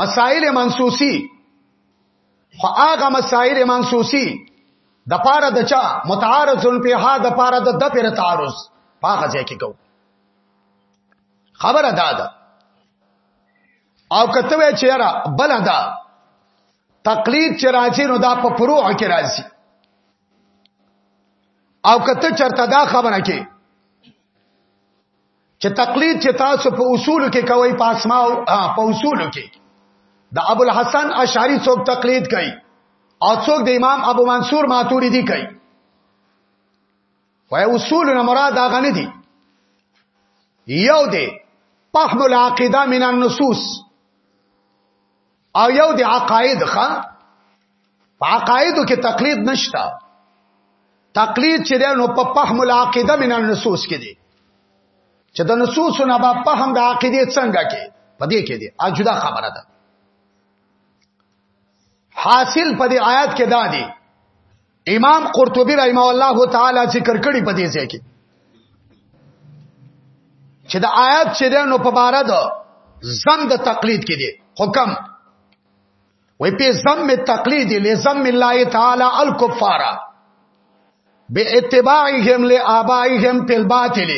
[SPEAKER 1] مسائل منسوسی خو هغه مسائل منسوسی د پاره د چا متعارضون په ها د پاره د د پر تعارض پاغه ځای کې کو خبره دا ده او کته وی چیرې بل ده تقلید چې راځي نو دا په فروع کې راځي او کته چرته دا خبره کې چې تقلید چې تاسو په اصول کې کوي په اسماء په اصول کې د ابو الحسن اشعری څوک تقلید کوي او څوک د امام ابو منصور ماتوریدی کوي وای اصول نه مراد هغه نه دي یو دی فهم العقیده من النصوص او یو دی عقاید ښا په عقایدو کې تقلید نشتا تقلید چې دی نو په فهم العقیده من النصوص کې دی چې د نصوص نه به فهم د عقیده څنګه کې پدې کې دی اجدا خبره ده حاصل پدې آیات کې دا دی امام قرطبي رحمه الله تعالی ذکر کړی په دې ځای کې چې د آیات چې ده نو په بار ده زم د تقلید کې دي حکم وې په زم می تقلید لزم الله تعالی الکفار به اتباعهم لآبائهم په الباطل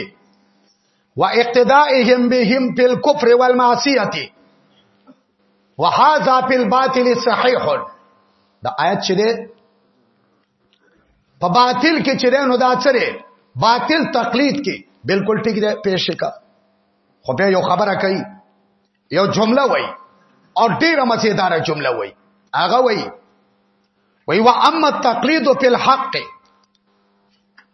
[SPEAKER 1] واقتدائهم بهم في الكفر والمعصيه وهذا في الباطل صحيح دا آیت چې ده په باطل کې چې نو دا چره باطل تقلید کې بالکل ټیک ده پیش کا خو به یو خبره کوي یو جمله وای او ډیره مزیدار جمله وای هغه وای وای وا اما التقلید فی الحق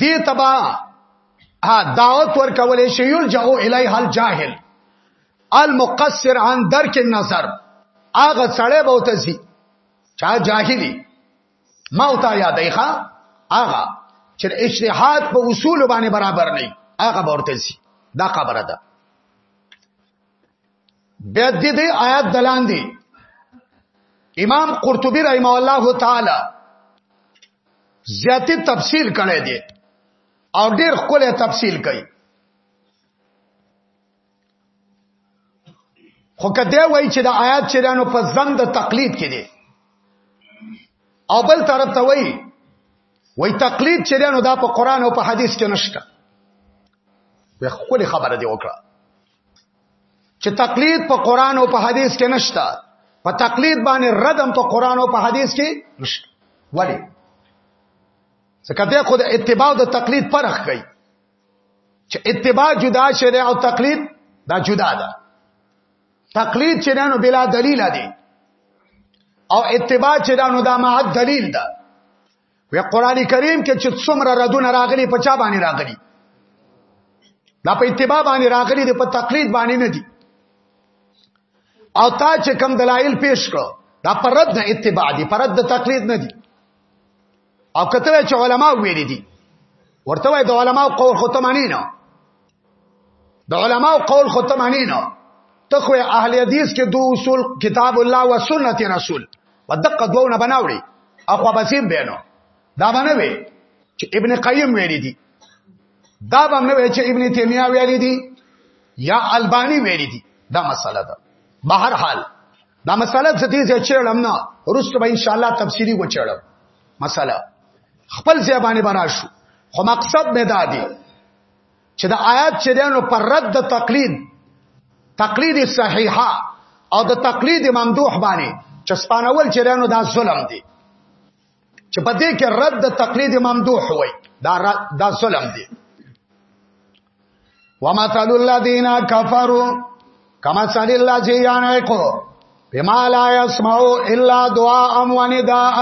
[SPEAKER 1] دې تبا ها دعوت ورکولې شي یل جاو الی حل جاهل المقصر عن درک النظر اغه سړی به وتسی چا جاهلی ما او تا یادای ښا اغه چې اجتهاد په اصول باندې برابر نه اغه ورته سي دا خبره ده بیا دې دې آیات دلان دي امام قرطبي رحم الله تعالی زیاتی تفصیل کړی دی او ډیر خپل تفصیل کوي خو کته وای چې د آیات چرانو په زم د تقلید کې دي او بل طرف ته وای وای تقلید چرانو دا په قران او په حدیث کې نشته وي خپل خبره دی وکړه چې تقلید په قران او په حدیث کې نشته په تقلید باندې ردم په قران او په حدیث کې نشته ولی ځکه بیا خو د اتباع د تقلید فرق کوي چې اتباع جدا شری او تقلید دا جدا ده تقلید چې نو بلا دلیل دی او اتباع چې نو دا مع دلیل ده وی قران کریم کې چې څومره ردونه راغلي په چا باندې راغلي دا په اتباع باندې راغلي دي په تقلید باندې نه دي او تا چې کم دلایل پیش کړو دا پر رد نه اتباع دي پر رد تقلید نه دي او کته چې علما ویل دي ورته وای د علما قول خو ته معنی نه د علماو قول خو ته معنی نه ته خو اهل حدیث کې دو اصول کتاب الله او سنت رسول په دقه دوونه بناوړي اخو بسیم بینو دا باندې وي چې ابن قیم ویلي دي دا باندې وي چې ابن تیمیه ویلي دي یا البانی ویلي دي دا مسله ده بهر حال دا مسله چې دې چیرلم نه ورسره به ان شاء الله تفصیلی و چیرلم مسله خپل ځای باندې بنا شو خو مقصد مې دا دی چې د آیات چې دانو پر رد د تقلید تقلید صحیحه او د تقلید ممدوح باندې چې سپانول چې دانو دا ظلم دی چې په دې کې رد د تقلید ممدوح وای دا دا ظلم دی ومثل الذين كفروا کما سال الله جی یانه کو بما لا يسمعوا الا دعاء ونداء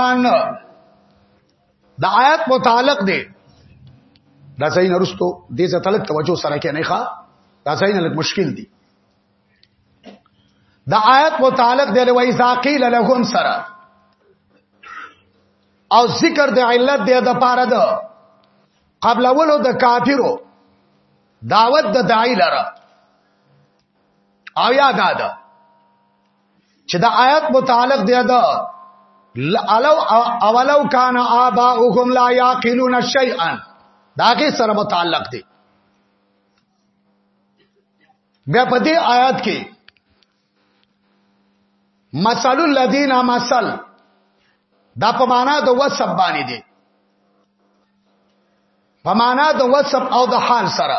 [SPEAKER 1] د آیات متعلق دی دا ځای نه رستو دې ځای تلک توجه سره کې نه ښه دا ځای نه لږ مشکل دی دا آیات متعلق دی لوي ذاقیل لهم سره او ذکر د علت دی د پاره ده قبل اولو د کافرو دعوت د داعی لره او یاد ده چې دا آیت متعلق دی دا الو اولو کان آباؤهم لا یاقلون شیئا داغه سره متعلق دی بیا په دې آیات کې مثل الذین مثل دا په معنا د وسب باندې دی په معنا د وسب او د حال سره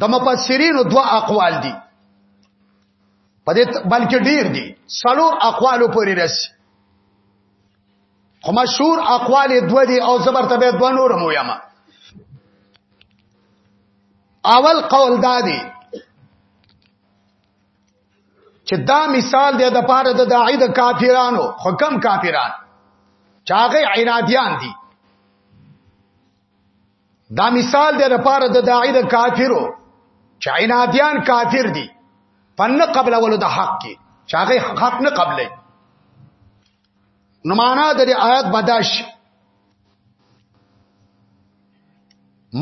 [SPEAKER 1] د مفسرینو دوا اقوال دي په دې بلکې ډیر دي څلور اقوالو پورې رسي خو مشهور اقوال دو دي او زبر ته به دو نور مو یما اول قول دا دی چې دا مثال دی د پاره د داعی د کافرانو حکم کافران چاغه عنادیان دي دا مثال دی لپاره د داعی د کافرو چې عنادیان کافر دي پنه قبل ولود حق کې چاغه حق نه قبلې نو معنا د آیات بداش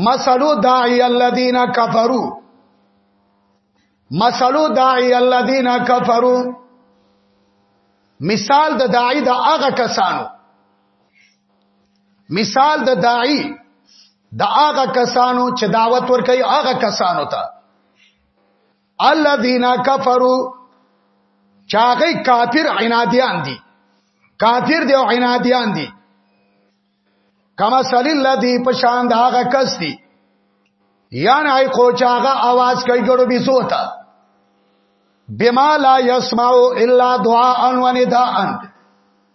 [SPEAKER 1] مثلو داعی الذین کفروا مثلو داعی الذین کفروا مثال د داعی د هغه کسانو مثال د داعی د هغه کسانو چې دعوت ورکوي هغه کسانو ته الذين كفروا چاغه کافر عنادیان دي کافر دی او عنادیان دي کما صلی الله دی پشان دا هغه کس دی یا نه ای کو چاغه आवाज کوي ګړو بي سوتا بما لا يسمعوا الا دعاء و نداء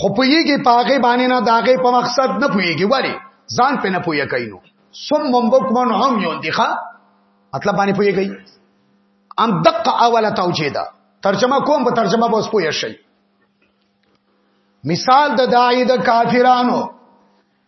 [SPEAKER 1] خو پویږي پاغه باندې نه داغه په مقصد نه پویږي ولی ځان په نه پوی کینو سم ممبک من هم یون دی ښا مطلب باندې پویږي ام دقه اوله توجیه ده ترجمه کوم په ترجمه به اوس پوی شي مثال د داعی د کافرانو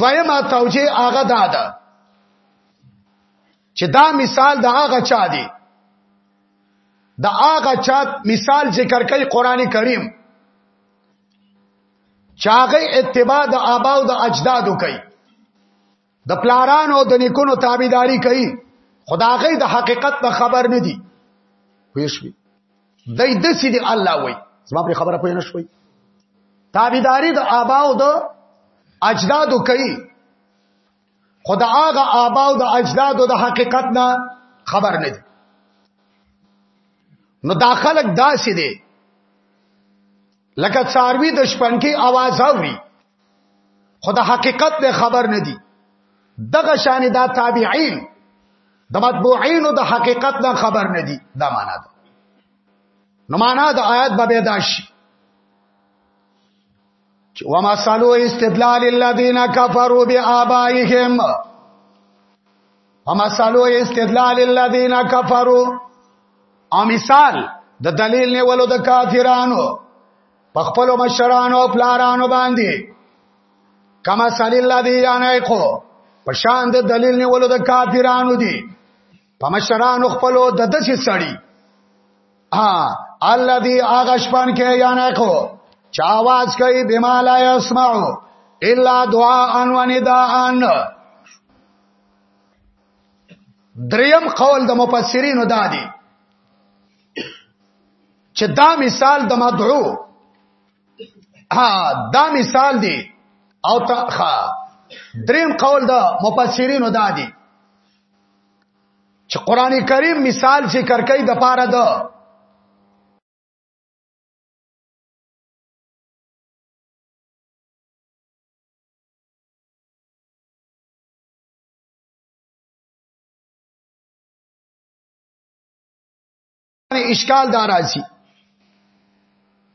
[SPEAKER 1] دویمه توجیه هغه دا ده چې دا مثال د هغه چا دی د هغه چا مثال ذکر کوي قران کریم چاغه اتباع د آبا او د اجدادو کوي د پلارانو او د نیکونو تابعداري کوي خداغه د حقیقت په خبر نه دي ویشوي دای د سې دی الله وای زما پر خبره پوه نه شوي تابعداري د آباو د اجدادو کوي خدا هغه آباو د اجدادو د حقیقت نه خبر نه دي نو داخلك داسې دی لکه څاروي د شپنکی आवाज اوري خدا حقیقت به خبر نه دي دغه شان دا تابعین د مطبوعین د حقیقت نه خبر نه دي دا معنا ده نو معنا د آیات به پیداش وما سالو استدلال الذين كفروا بآبائهم ومثلو استدلال الذين كفروا او مثال د دلیل نیولو د کافرانو په خپل مشرانو او پلارانو باندې کما صلی الله دی یانای خو په شان د دلیل نیولو د کافرانو دی په مشرانو خپل د دسې سړی ها الله دی هغه شپان کې یانای خو چا आवाज کوي بما لا يسمعو الا دعاء و نداء دریم قول د مفسرینو دا دی چې دا مثال د مدعو ها دا مثال دی او تخا دریم قول د مفسرینو دا دی چې قران کریم مثال ذکر کوي د پاره د اشکال دا راځي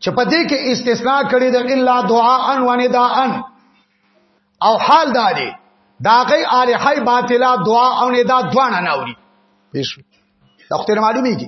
[SPEAKER 1] چې په دې کې استثناء کړی د الا دعاء ان و نداء او حال دا دی دا غي الہی باطلا دعا او ندا دوانه ناوري پیش دا خو ته معلومیږي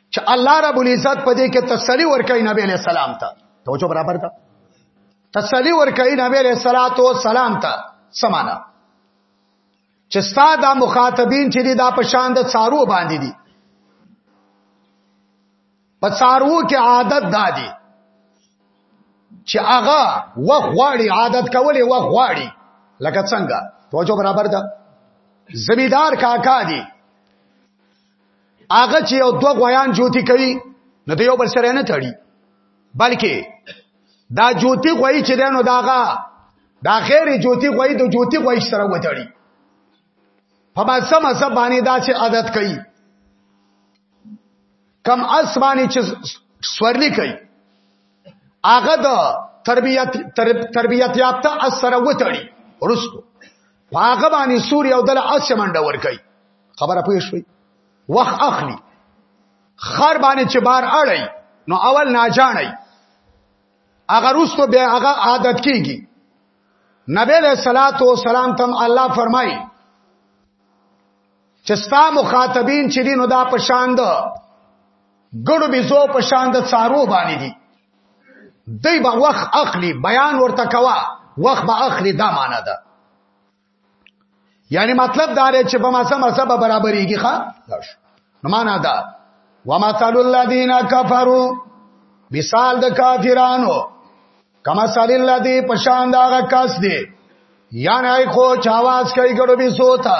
[SPEAKER 1] چې الله رب العزت په دې کې تسلی ورکړي نبی علیہ السلام ته توجه برابر ده تسلی ورکړي نبی علیہ الصلات والسلام ته سمانا چې ستا دا مخاطبین چې دا په شان د څارو باندې دي په څارو کې عادت دادي چې هغه وغواړي عادت کولې وغواړي لکه څنګه توجه برابر ده زمیدار کاکا دی هغه چې یو دوه غویان جوتی کوي نو د یو بل سره نه تړي بلکې دا جوتی غوی چې دنو داغه دا خیر جوتی غوی د جوتی غوی سره وتړي په مزه مزه باندې دا چې عادت کوي کم اسماني چې سورلی کوي هغه د تربیت تربیت یافته اثر وتړي ورستو هغه باندې سوري او دل اس منډه ور کوي خبره پوه شوي وخت اخلي خر باندې چې بار اړي نو اول ناجاني اگر اوس ته به هغه عادت کیږي نبی له صلوات و سلام تم الله فرمایي چې ستا مخاطبین چې دینو دا پشاند ګړو بيزو پشاند څارو باندې دي دی به وخت اخلي بیان ورته کوا وخت به اخلي دا معنا ده یعنی مطلب دا دی چې په ماسه ماسه به برابرېږي ښا نو معنا ده ومثل الذين كفروا مثال د کافرانو کما سال الذي پشان دا کس دی یعنی خو چاواز کوي ګړو به سوتا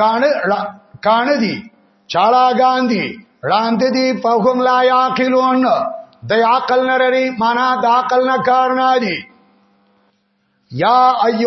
[SPEAKER 1] کان کان دي چاړاګان دي وړاند دي فهم لا يعقلون د عقل نه لري معنا د عقل نه کار نه دي یا ایها